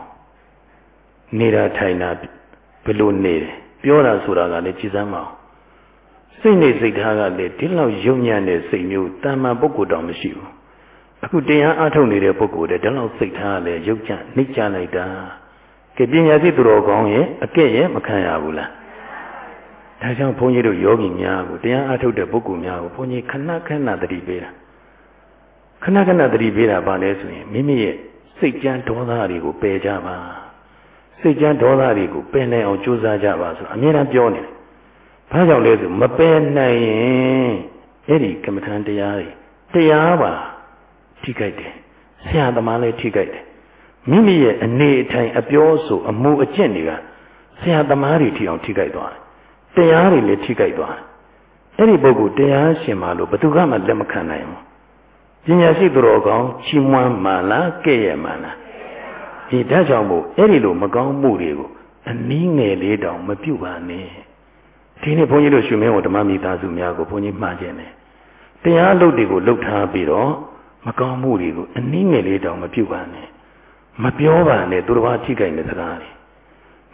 နေတာထိုင်တာဘယ်လိုနေတယ် ပြောတာဆိုတာကလည်းကြည်စမ်းမအောင်စိတ်နေစိတ်ထားကလည်းဒီလောက်ယုံညံ့တဲ့စိတ်မျိုးတာမန်ပုဂ္ဂိုလ်တောင်မရှိဘူးအခုတရားအားထုတ်နေတဲ့ပုဂ္ဂိုလ်တွေဒီလောက်စိတ်ထားကလည်းယုတ်ကြနှိမ့်ချလိုက်တာကဲပညာသိသူတော်ကောင်းရဲ့အကဲ့ရဲ့မခံရဘူးလားဒါကြောင့်ဘုန်းကြီးတို့ယောဂီများကိုတရားအားထုတ်တဲ့ပုဂ္ဂိုလ်များကိုဘုန်းကြီးခဏခဏတတိပေးတာခဏခဏသတိပေးတာပါလဲဆိုရင်မိမိရဲ့စိတ်ကြမ်းဒေါသတွေကိုပယ်ကြပါ စိတ်ကြမ်းဒေါသတွေကိုပယ်နိုင်အောင်ကြိုးစားကြပါဆိုအမြဲတမ်းပြောနေတယ်။ဘာကြောင့်လဲဆိုမပယ်နိုင်ရင်အဲ့ဒီကမ္မထံတရားတွေတရားပါထိခိုက်တယ်။ဆရာသမားလည်းထိခိုက်တယ်။မိမိရဲ့အနေအထိုင်အပြောဆိုအမှုအကျင့်တွေကဆရာသမားတွေထိအောင်ထိခိုက်သွားတယ်။တရားတွေလည်းထိခိုက်သွားတယ်။အဲ့ဒီပုဂ္ဂိုလ်တရားရှင်ပါလို့ဘယ်သူမှလက်မခံနိုင်ဘူးပညာရှိသူတော်ကောင်းချီးမွမ်းမှလားကဲ့ရဲ့မှလား ဒီဒါကြောင့်မို့အဲ့ဒီလိုမကောင်းမှုတွေကိုအနည်းငယ်လေးတောင်မပြုတ်ပါနဲ့ဒီနေ့ဘုန်းကြီးတို့ရှင်မင်းဝဓမ္မမိသားစုများကိုဘုန်းကြီးမှားခြင်းတယ်တရားလုပ်တွေကိုလှုပ်ထားပြီးတော့မကောင်းမှုတွေကိုအနည်းငယ်လေးတောင်မပြုတ်ပါနဲ့မပြောပါနဲ့သူတစ်ပါးထိခိုက်နေစကားတွေ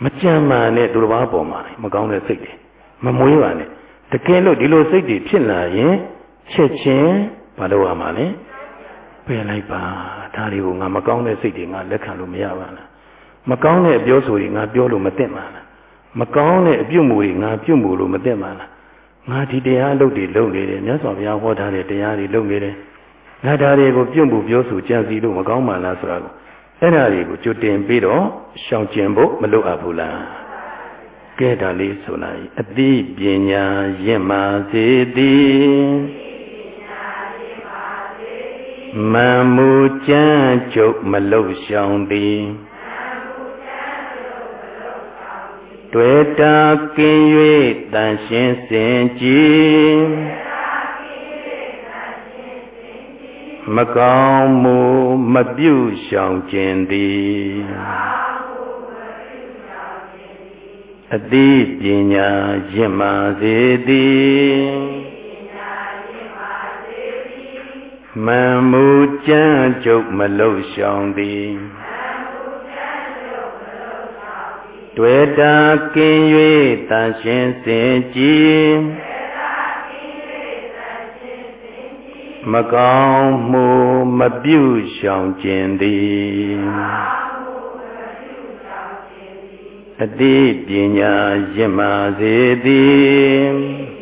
မကြံပါနဲ့သူတစ်ပါးပေါ်မှာမကောင်းတဲ့စိတ်တွေမမွေးပါနဲ့တကယ်လို့ဒီလိုစိတ်တွေဖြစ်လာရင်ချက်ချင်းဘာလို့ရမှာလဲ ပယ်လိုက်ပါဒါတွေကိုငါမကောင်းတဲ့စိတ်တွေငါလက်ခံလို့မရပါလားမကောင်းတဲ့အပြောဆိုတွေငါပြောလို့မသိပါလားမကောင်းတဲ့အပြုမှုတွေငါပြုမှုလို့မသိပါလားငါဒီတရားအလုပ်တွေလုပ်နေတယ်မြတ်စွာဘုရားဟောထားတဲ့တရားတွေလုပ်နေတယ်ငါဒါတွေကိုပြုမှုပြောဆိုကြံစီလို့မကောင်းပါလားဆိုတာကိုအဲ့ဒါတွေကိုကြွတင်ပြီးတော့ရှောင်ကျင်ဖို့မလုပ်အပ်ဘူးလားကဲဒါလေးဆိုလိုက်အသိပညာရင့်မာစေသည် မံမူကြမ်းကြုတ်မလုရှောင်သည်တွေ့တာကင်း၍တန်ရှင်းစင်ကြည်မကောင်းမှုမပြုရှောင်ခြင်းသည်အတိပညာရင့်မာစေသည် မံမူကြမ်းကြုတ်မလုရှောင်သည်တွေ့တာကင်း၍တန်ရှင်းစင်ကြည်မကောင်းမှုမပြုရှောင်ခြင်းသည်အတိပညာရင့်မာစေသည်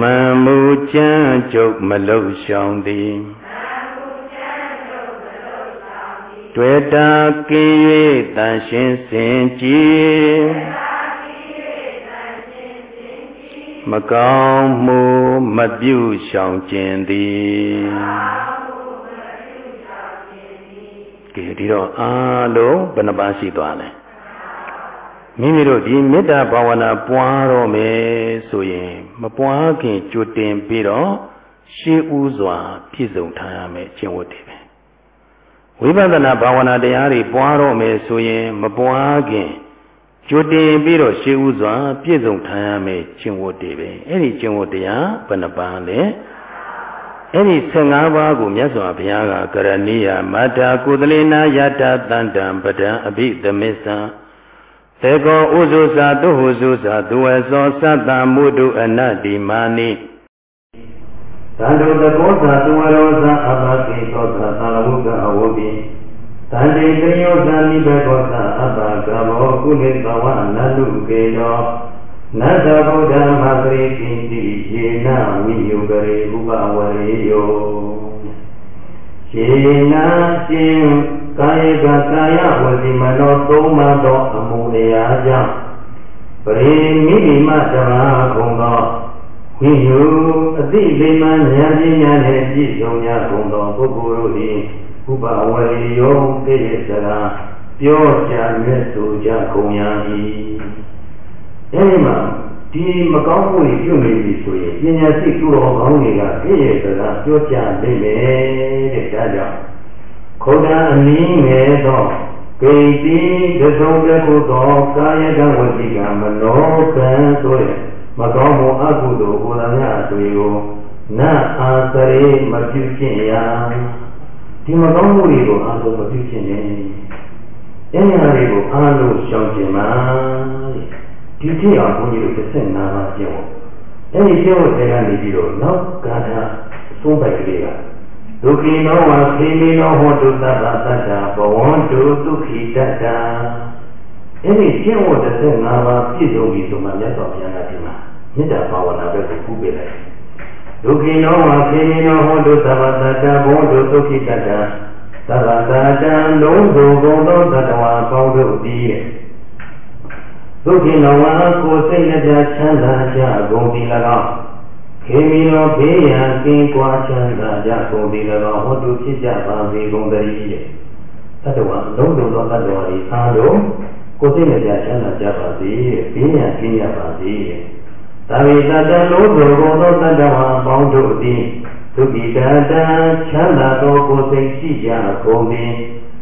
မံမူကြမ်းကြုတ်မလုရှောင်သည်တွေ့တာကင်း၍တန်ရှင်းစင်ကြည်မကောင်းမှုမပြုရှောင်ခြင်းသည်ကဲဒီတော့အားလုံးဘယ်နှပါးရှိသွားလဲ မိမိတို့ဒီမေတ္တာဘာဝနာပွားတော့မယ်ဆိုရင်မပွားခင်ကြိုတင်ပြီးတော့ရှေးဥစွာပြည့်စုံထားရမယ်ကျင့်ဝတ်တွေပဲဝိပဿနာဘာဝနာတရားတွေပွားတော့မယ်ဆိုရင်မပွားခင်ကြိုတင်ပြီးတော့ရှေးဥစွာပြည့်စုံထားရမယ်ကျင့်ဝတ်တွေပဲအဲ့ဒီကျင့်ဝတ်တရားဘယ်နှပါးလဲအဲ့ဒီ15ပါးကိုမြတ်စွာဘုရားကကရဏီယမတ္တာကုသလေနာယတတန္တံပဒံအဘိသမစ္ဆံ သေကောဥဇုသာတုဟုဇုသာသူဝေသောသတ္တမုဒုအနတ္တိမာနိသန္တုတကောသာသူဝရောသာအဘတိသောသာသလဝုကအဝုပိတန္တိတယောသာနိဘေကောသာအဘကမောကုလေသဝနတုကေယောနတ္တဗုဒ္ဓမသရိကိတိယေနဝိယုကရေဥပဝရေယောယေနရှင် ကာယကကာယဝစီမနောသုံးပါသောအမှုတရားကြောင့်ပရိမိမိမတမကုန်သောဝိယုအတိလိမဉာဏ်ပညာနှင့်ပြည့်စုံကြကုန်သောပုဂ္ဂိုလ်တို့သည်ဥပဝရေယောကိလေသာပြောကြမြတ်ဆိုကြကုန်ရ၏အဲဒီမှာဒီမကောင်းမှုတွေပြုနေပြီဆိုရင်ပညာရှိသူတော်ကောင်းတွေကပြည့်ရဲ့စကားပြောပြနိုင်မယ်တဲ့ဒါကြောင့် ခုဒအနည်းငယ်သောဂိတိသဆုံးတခုသောကာယကဝစီကမနောကံဆိုရမကောင်းမှုအကုသိုလ်ကိုယ်တော်များအသွေကိုနတ်အာသရေမပြုခြင်းရာဒီမကောင်းမှုတွေကိုအာလုံးမပြုခြင်းနဲ့အဲဒီဟာတွေကိုအာလုံးရှောင်ကျင်ပါတဲ့ဒီကြည့်အောင်ဘုန်းကြီးတို့15ပါးကျင့်ဖို့အဲဒီကျင့်ဖို့တွေကနေပြီးတော့နောက်ဂါထာအဆုံးပိုက်ကလေးက ဒုက္ခိနောဝခေမိနောဟောတုသဗ္ဗတတ္တာဘဝန္တုဒုက္ခိတတ္တာအဲဒီကျင့်ဖို့15ပါးပြည့်စုံပြီဆိုမှမြတ်စွာဘုရားကဒီမှာမေတ္တာဘာဝနာဘက်ကိုကူးပေးလိုက်ဒုက္ခိနောဝခေမိနောဟောတုသဗ္ဗတတ္တာဘဝန္တုဒုက္ခိတတ္တာသဗ္ဗတတ္တံလုံးစုံကုန်သောတတဝါပေါင်းတို့သည်ဒုက္ခိနဝါကိုစိတ်နှပြချမ်းသာကြကုန်သည်၎င်း ခေမီရောဘေးရန်ကင်းကွာချမ်းသာကြကုန်သည်၎င်းဟောတုဖြစ်ကြပါစေကုန်တည်းရဲ့တတဝလုံးလုံးသောတတဝါဤအားလုံးကိုစိတ်နှပြချမ်းသာကြပါစေဘေးရန်ကင်းကြပါစေသာဝေတတလုံးစုံကုန်သောတတဝါပေါင်းတို့သည်ဒုက္ခိတတချမ်းသာသောကိုစိတ်ရှိကြကုန်သည်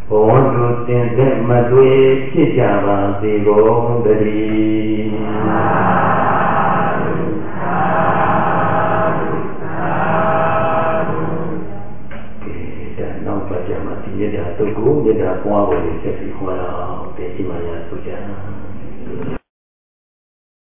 ဘဝတို့သင်သက်မတွေ့ဖြစ်ကြပါစေကုန်တည်း ပတ်ကြမှာဒီမြတ်တာ